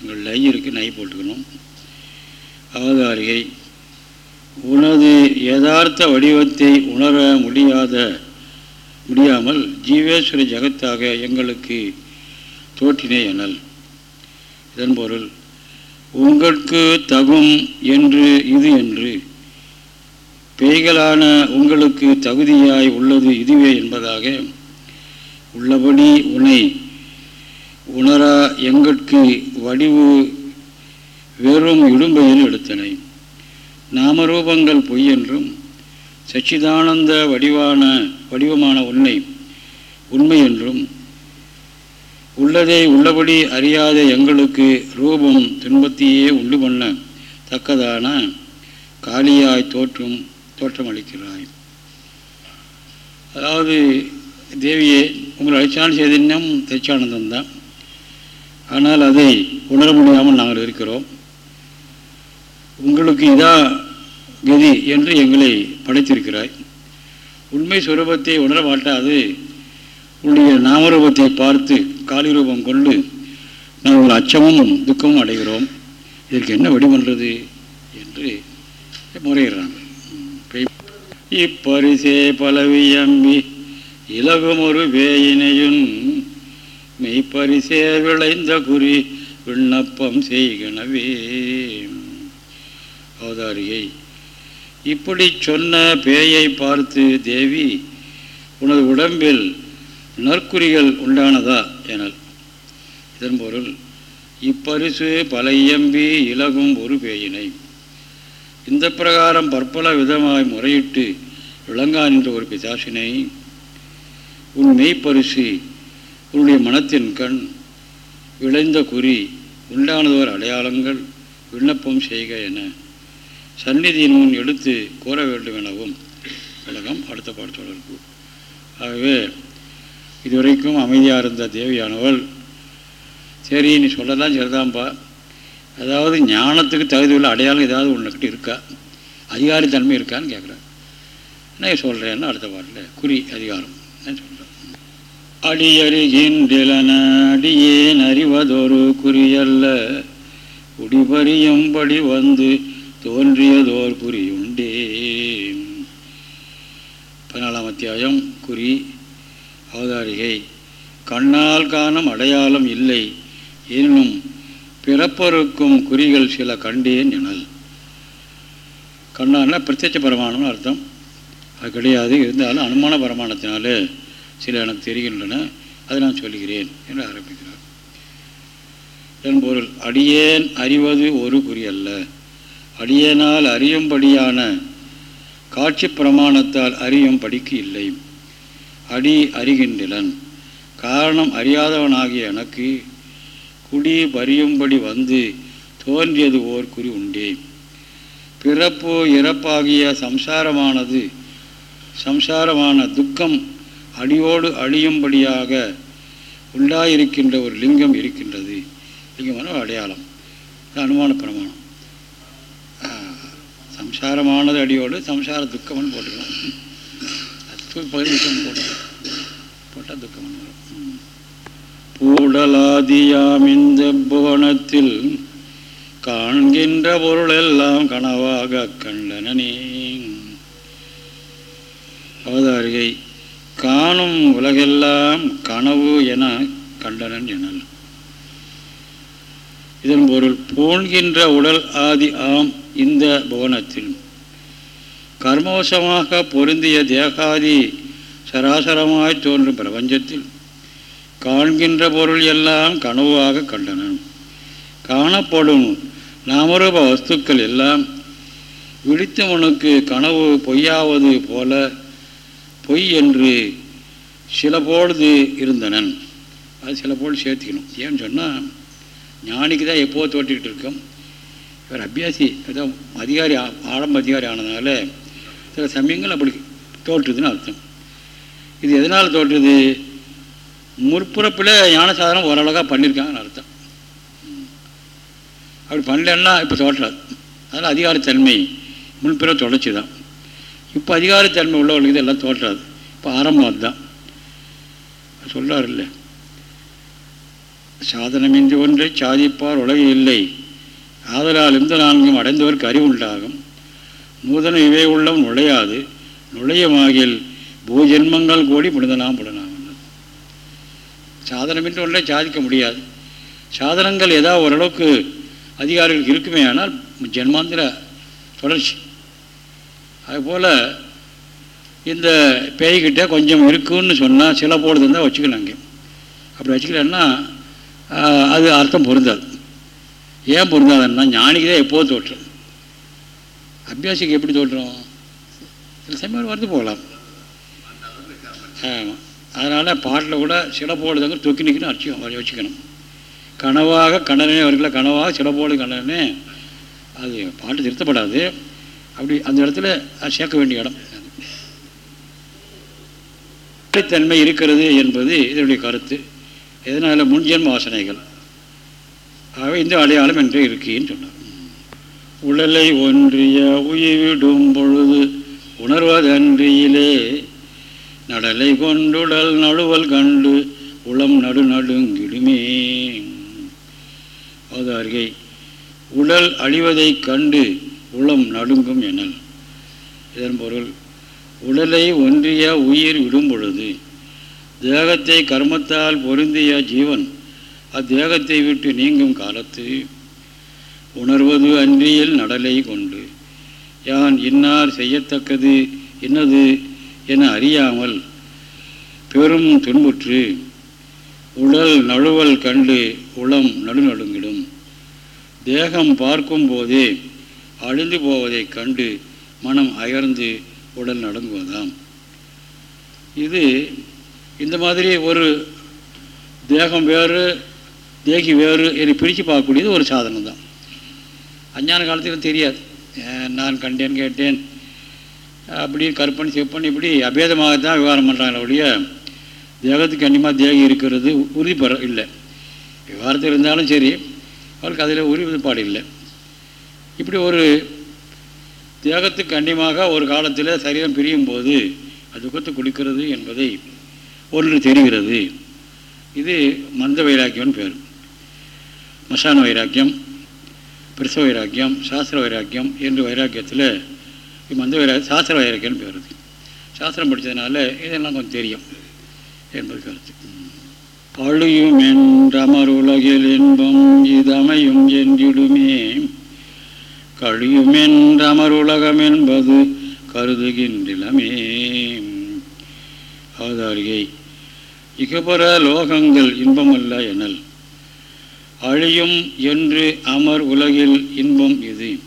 உங்கள் லை இருக்கு நை போட்டுக்கணும். அவதாரிகை உனது யதார்த்த வடிவத்தை உணர முடியாத முடியாமல் ஜீவேஸ்வர ஜகத்தாக எங்களுக்கு தோற்றினே எனல். இதன் பொருள் உங்களுக்கு தகும் என்று இது என்று பேய்களான உங்களுக்கு தகுதியாய் உள்ளது இதுவே என்பதாக உள்ளபடி உன்னை உணரா எங்கட்கு வடிவு வெறும் இடும்பையில் எடுத்தனை. நாமரூபங்கள் பொய் என்றும் சச்சிதானந்த வடிவான வடிவமான உன்னை உண்மை என்றும் உள்ளதை உள்ளபடி அறியாத எங்களுக்கு ரூபம் துன்பத்தையே உண்டு பண்ண தக்கதான காளியாய் தோற்றும் தோற்றமளிக்கிறாய் அதாவது தேவியே உங்கள் அழிச்சான செய்தினம் தச்சானந்தம் தான். ஆனால் அதை உணர முடியாமல் நாங்கள் இருக்கிறோம். உங்களுக்கு இதா கதி என்று எங்களை படைத்திருக்கிறாய். உண்மை சுரூபத்தை உணர மாட்டாது. உன்னுடைய நாமரூபத்தை பார்த்து காலி ரூபம் கொண்டு நாங்கள் அச்சமும் துக்கமும் அடைகிறோம். இதற்கு என்ன வழிபண்றது என்று முறையிடுறாங்க. இப்பரிசே பலவியம்பி இலகுமொரு வேயினையுன் மெய்ப்பரிசே விளைந்த குறி விண்ணப்பம் செய்கனவே. அவதாரியை. இப்படி சொன்ன பேயை பார்த்து தேவி உனது உடம்பில் நற்குறிகள் உண்டானதா? எனல். இதன் பொருள் இப்பரிசு பலையம்பி இலகும் ஒரு பேயினை. இந்த பிரகாரம் பற்பல விதமாய் முறையிட்டு விளங்கான் என்ற ஒரு பிசாசினை உன் மெய்ப்பரிசு உன்னுடைய மனத்தின் கண் விளைந்த குறி உண்டானதோர் அடையாளங்கள் விண்ணப்பம் செய்க என சந்நிதியின் முன் எடுத்து கூற வேண்டும் எனவும் உலகம் அடுத்த பாடத்தொடர்பு ஆகவே இதுவரைக்கும் அமைதியாக இருந்த தேவியானவள் சரி நீ சொல்லலாம் சரிதான்ப்பா அதாவது ஞானத்துக்கு தகுதி உள்ள அடையாளம் ஏதாவது உன்கிட்ட இருக்கா? அதிகாரித்தன்மை இருக்கான்னு கேட்குறேன் நான் சொல்கிறேன்னு அடுத்த பாட்டில் குறி அதிகாரம். நான் சொல்கிறேன் அடியறிகின்றன அடியேன் அறிவதொரு குறியல்ல. குடிபறியும்படி வந்து தோன்றியதோர் குறியுண்டே பதினாலாம் அத்தியாயம் குறி அவதாரிகை. கண்ணால் காணும் அடையாளம் இல்லை. எனினும் பிறப்பருக்கும் குறிகள் சில கண்டேன் எனல். கண்ணால்னா பிரத்யட்ச பிரமாணம்னு அர்த்தம். அது கிடையாது. இருந்தாலும் அனுமான பிரமாணத்தினாலே சில எனக்கு தெரிகின்றன அதை நான் சொல்லுகிறேன் என்று ஆரம்பிக்கிறார். என் பொருள் அடியேன் அறிவது ஒரு குறி அல்ல. அடியேனால் அறியும்படியான காட்சி பிரமாணத்தால் அறியும் படிக்கு இல்லை. அடி அறிகின்றலன் காரணம் அறியாதவனாகிய எனக்கு குடி பறியும்படி வந்து தோன்றியது ஓர் குறி உண்டே. பிறப்பு இறப்பாகிய சம்சாரமானது சம்சாரமான துக்கம் அடியோடு அழியும்படியாக உண்டாயிருக்கின்ற ஒரு லிங்கம் இருக்கின்றது. லிங்கமான அடையாளம். அனுமான பிரமாணம். சம்சாரமானது அடியோடு சம்சார துக்கம்னு போட்டுக்கலாம். பகுதி துக்கம் போட்டு போட்டால் துக்கம்னு வரும் பூடலாதியாம் இந்த புவனத்தில் காண்கின்ற பொருளெல்லாம் கனவாக கண்டனனே. அவதாரிகை காணும் உலகெல்லாம் கனவு என கண்டனன் எனல். இதன் பொருள் போன்கின்ற உடல் ஆதி ஆம் இந்த புவனத்தில். கர்மவசமாக பொருந்திய தேகாதி சராசரமாய் தோன்றும் பிரபஞ்சத்தில். காண்கின்ற பொருள் எல்லாம் கனவாக கண்டனன். காணப்படும் நாமரூப வஸ்துக்கள் எல்லாம் விழித்தவனுக்கு கனவு பொய்யாவது போல பொய் என்று சில பொழுது இருந்தனன். அது சில பொழுது சேர்த்துக்கணும். ஏன்னு சொன்னால் ஞானிக்கு தான் எப்போ தோட்டிக்கிட்டு இருக்கோம்? இவர் அபியாசி ஏதோ அதிகாரி ஆரம்ப அதிகாரி ஆனதுனால சில சமயங்கள் அப்படி தோற்றுதுன்னு அர்த்தம். இது எதனால் தோற்றுது? முற்புறப்பில் ஞான சாதனம் ஓரளவுக்காக பண்ணியிருக்காங்கன்னு அர்த்தம். அப்படி பண்ணலன்னா இப்போ தோற்றாது. அதனால் அதிகாரத்தன்மை முன்பிற தொடர்ச்சி தான் இப்போ அதிகாரத்தன்மை உள்ளவர்களுக்கு இதெல்லாம் தோற்றாது. இப்போ ஆரம்பம் அதுதான். சொல்கிறார் இல்லை சாதனமின்றி ஒன்றை சாதிப்பார் உலகில் இல்லை. ஆதலால் இந்த நான்கும் அடைந்தவருக்கு அறிவு உண்டாகும் நூதன இவை உள்ளம் நுழையாது. நுழையமாகில் பூஜென்மங்கள் கூடி புனிதனாம் புலனாகும் சாதனமின்றி ஒன்றை சாதிக்க முடியாது. சாதனங்கள் ஏதாவது ஓரளவுக்கு அதிகாரிகளுக்கு இருக்குமே ஆனால் ஜென்மாந்திர தொடர்ச்சி. அதுபோல் இந்த பேய்கிட்ட கொஞ்சம் இருக்குன்னு சொன்னால் சில பொழுது இருந்தால் வச்சுக்கணும் அங்கே. அப்படி வச்சுக்கலன்னா அது அர்த்தம் பொருந்தாது. ஏன் பொருந்தாதுன்னா ஞானிக்கு தான் எப்போது தோற்றம்? அபியாசிக்கு எப்படி தோற்றம்? சில சமயம் வந்து போகலாம். ஆமாம் அதனால் பாட்டில் கூட சில பொழுதுங்க தொக்கி நிற்கணும் அர்ச்சம் வச்சுக்கணும். கனவாக கண்ணனே அவர்களை கனவாக சில போடு கண்ணனே. அது பாட்டு திருத்தப்படாது. அப்படி அந்த இடத்துல சேர்க்க வேண்டிய இடம். தன்மை இருக்கிறது என்பது இதனுடைய கருத்து. எதனால்? முன்ஜென்ம வாசனைகள் ஆகவே இந்த அடையாளம் என்று இருக்கேன்னு சொன்னார். உடலை ஒன்றிய உயிரிடும் பொழுது உணர்வதன்றியிலே நடலை கொண்டுடல் நடுவல் கண்டு உளம் நடு நடுங்கிடுமே. அவதாரிகை உடல் அழிவதைக் கண்டு உளம் நடுங்கும் எனல். இதன் பொருள் உடலை ஒன்றிய உயிர் விடும் பொழுது தேகத்தை கர்மத்தால் பொருந்திய ஜீவன் அத்தேகத்தை விட்டு நீங்கும் காலத்து உணர்வது அன்றியில் நடலை கொண்டு யான் இன்னார் செய்யத்தக்கது என்னது என அறியாமல் பெரும் துன்புற்று உடல் நழுவல் கண்டு உளம் நடுநடுங்கிடும். தேகம் பார்க்கும் போதே அழிந்து போவதைக் கண்டு மனம் அயர்ந்து உடல் நடுங்குவதாம். இது இந்த மாதிரி ஒரு தேகம் வேறு தேகி வேறு என்று பிரித்து பார்க்கக்கூடியது ஒரு சாதனம் தான். அஞ்ஞான காலத்திலும் தெரியாது. நான் கண்டேன் கேட்டேன். அப்படி கற்பனை செப்பன் இப்படி அபேதமாக தான் விவகாரம் பண்ணுறாங்களே ஒழிய தேகத்துக்கு கண்டிப்பாக தேகி இருக்கிறது உறுதிப்பட இல்லை. விவகாரத்தில் இருந்தாலும் சரி அவருக்கு அதில் உறுதிப்பாடு இல்லை. இப்படி ஒரு தேகத்துக்கு கண்டிமாக ஒரு காலத்தில் சரீரம் பிரியும் போது அது துக்கத்தை குடிக்கிறது என்பதை ஒன்று தெரிகிறது. இது மந்த வைராக்கியம்னு பேர். மசான வைராக்கியம் பிரசவ வைராக்கியம் சாஸ்திர வைராக்கியம் என்று வைராக்கியத்தில் மந்த வைராக்கிய சாஸ்திர வைராக்கியம்னு பேர் சாஸ்திரம் படித்ததுனால இதெல்லாம் கொஞ்சம் தெரியும் என்பது கருத்து. அழியும் என்றமர் உலகில் இன்பம் இதமையும் என்றிடுமே கழியுமென்ற என்றமர் உலகம் என்பது கருதுகின்றமே அவதாரிகை இகபர லோகங்கள் இன்பமல்ல எனல். அழியும் என்று அமர் உலகில் இன்பம் இது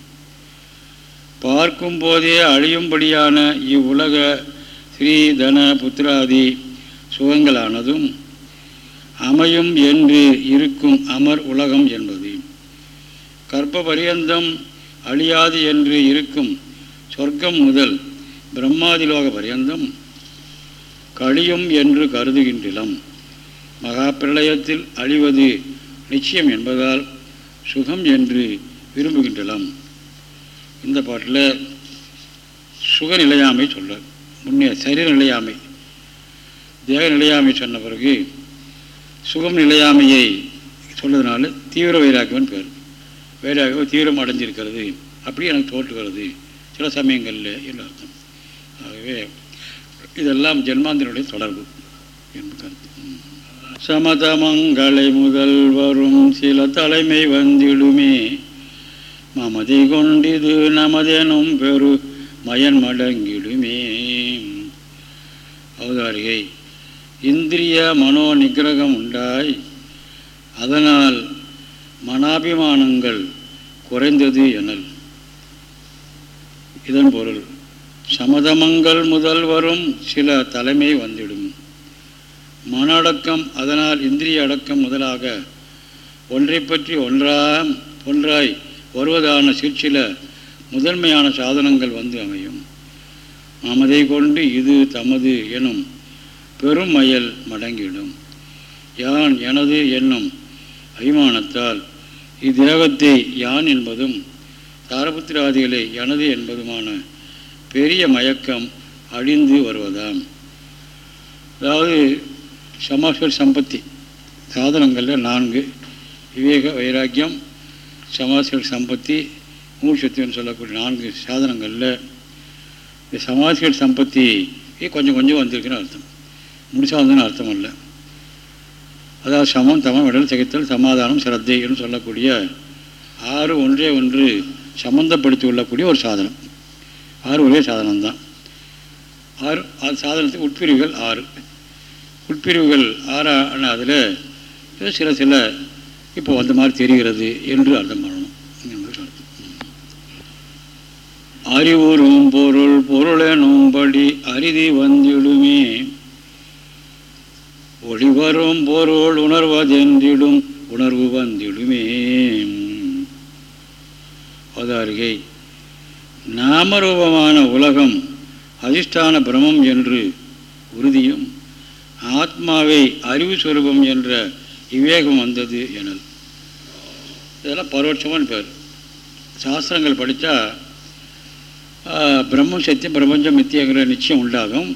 பார்க்கும் போதே அழியும்படியான இவ்வுலக ஸ்ரீ தன புத்திராதி சுகங்களானதும் அமையும் என்று இருக்கும் அமர் உலகம் என்பது. கற்ப பரியந்தம் அழியாது என்று இருக்கும் சொர்க்கம் முதல் பிரம்மாதிலோக பரியந்தம் கழியும் என்று கருதுகின்றிலம் மகா பிரளயத்தில் அழிவது நிச்சயம் என்பதால் சுகம் என்று விரும்புகின்றலாம் இந்த பாட்டில் சுக நிலையாமை சொல்ல முன்னே சரீர நிலையாமை தேக நிலையாமை சொன்ன பிறகு சுகம் நிலையாமையை சொல்வதனால தீவிர வைராக்கியம்னு பேர். வேலையாக தீவிரம் அடைஞ்சிருக்கிறது. அப்படி எனக்கு தோற்றுகிறது சில சமயங்களில் என்று அர்த்தம்? ஆகவே இதெல்லாம் ஜென்மாந்திரனுடைய தொடர்பு என்று கருத்து. சமதமங்களை முதல் வரும் சில தலைமை வந்திடுமே. மமதி கொண்டிது நமதெனும் பெரு மயன் மடங்கிடுமே. அவதாரிகை இந்திரிய மனோ நிகிரகம் உண்டாய். அதனால் மனாபிமானங்கள் குறைந்தது எனல். இதன் பொருள் சமதமங்கள் முதல் வரும் சில தலைமை வந்திடும். மன அடக்கம் அதனால் இந்திரிய அடக்கம் முதலாக ஒன்றை பற்றி ஒன்றா ஒன்றாய் வருவதான சிற்சில முதன்மையான சாதனங்கள் வந்து அமையும். மமதை கொண்டு இது தமது எனும் பெரும் மயல் மடங்கிடும். யான் எனது என்னும் அபிமானத்தால் இத்தியாகத்தை யான் என்பதும் தாரபுத்திராதிகளை எனது என்பதுமான பெரிய மயக்கம் அழிந்து வருவதாம். அதாவது சமாஸ்வர் சம்பத்தி சாதனங்களில் நான்கு விவேக வைராக்கியம் சமாஸ்வர் சம்பத்தி மூச்சத்துவன்னு சொல்லக்கூடிய நான்கு சாதனங்களில் இந்த சமாஸ்கள் சம்பத்தி கொஞ்சம் கொஞ்சம் வந்திருக்குன்னு அர்த்தம். முடிச்சா வந்ததுன்னு அர்த்தம் இல்லை அதாவது சமம் தமம் விடல் திகைத்தல் சமாதானம் சிரத்தைன்னு சொல்லக்கூடிய ஆறு ஒன்றே ஒன்று சம்பந்தப்படுத்தி உள்ளக்கூடிய ஒரு சாதனம். ஆறு ஒரே சாதனம்தான். ஆறு அது சாதனத்துக்கு உட்பிரிவுகள் ஆறு. உட்பிரிவுகள் ஆறான அதில் சில சில இப்போ அந்த மாதிரி தெரிகிறது என்று அர்த்தம் பண்ணணும் அறிவுறும் பொருள் பொருளெனும்படி அரிதி வந்திடுமே. ஒளிவரும் பொருள் உணர்வதென்றிடும் உணர்வு வந்திடுமே. அவதாரிகை நாமரூபமான உலகம் அதிஷ்டான பிரமம் என்று உறுதியும் ஆத்மாவை அறிவு சுரூபம் என்ற விவேகம் வந்தது எனல். இதெல்லாம் பரோட்சமான பேர். சாஸ்திரங்கள் படித்தா பிரம்மம் சத்தியம் பிரபஞ்சம் மித்தியங்கிற நிச்சயம் உண்டாகும்.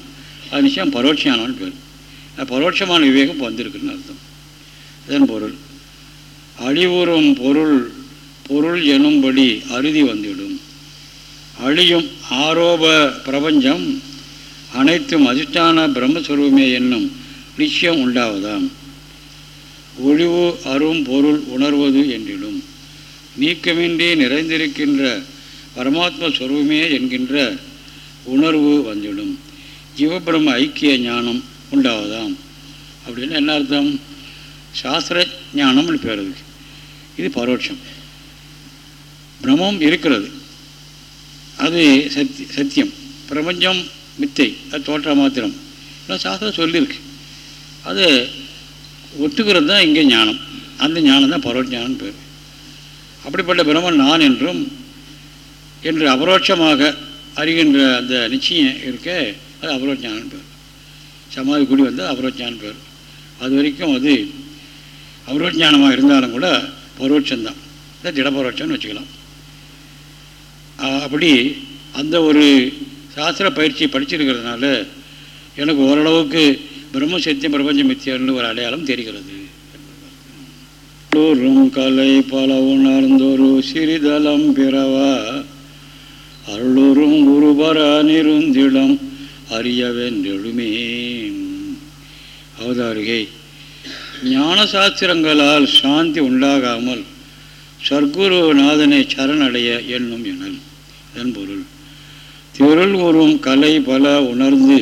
அது நிச்சயம் பரோட்சியானவன் பேர். பரோட்சமான விவேகம் இப்போ வந்திருக்குன்னு அர்த்தம். இதன் பொருள் அழிவுறும் பொருள் பொருள் எனும்படி அறுதி வந்துவிடும் அழியும் ஆரோப பிரபஞ்சம் அனைத்தும் அதிஷ்டான பிரம்மஸ்வரூபமே என்னும் நிச்சயம் உண்டாவதாம். ஒழிவு அரும் பொருள் உணர்வது என்றிடும் நீக்கமின்றி நிறைந்திருக்கின்ற பரமாத்ம ஸ்வரூபமே என்கின்ற உணர்வு வந்துவிடும் ஜீவபிரம ஐக்கிய ஞானம் உண்டாவதாம். அப்படின்னு என்ன அர்த்தம்? சாஸ்திர ஞானம்னு பேர் அதுக்கு. இது பரோட்சம். பிரம்மம் இருக்கிறது. அது சத்தி சத்தியம். பிரபஞ்சம் மித்தை. அது தோற்ற மாத்திரம். இல்லை சாஸ்திரம் சொல்லியிருக்கு. அது ஒத்துக்கிறது தான் இங்கே ஞானம். அந்த ஞானம் தான் பரோட்சானம் பேர். அப்படிப்பட்ட பிரம்மன் நான் என்றும் என்று அபரோட்சமாக அறிகின்ற அந்த நிச்சயம் இருக்க அது அபரோஜானம் பேர். சமாதி கூடி வந்தால் அபரோஜான் பேர். அது வரைக்கும் அது அபரோஜானமாக இருந்தாலும் கூட பரோட்சம்தான். திடபரோட்சம்னு வச்சுக்கலாம். அப்படி அந்த ஒரு சாஸ்திர பயிற்சி படிச்சிருக்கிறதுனால எனக்கு ஓரளவுக்கு பிரம்ம சத்தியம் பிரபஞ்ச மித்தியர்னு ஒரு அடையாளம் தெரிகிறது. தோறும் கலை பல உணர்ந்தொரு சிறிதளம் பிறவா அருளுறும் குருபரா நிருந்திடம் அறியவென்றெழுமே அவதாரிகை ஞான சாஸ்திரங்களால் சாந்தி உண்டாகாமல் சர்க்குருநாதனை சரணடைய என்னும் எனல். இதன் பொருள் திரள் உறும் கலை பல உணர்ந்து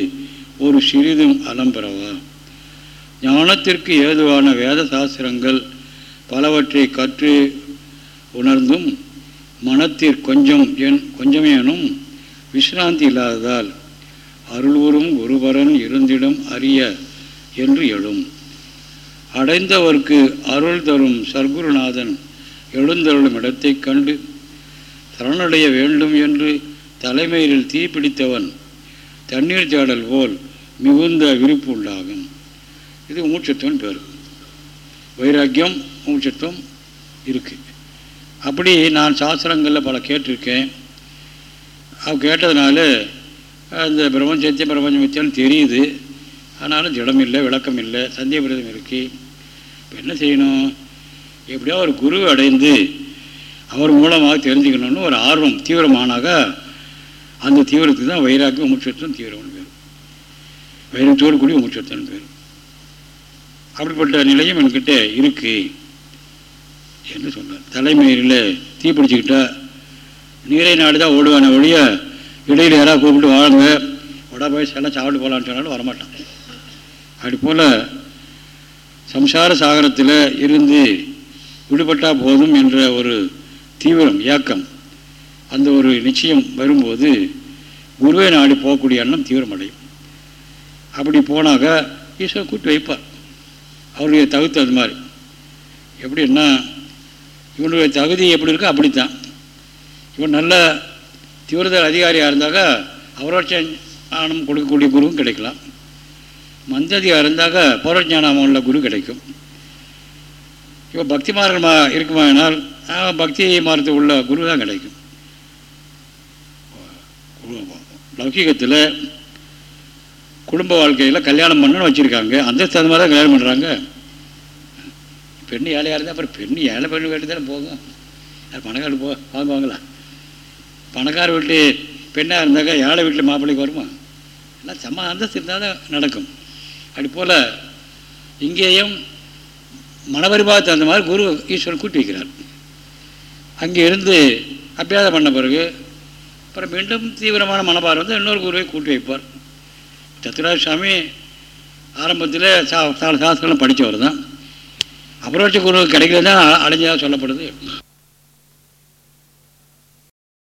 ஒரு சிறிதும் அலம்பெறவா ஞானத்திற்கு ஏதுவான வேத சாஸ்திரங்கள் பலவற்றை கற்று உணர்ந்தும் மனத்திற் கொஞ்சம் என் கொஞ்சமேனும் விசிராந்தி இல்லாததால் அருள்வரும் ஒருவரன் இருந்திடம் அறிய என்று எழும். அடைந்தவர்க்கு அருள் தரும் சர்க்குருநாதன் எழுந்தருளும் இடத்தைக் கண்டு சரணடைய வேண்டும் என்று தலைமையில் தீப்பிடித்தவன் தண்ணீர் தேடல் போல் மிகுந்த விருப்பு உண்டாகும். இது மூச்சத்துவம் பேர். வைராக்கியம் மூச்சத்துவம் இருக்குது அப்படி நான் சாஸ்திரங்களில் பல கேட்டிருக்கேன். அவ கேட்டதுனால அந்த பிரபஞ்சத்திய பிரபஞ்சம் மித்தியான்னு தெரியுது. ஆனாலும் திடம் இல்லை விளக்கம் இல்லை சந்தேகபிரதம் இருக்குது இப்போ என்ன செய்யணும்? எப்படியோ ஒரு குரு அடைந்து அவர் மூலமாக தெரிஞ்சுக்கணும்னு ஒரு ஆர்வம் தீவிரமானாக அந்த தீவிரத்துக்கு தான் வைராக்கியம் முற்றத்துவம் தீவிரம்னு பேர். வைரத்தோடு கூடிய முற்றத்துவம் பேர். அப்படிப்பட்ட நிலையும் என்கிட்ட இருக்குது என்று சொன்னார் தலைமையில் தீ பிடிச்சிக்கிட்டா நீரை நாடு தான் ஓடுவான ஒழிய இடையில் யாராவது கூப்பிட்டு வாழ்ந்து உடா போய் எல்லாம் சாப்பிட்டு போகலான்னு சொன்னாலும் வரமாட்டான். அப்படி போல் சம்சார சாகரத்தில் இருந்து விடுபட்டால் போதும் என்ற ஒரு தீவிரம் இயக்கம் அந்த ஒரு நிச்சயம் வரும்போது குருவை நாடி போகக்கூடிய எண்ணம் தீவிரமடையும். அப்படி போனாக்க ஈஸ்வரன் கூட்டி வைப்பார். அவருடைய தகுத்து அது மாதிரி. எப்படின்னா இவனுடைய தகுதி எப்படி இருக்கோ அப்படித்தான். இவன் நல்ல தீவிரதல் அதிகாரியாக இருந்தாக்கா பரோட்சானம் கொடுக்கக்கூடிய குருவும் கிடைக்கலாம். மந்ததியாக இருந்தாக்க பரோட்சானம் உள்ள குரு கிடைக்கும். இப்போ பக்தி மார்க்கமாக இருக்குமானால் பக்தி மார்க்கத்தில் உள்ள குரு தான் கிடைக்கும். லௌகிகத்தில் குடும்ப வாழ்க்கையில் கல்யாணம் பண்ணணும்னு வச்சுருக்காங்க. அந்த தகுந்த மாதிரி தான் கல்யாணம் பண்ணுறாங்க பெண்ணு ஏழையாக இருந்தால் அப்புறம் பெண்ணு ஏழை பெண்ணு வேண்டி தானே போகும். யார் பணக்கார போ வாங்குவாங்களா பணக்கார வீட்டு பெண்ணாக இருந்தாக்கா ஏழை வீட்டில் மாப்பிள்ளைக்கு வருமா? எல்லாம் சம அந்தஸ்து இருந்தால் தான் நடக்கும். அப்படி போல் இங்கேயும் மனபரிபாகத்தை அந்த மாதிரி குரு ஈஸ்வரன் கூட்டி வைக்கிறார். அங்கே இருந்து அபியாசம் பண்ண பிறகு அப்புறம் மீண்டும் தீவிரமான மனபாரம் வந்து இன்னொரு குருவை கூட்டி வைப்பார். சத்யராஜ சுவாமி ஆரம்பத்தில் சா சாஸ்திரம் படித்தவர் தான். அப்புறம் குரு கிடைக்கல தான் அடைஞ்சதாக சொல்லப்படுது.